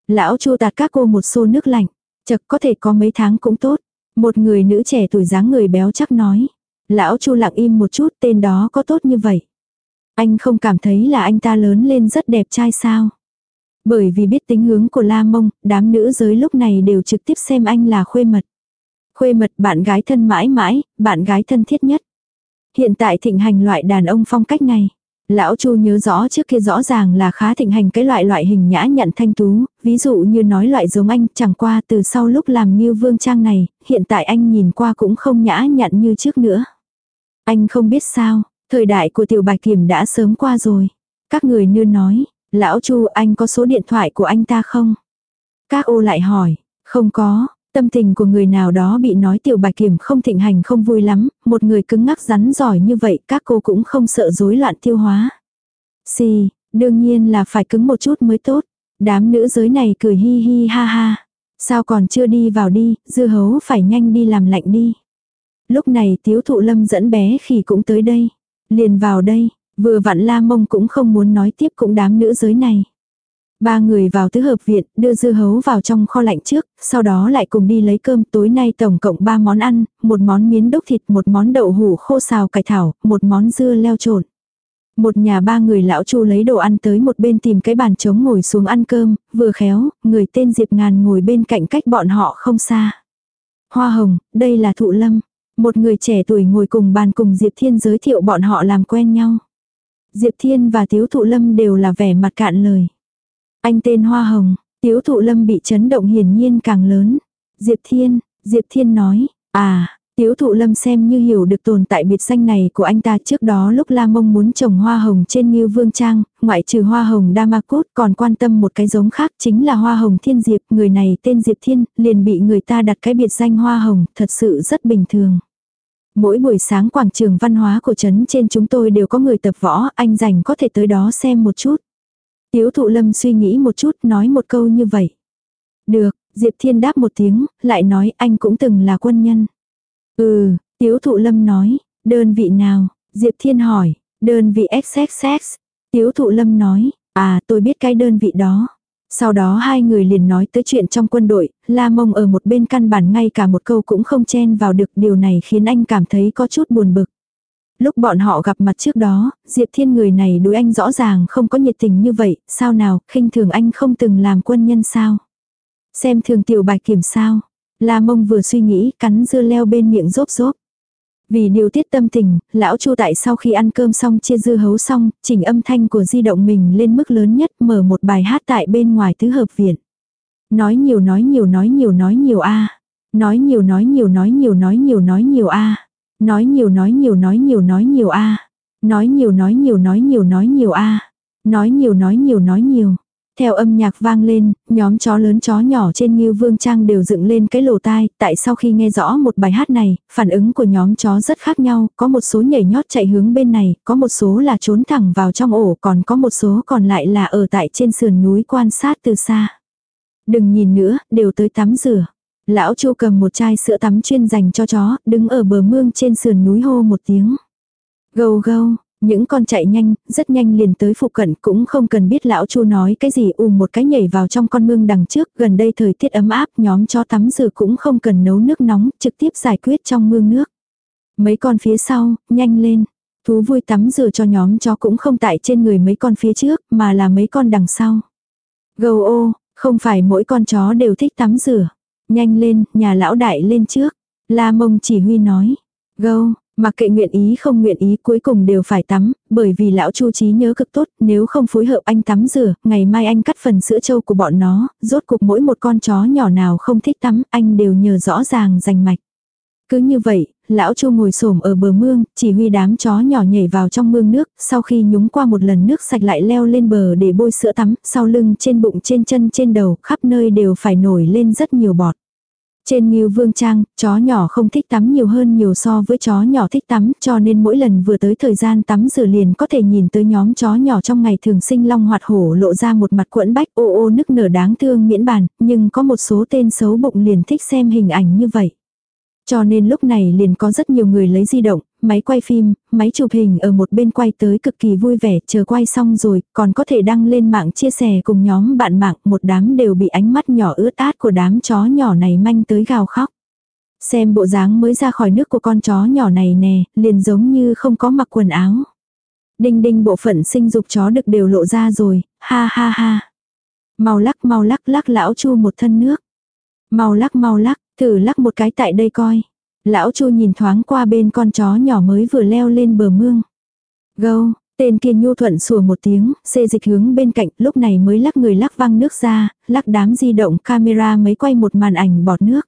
Lão chu tạt các cô một xô nước lạnh. Chật có thể có mấy tháng cũng tốt. Một người nữ trẻ tuổi dáng người béo chắc nói. Lão Chu lặng im một chút tên đó có tốt như vậy. Anh không cảm thấy là anh ta lớn lên rất đẹp trai sao. Bởi vì biết tính hướng của La Mông, đám nữ giới lúc này đều trực tiếp xem anh là khuê mật. Khuê mật bạn gái thân mãi mãi, bạn gái thân thiết nhất. Hiện tại thịnh hành loại đàn ông phong cách này. Lão Chu nhớ rõ trước kia rõ ràng là khá thịnh hành cái loại loại hình nhã nhận thanh tú, ví dụ như nói loại giống anh chẳng qua từ sau lúc làm như vương trang này, hiện tại anh nhìn qua cũng không nhã nhặn như trước nữa. Anh không biết sao, Thời đại của tiểu bạch kiểm đã sớm qua rồi. Các người nưa nói, lão chu anh có số điện thoại của anh ta không? Các ô lại hỏi, không có, tâm tình của người nào đó bị nói tiểu bạch kiểm không thịnh hành không vui lắm, một người cứng ngắc rắn giỏi như vậy các cô cũng không sợ rối loạn tiêu hóa. Xì, đương nhiên là phải cứng một chút mới tốt. Đám nữ giới này cười hi hi ha ha. Sao còn chưa đi vào đi, dư hấu phải nhanh đi làm lạnh đi. Lúc này tiếu thụ lâm dẫn bé khỉ cũng tới đây. Liền vào đây, vừa vặn la mông cũng không muốn nói tiếp cũng đám nữ giới này. Ba người vào tứ hợp viện, đưa dư hấu vào trong kho lạnh trước, sau đó lại cùng đi lấy cơm tối nay tổng cộng ba món ăn, một món miến đốc thịt, một món đậu hủ khô xào cải thảo, một món dưa leo trộn. Một nhà ba người lão chu lấy đồ ăn tới một bên tìm cái bàn trống ngồi xuống ăn cơm, vừa khéo, người tên Diệp Ngàn ngồi bên cạnh cách bọn họ không xa. Hoa hồng, đây là thụ lâm. Một người trẻ tuổi ngồi cùng bàn cùng Diệp Thiên giới thiệu bọn họ làm quen nhau. Diệp Thiên và Tiếu Thụ Lâm đều là vẻ mặt cạn lời. Anh tên Hoa Hồng, Tiếu Thụ Lâm bị chấn động hiển nhiên càng lớn. Diệp Thiên, Diệp Thiên nói, à, Tiếu thụ lâm xem như hiểu được tồn tại biệt danh này của anh ta trước đó lúc La Mông muốn trồng hoa hồng trên Ngưu Vương Trang, ngoại trừ hoa hồng Damakut còn quan tâm một cái giống khác chính là hoa hồng Thiên Diệp, người này tên Diệp Thiên, liền bị người ta đặt cái biệt danh hoa hồng, thật sự rất bình thường. Mỗi buổi sáng quảng trường văn hóa của trấn trên chúng tôi đều có người tập võ, anh rảnh có thể tới đó xem một chút. Tiếu thụ lâm suy nghĩ một chút, nói một câu như vậy. Được, Diệp Thiên đáp một tiếng, lại nói anh cũng từng là quân nhân. Ừ, Tiếu Thụ Lâm nói, đơn vị nào? Diệp Thiên hỏi, đơn vị XXX. Tiếu Thụ Lâm nói, à tôi biết cái đơn vị đó. Sau đó hai người liền nói tới chuyện trong quân đội, La Mông ở một bên căn bản ngay cả một câu cũng không chen vào được điều này khiến anh cảm thấy có chút buồn bực. Lúc bọn họ gặp mặt trước đó, Diệp Thiên người này đối anh rõ ràng không có nhiệt tình như vậy, sao nào, khinh thường anh không từng làm quân nhân sao? Xem thường tiểu bài kiểm sao? La mông vừa suy nghĩ, cắn dưa leo bên miệng rốp rốp. Vì điều tiết tâm tình, lão chu tại sau khi ăn cơm xong chia dư hấu xong, chỉnh âm thanh của di động mình lên mức lớn nhất mở một bài hát tại bên ngoài tứ hợp viện. Nói nhiều nói nhiều nói nhiều nói nhiều a Nói nhiều nói nhiều nói nhiều nói nhiều nói nhiều a Nói nhiều nói nhiều nói nhiều nói nhiều a Nói nhiều nói nhiều nói nhiều nói nhiều a Nói nhiều nói nhiều nói nhiều. Theo âm nhạc vang lên, nhóm chó lớn chó nhỏ trên như vương trang đều dựng lên cái lồ tai, tại sau khi nghe rõ một bài hát này, phản ứng của nhóm chó rất khác nhau, có một số nhảy nhót chạy hướng bên này, có một số là trốn thẳng vào trong ổ, còn có một số còn lại là ở tại trên sườn núi quan sát từ xa. Đừng nhìn nữa, đều tới tắm rửa. Lão Chu cầm một chai sữa tắm chuyên dành cho chó, đứng ở bờ mương trên sườn núi hô một tiếng. Gâu gâu, những con chạy nhanh, rất nhanh liền tới phụ cận cũng không cần biết lão chu nói cái gì ù một cái nhảy vào trong con mương đằng trước. Gần đây thời tiết ấm áp nhóm chó tắm rửa cũng không cần nấu nước nóng, trực tiếp giải quyết trong mương nước. Mấy con phía sau, nhanh lên. Thú vui tắm rửa cho nhóm chó cũng không tại trên người mấy con phía trước mà là mấy con đằng sau. Gâu ô, không phải mỗi con chó đều thích tắm rửa. Nhanh lên, nhà lão đại lên trước. La mông chỉ huy nói. Gâu, Mặc kệ nguyện ý không nguyện ý cuối cùng đều phải tắm, bởi vì lão chu trí nhớ cực tốt, nếu không phối hợp anh tắm rửa, ngày mai anh cắt phần sữa trâu của bọn nó, rốt cuộc mỗi một con chó nhỏ nào không thích tắm, anh đều nhờ rõ ràng rành mạch. Cứ như vậy, lão chu ngồi xổm ở bờ mương, chỉ huy đám chó nhỏ nhảy vào trong mương nước, sau khi nhúng qua một lần nước sạch lại leo lên bờ để bôi sữa tắm, sau lưng trên bụng trên chân trên đầu, khắp nơi đều phải nổi lên rất nhiều bọt. Trên Ngưu Vương Trang, chó nhỏ không thích tắm nhiều hơn nhiều so với chó nhỏ thích tắm, cho nên mỗi lần vừa tới thời gian tắm rửa liền có thể nhìn tới nhóm chó nhỏ trong ngày thường sinh long hoạt hổ lộ ra một mặt quẫn bách ô ô nức nở đáng thương miễn bàn, nhưng có một số tên xấu bụng liền thích xem hình ảnh như vậy. Cho nên lúc này liền có rất nhiều người lấy di động, máy quay phim, máy chụp hình ở một bên quay tới cực kỳ vui vẻ, chờ quay xong rồi, còn có thể đăng lên mạng chia sẻ cùng nhóm bạn mạng, một đám đều bị ánh mắt nhỏ ướt át của đám chó nhỏ này manh tới gào khóc. Xem bộ dáng mới ra khỏi nước của con chó nhỏ này nè, liền giống như không có mặc quần áo. Đinh đinh bộ phận sinh dục chó được đều lộ ra rồi, ha ha ha. Mau lắc mau lắc lắc lão chu một thân nước. Mau lắc mau lắc, thử lắc một cái tại đây coi. Lão Chu nhìn thoáng qua bên con chó nhỏ mới vừa leo lên bờ mương. Gâu, tên kia nhu thuận sủa một tiếng, xê dịch hướng bên cạnh, lúc này mới lắc người lắc văng nước ra, lắc đám di động camera mới quay một màn ảnh bọt nước.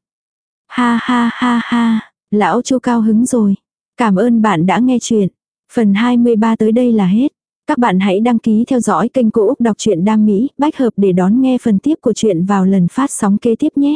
Ha ha ha ha, lão Chu cao hứng rồi. Cảm ơn bạn đã nghe chuyện. Phần 23 tới đây là hết. Các bạn hãy đăng ký theo dõi kênh Cô Úc Đọc truyện Đam Mỹ, bách hợp để đón nghe phần tiếp của chuyện vào lần phát sóng kế tiếp nhé.